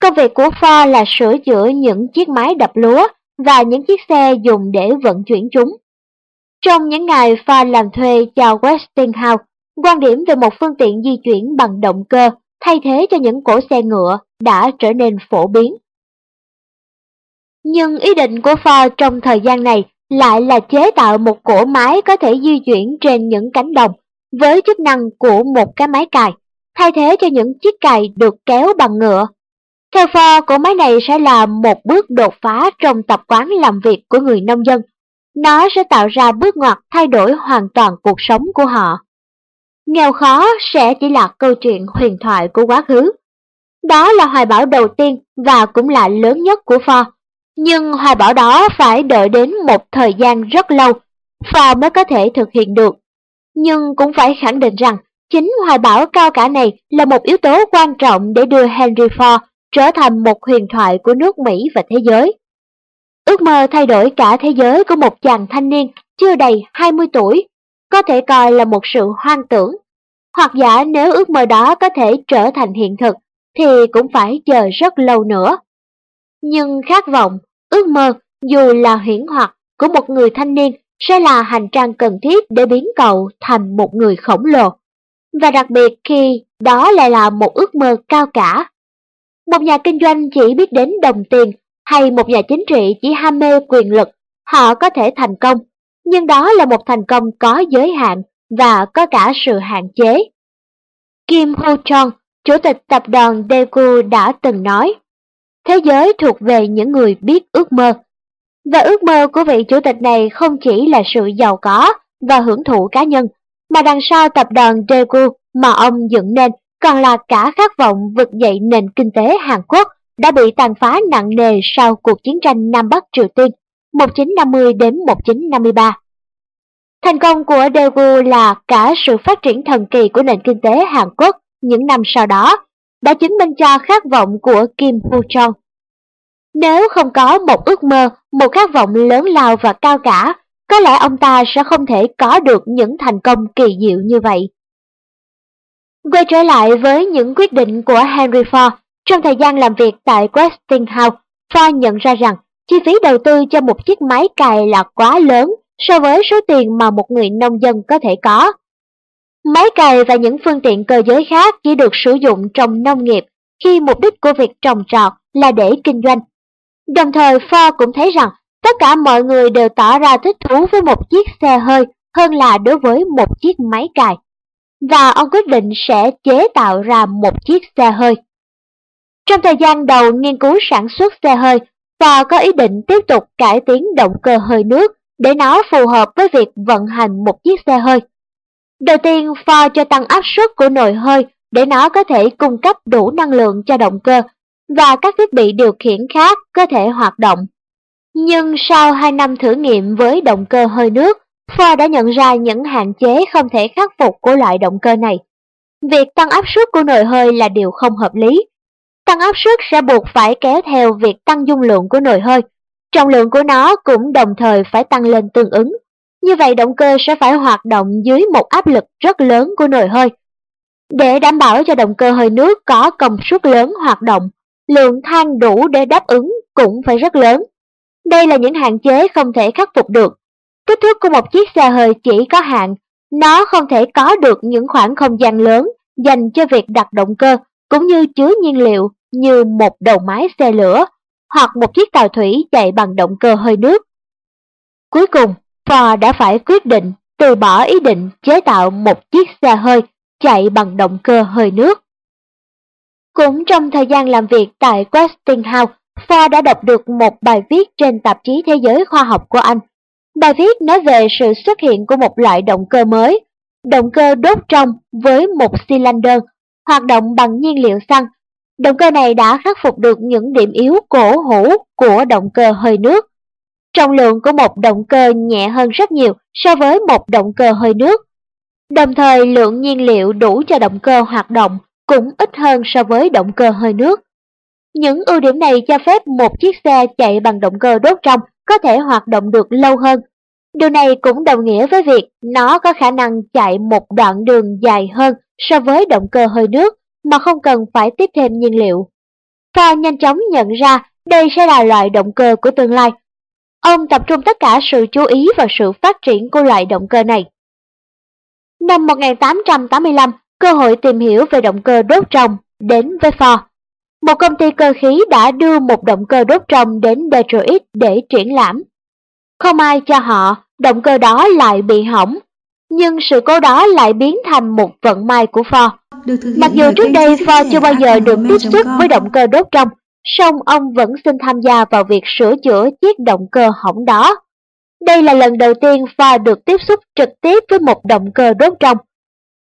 A: Công việc của Ford là sửa chữa những chiếc máy đập lúa và những chiếc xe dùng để vận chuyển chúng. Trong những ngày Pha làm thuê cho Westinghouse, quan điểm về một phương tiện di chuyển bằng động cơ thay thế cho những cỗ xe ngựa đã trở nên phổ biến. Nhưng ý định của Ford trong thời gian này lại là chế tạo một cỗ máy có thể di chuyển trên những cánh đồng với chức năng của một cái máy cài, thay thế cho những chiếc cài được kéo bằng ngựa. Theo Ford, cỗ máy này sẽ là một bước đột phá trong tập quán làm việc của người nông dân nó sẽ tạo ra bước ngoặt thay đổi hoàn toàn cuộc sống của họ. Nghèo khó sẽ chỉ là câu chuyện huyền thoại của quá khứ. Đó là hoài bão đầu tiên và cũng là lớn nhất của Ford. Nhưng hoài bão đó phải đợi đến một thời gian rất lâu, Ford mới có thể thực hiện được. Nhưng cũng phải khẳng định rằng Chính hoài bão cao cả này là một yếu tố quan trọng để đưa Henry Ford trở thành một huyền thoại của nước Mỹ và thế giới. Ước mơ thay đổi cả thế giới của một chàng thanh niên chưa đầy 20 tuổi có thể coi là một sự hoang tưởng. Hoặc giả nếu ước mơ đó có thể trở thành hiện thực thì cũng phải chờ rất lâu nữa. Nhưng khát vọng, ước mơ dù là huyễn hoặc của một người thanh niên sẽ là hành trang cần thiết để biến cậu thành một người khổng lồ. Và đặc biệt khi đó lại là một ước mơ cao cả. Một nhà kinh doanh chỉ biết đến đồng tiền hay một nhà chính trị chỉ ham mê quyền lực, họ có thể thành công, nhưng đó là một thành công có giới hạn và có cả sự hạn chế. Kim Ho Chong, chủ tịch tập đoàn Daegu đã từng nói, thế giới thuộc về những người biết ước mơ. Và ước mơ của vị chủ tịch này không chỉ là sự giàu có và hưởng thụ cá nhân, mà đằng sau tập đoàn Daegu mà ông dựng nên còn là cả khát vọng vực dậy nền kinh tế Hàn Quốc đã bị tàn phá nặng nề sau cuộc chiến tranh Nam Bắc Triều Tiên 1950 đến 1953. Thành công của Daegu là cả sự phát triển thần kỳ của nền kinh tế Hàn Quốc những năm sau đó, đã chứng minh cho khát vọng của Kim Hu Chong. Nếu không có một ước mơ, một khát vọng lớn lao và cao cả, có lẽ ông ta sẽ không thể có được những thành công kỳ diệu như vậy. Quay trở lại với những quyết định của Henry Ford, trong thời gian làm việc tại Westinghouse, Ford nhận ra rằng chi phí đầu tư cho một chiếc máy cày là quá lớn so với số tiền mà một người nông dân có thể có. Máy cày và những phương tiện cơ giới khác chỉ được sử dụng trong nông nghiệp khi mục đích của việc trồng trọt là để kinh doanh. Đồng thời Ford cũng thấy rằng tất cả mọi người đều tỏ ra thích thú với một chiếc xe hơi hơn là đối với một chiếc máy cày. Và ông quyết định sẽ chế tạo ra một chiếc xe hơi. Trong thời gian đầu nghiên cứu sản xuất xe hơi, Ford có ý định tiếp tục cải tiến động cơ hơi nước để nó phù hợp với việc vận hành một chiếc xe hơi. Đầu tiên, Ford cho tăng áp suất của nồi hơi để nó có thể cung cấp đủ năng lượng cho động cơ và các thiết bị điều khiển khác có thể hoạt động. Nhưng sau 2 năm thử nghiệm với động cơ hơi nước, Ford đã nhận ra những hạn chế không thể khắc phục của loại động cơ này. Việc tăng áp suất của nồi hơi là điều không hợp lý. Tăng áp suất sẽ buộc phải kéo theo việc tăng dung lượng của nồi hơi. Trọng lượng của nó cũng đồng thời phải tăng lên tương ứng. Như vậy động cơ sẽ phải hoạt động dưới một áp lực rất lớn của nồi hơi. Để đảm bảo cho động cơ hơi nước có công suất lớn hoạt động, lượng than đủ để đáp ứng cũng phải rất lớn. Đây là những hạn chế không thể khắc phục được. Kích thước của một chiếc xe hơi chỉ có hạn, nó không thể có được những khoảng không gian lớn dành cho việc đặt động cơ cũng như chứa nhiên liệu như một đầu máy xe lửa hoặc một chiếc tàu thủy chạy bằng động cơ hơi nước. Cuối cùng, Ford đã phải quyết định từ bỏ ý định chế tạo một chiếc xe hơi chạy bằng động cơ hơi nước. Cũng trong thời gian làm việc tại Westinghouse, Ford đã đọc được một bài viết trên tạp chí Thế giới khoa học của Anh. Bài viết nói về sự xuất hiện của một loại động cơ mới, động cơ đốt trong với một cylinder, hoạt động bằng nhiên liệu xăng. Động cơ này đã khắc phục được những điểm yếu cổ hủ của động cơ hơi nước. Trọng lượng của một động cơ nhẹ hơn rất nhiều so với một động cơ hơi nước. Đồng thời lượng nhiên liệu đủ cho động cơ hoạt động cũng ít hơn so với động cơ hơi nước. Những ưu điểm này cho phép một chiếc xe chạy bằng động cơ đốt trong có thể hoạt động được lâu hơn. Điều này cũng đồng nghĩa với việc nó có khả năng chạy một đoạn đường dài hơn so với động cơ hơi nước mà không cần phải tiếp thêm nhiên liệu. Ford nhanh chóng nhận ra đây sẽ là loại động cơ của tương lai. Ông tập trung tất cả sự chú ý vào sự phát triển của loại động cơ này. Năm 1885, cơ hội tìm hiểu về động cơ đốt trong đến với Ford. Một công ty cơ khí đã đưa một động cơ đốt trong đến Detroit để triển lãm. Không ai cho họ, động cơ đó lại bị hỏng, nhưng sự cố đó lại biến thành một vận may của Ford. Mặc dù trước đây Ford chưa bao giờ được tiếp xúc với động cơ đốt trong, song ông vẫn xin tham gia vào việc sửa chữa chiếc động cơ hỏng đó. Đây là lần đầu tiên Ford được tiếp xúc trực tiếp với một động cơ đốt trong.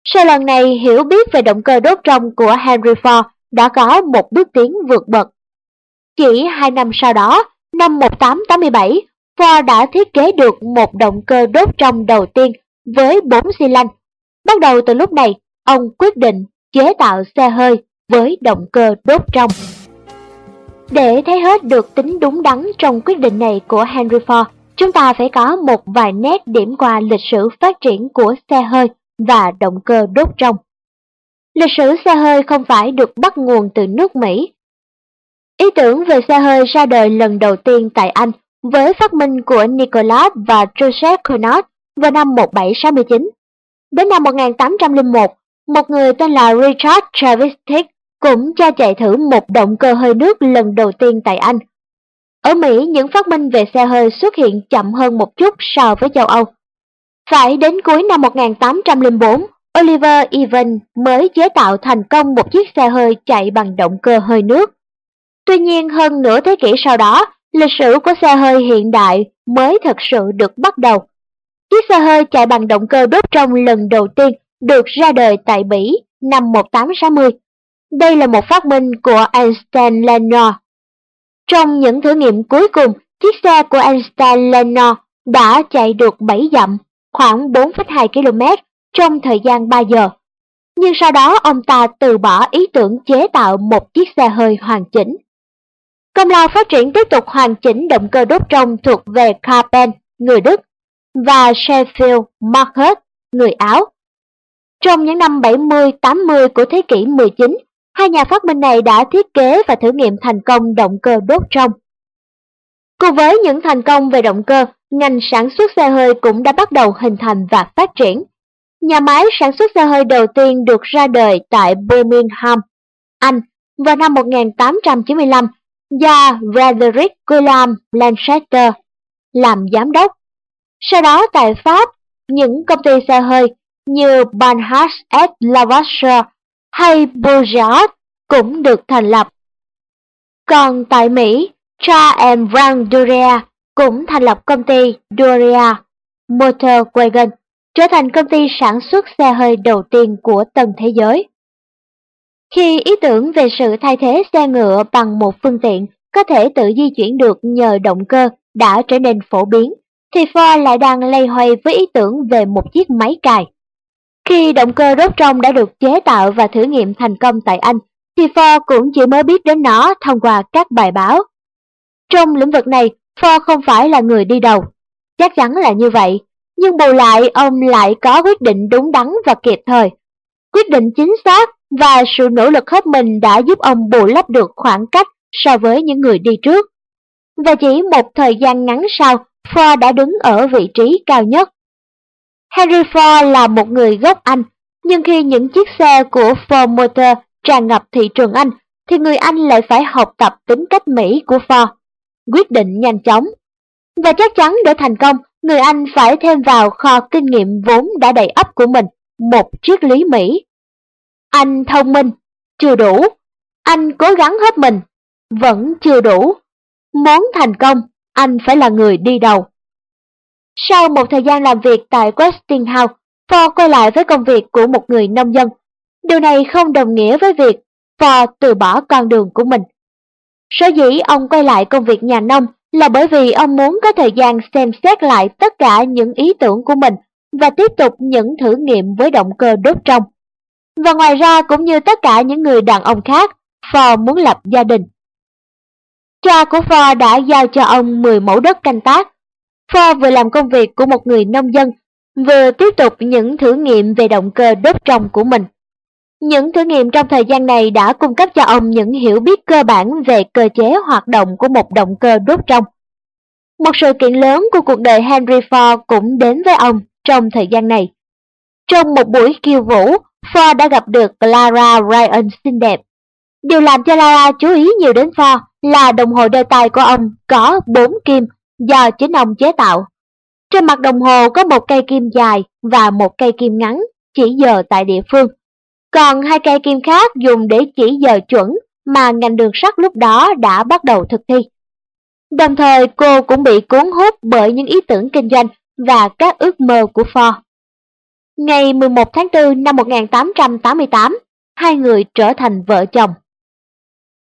A: Sau lần này, hiểu biết về động cơ đốt trong của Henry Ford đã có một bước tiến vượt bậc. Chỉ hai năm sau đó, năm 1887, Ford đã thiết kế được một động cơ đốt trong đầu tiên với 4 xi lanh. Bắt đầu từ lúc này, ông quyết định chế tạo xe hơi với động cơ đốt trong. Để thấy hết được tính đúng đắn trong quyết định này của Henry Ford, chúng ta phải có một vài nét điểm qua lịch sử phát triển của xe hơi và động cơ đốt trong. Lịch sử xe hơi không phải được bắt nguồn từ nước Mỹ. Ý tưởng về xe hơi ra đời lần đầu tiên tại Anh với phát minh của Nicolas và Joseph Cunnot vào năm 1769. Đến năm 1801, một người tên là Richard Trevithick cũng cho chạy thử một động cơ hơi nước lần đầu tiên tại Anh. Ở Mỹ, những phát minh về xe hơi xuất hiện chậm hơn một chút so với châu Âu. Phải đến cuối năm 1804, Oliver Even mới chế tạo thành công một chiếc xe hơi chạy bằng động cơ hơi nước. Tuy nhiên hơn nửa thế kỷ sau đó, lịch sử của xe hơi hiện đại mới thực sự được bắt đầu. Chiếc xe hơi chạy bằng động cơ đốt trong lần đầu tiên được ra đời tại Bỉ năm 1860. Đây là một phát minh của Einstein Lenore. Trong những thử nghiệm cuối cùng, chiếc xe của Einstein Lenore đã chạy được 7 dặm, khoảng 4,2 km trong thời gian 3 giờ. Nhưng sau đó ông ta từ bỏ ý tưởng chế tạo một chiếc xe hơi hoàn chỉnh. Công lao phát triển tiếp tục hoàn chỉnh động cơ đốt trong thuộc về Carpen, người Đức, và Sheffield Marcus, người Áo. Trong những năm 70-80 của thế kỷ 19, hai nhà phát minh này đã thiết kế và thử nghiệm thành công động cơ đốt trong. Cùng với những thành công về động cơ, ngành sản xuất xe hơi cũng đã bắt đầu hình thành và phát triển. Nhà máy sản xuất xe hơi đầu tiên được ra đời tại Birmingham, Anh vào năm 1895 do Frederick Guillaume Lanchester làm giám đốc. Sau đó tại Pháp, những công ty xe hơi như Banhas et Lavacher hay Peugeot cũng được thành lập. Còn tại Mỹ, Cha and Van Duria cũng thành lập công ty Duria Motor Wagon, trở thành công ty sản xuất xe hơi đầu tiên của tân thế giới. Khi ý tưởng về sự thay thế xe ngựa bằng một phương tiện có thể tự di chuyển được nhờ động cơ đã trở nên phổ biến, thì Ford lại đang lay hoay với ý tưởng về một chiếc máy cài. Khi động cơ đốt trong đã được chế tạo và thử nghiệm thành công tại Anh, thì Ford cũng chỉ mới biết đến nó thông qua các bài báo. Trong lĩnh vực này, Ford không phải là người đi đầu. Chắc chắn là như vậy, nhưng bù lại ông lại có quyết định đúng đắn và kịp thời. Quyết định chính xác và sự nỗ lực hết mình đã giúp ông bù lấp được khoảng cách so với những người đi trước. Và chỉ một thời gian ngắn sau, Ford đã đứng ở vị trí cao nhất. Henry Ford là một người gốc Anh, nhưng khi những chiếc xe của Ford Motor tràn ngập thị trường Anh, thì người Anh lại phải học tập tính cách Mỹ của Ford. Quyết định nhanh chóng. Và chắc chắn để thành công, người Anh phải thêm vào kho kinh nghiệm vốn đã đầy ắp của mình một triết lý Mỹ. Anh thông minh, chưa đủ. Anh cố gắng hết mình, vẫn chưa đủ. Muốn thành công, anh phải là người đi đầu. Sau một thời gian làm việc tại Westinghouse, Ford quay lại với công việc của một người nông dân. Điều này không đồng nghĩa với việc Ford từ bỏ con đường của mình. Sở dĩ ông quay lại công việc nhà nông là bởi vì ông muốn có thời gian xem xét lại tất cả những ý tưởng của mình và tiếp tục những thử nghiệm với động cơ đốt trong. Và ngoài ra cũng như tất cả những người đàn ông khác, Ford muốn lập gia đình. Cha của Ford đã giao cho ông 10 mẫu đất canh tác. Ford vừa làm công việc của một người nông dân, vừa tiếp tục những thử nghiệm về động cơ đốt trong của mình. Những thử nghiệm trong thời gian này đã cung cấp cho ông những hiểu biết cơ bản về cơ chế hoạt động của một động cơ đốt trong. Một sự kiện lớn của cuộc đời Henry Ford cũng đến với ông trong thời gian này. Trong một buổi khiêu vũ, Ford đã gặp được Clara Ryan xinh đẹp. Điều làm cho Lara chú ý nhiều đến Ford là đồng hồ đeo tay của ông có bốn kim do chính ông chế tạo. Trên mặt đồng hồ có một cây kim dài và một cây kim ngắn chỉ giờ tại địa phương. Còn hai cây kim khác dùng để chỉ giờ chuẩn mà ngành đường sắt lúc đó đã bắt đầu thực thi. Đồng thời cô cũng bị cuốn hút bởi những ý tưởng kinh doanh và các ước mơ của Ford. Ngày 11 tháng 4 năm 1888, hai người trở thành vợ chồng.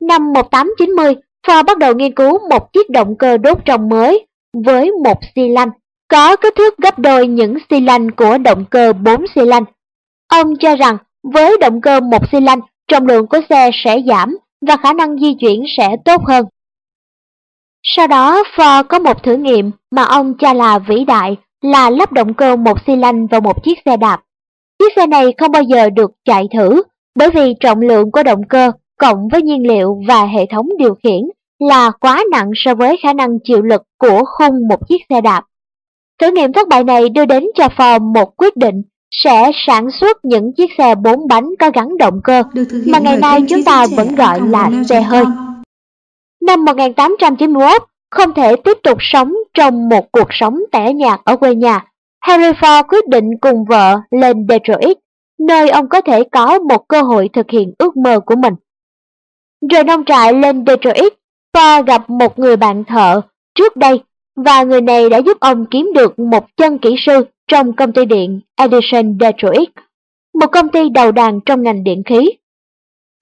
A: Năm 1890, Ford bắt đầu nghiên cứu một chiếc động cơ đốt trong mới với một xi lanh, có kích thước gấp đôi những xi lanh của động cơ 4 xi lanh. Ông cho rằng với động cơ một xi lanh, trọng lượng của xe sẽ giảm và khả năng di chuyển sẽ tốt hơn. Sau đó, Ford có một thử nghiệm mà ông cho là vĩ đại là lắp động cơ một xi lanh vào một chiếc xe đạp. Chiếc xe này không bao giờ được chạy thử bởi vì trọng lượng của động cơ cộng với nhiên liệu và hệ thống điều khiển là quá nặng so với khả năng chịu lực của khung một chiếc xe đạp. Thử nghiệm thất bại này đưa đến cho Ford một quyết định sẽ sản xuất những chiếc xe bốn bánh có gắn động cơ mà ngày nay chúng ta vẫn gọi là xe hơi. Năm 1891, không thể tiếp tục sống trong một cuộc sống tẻ nhạt ở quê nhà, Henry Ford quyết định cùng vợ lên Detroit, nơi ông có thể có một cơ hội thực hiện ước mơ của mình. Rời nông trại lên Detroit, Ford gặp một người bạn thợ trước đây và người này đã giúp ông kiếm được một chân kỹ sư trong công ty điện Edison Detroit, một công ty đầu đàn trong ngành điện khí.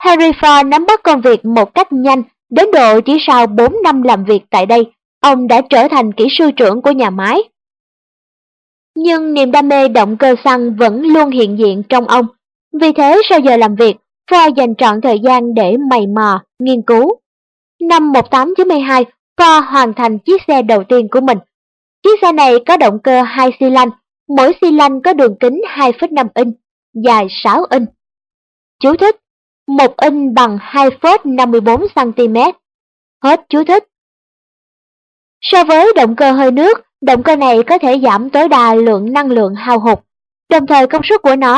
A: Henry Ford nắm bắt công việc một cách nhanh, đến độ chỉ sau 4 năm làm việc tại đây, ông đã trở thành kỹ sư trưởng của nhà máy. Nhưng niềm đam mê động cơ xăng vẫn luôn hiện diện trong ông, vì thế sau giờ làm việc, Ford dành trọn thời gian để mày mò, nghiên cứu. Năm 1892, Ford hoàn thành chiếc xe đầu tiên của mình. Chiếc xe này có động cơ hai xi lanh, mỗi xi lanh có đường kính 2,5 inch, dài 6 inch. Chú thích: 1 inch bằng 2,54 cm. Hết chú thích. So với động cơ hơi nước, động cơ này có thể giảm tối đa lượng năng lượng hao hụt, đồng thời công suất của nó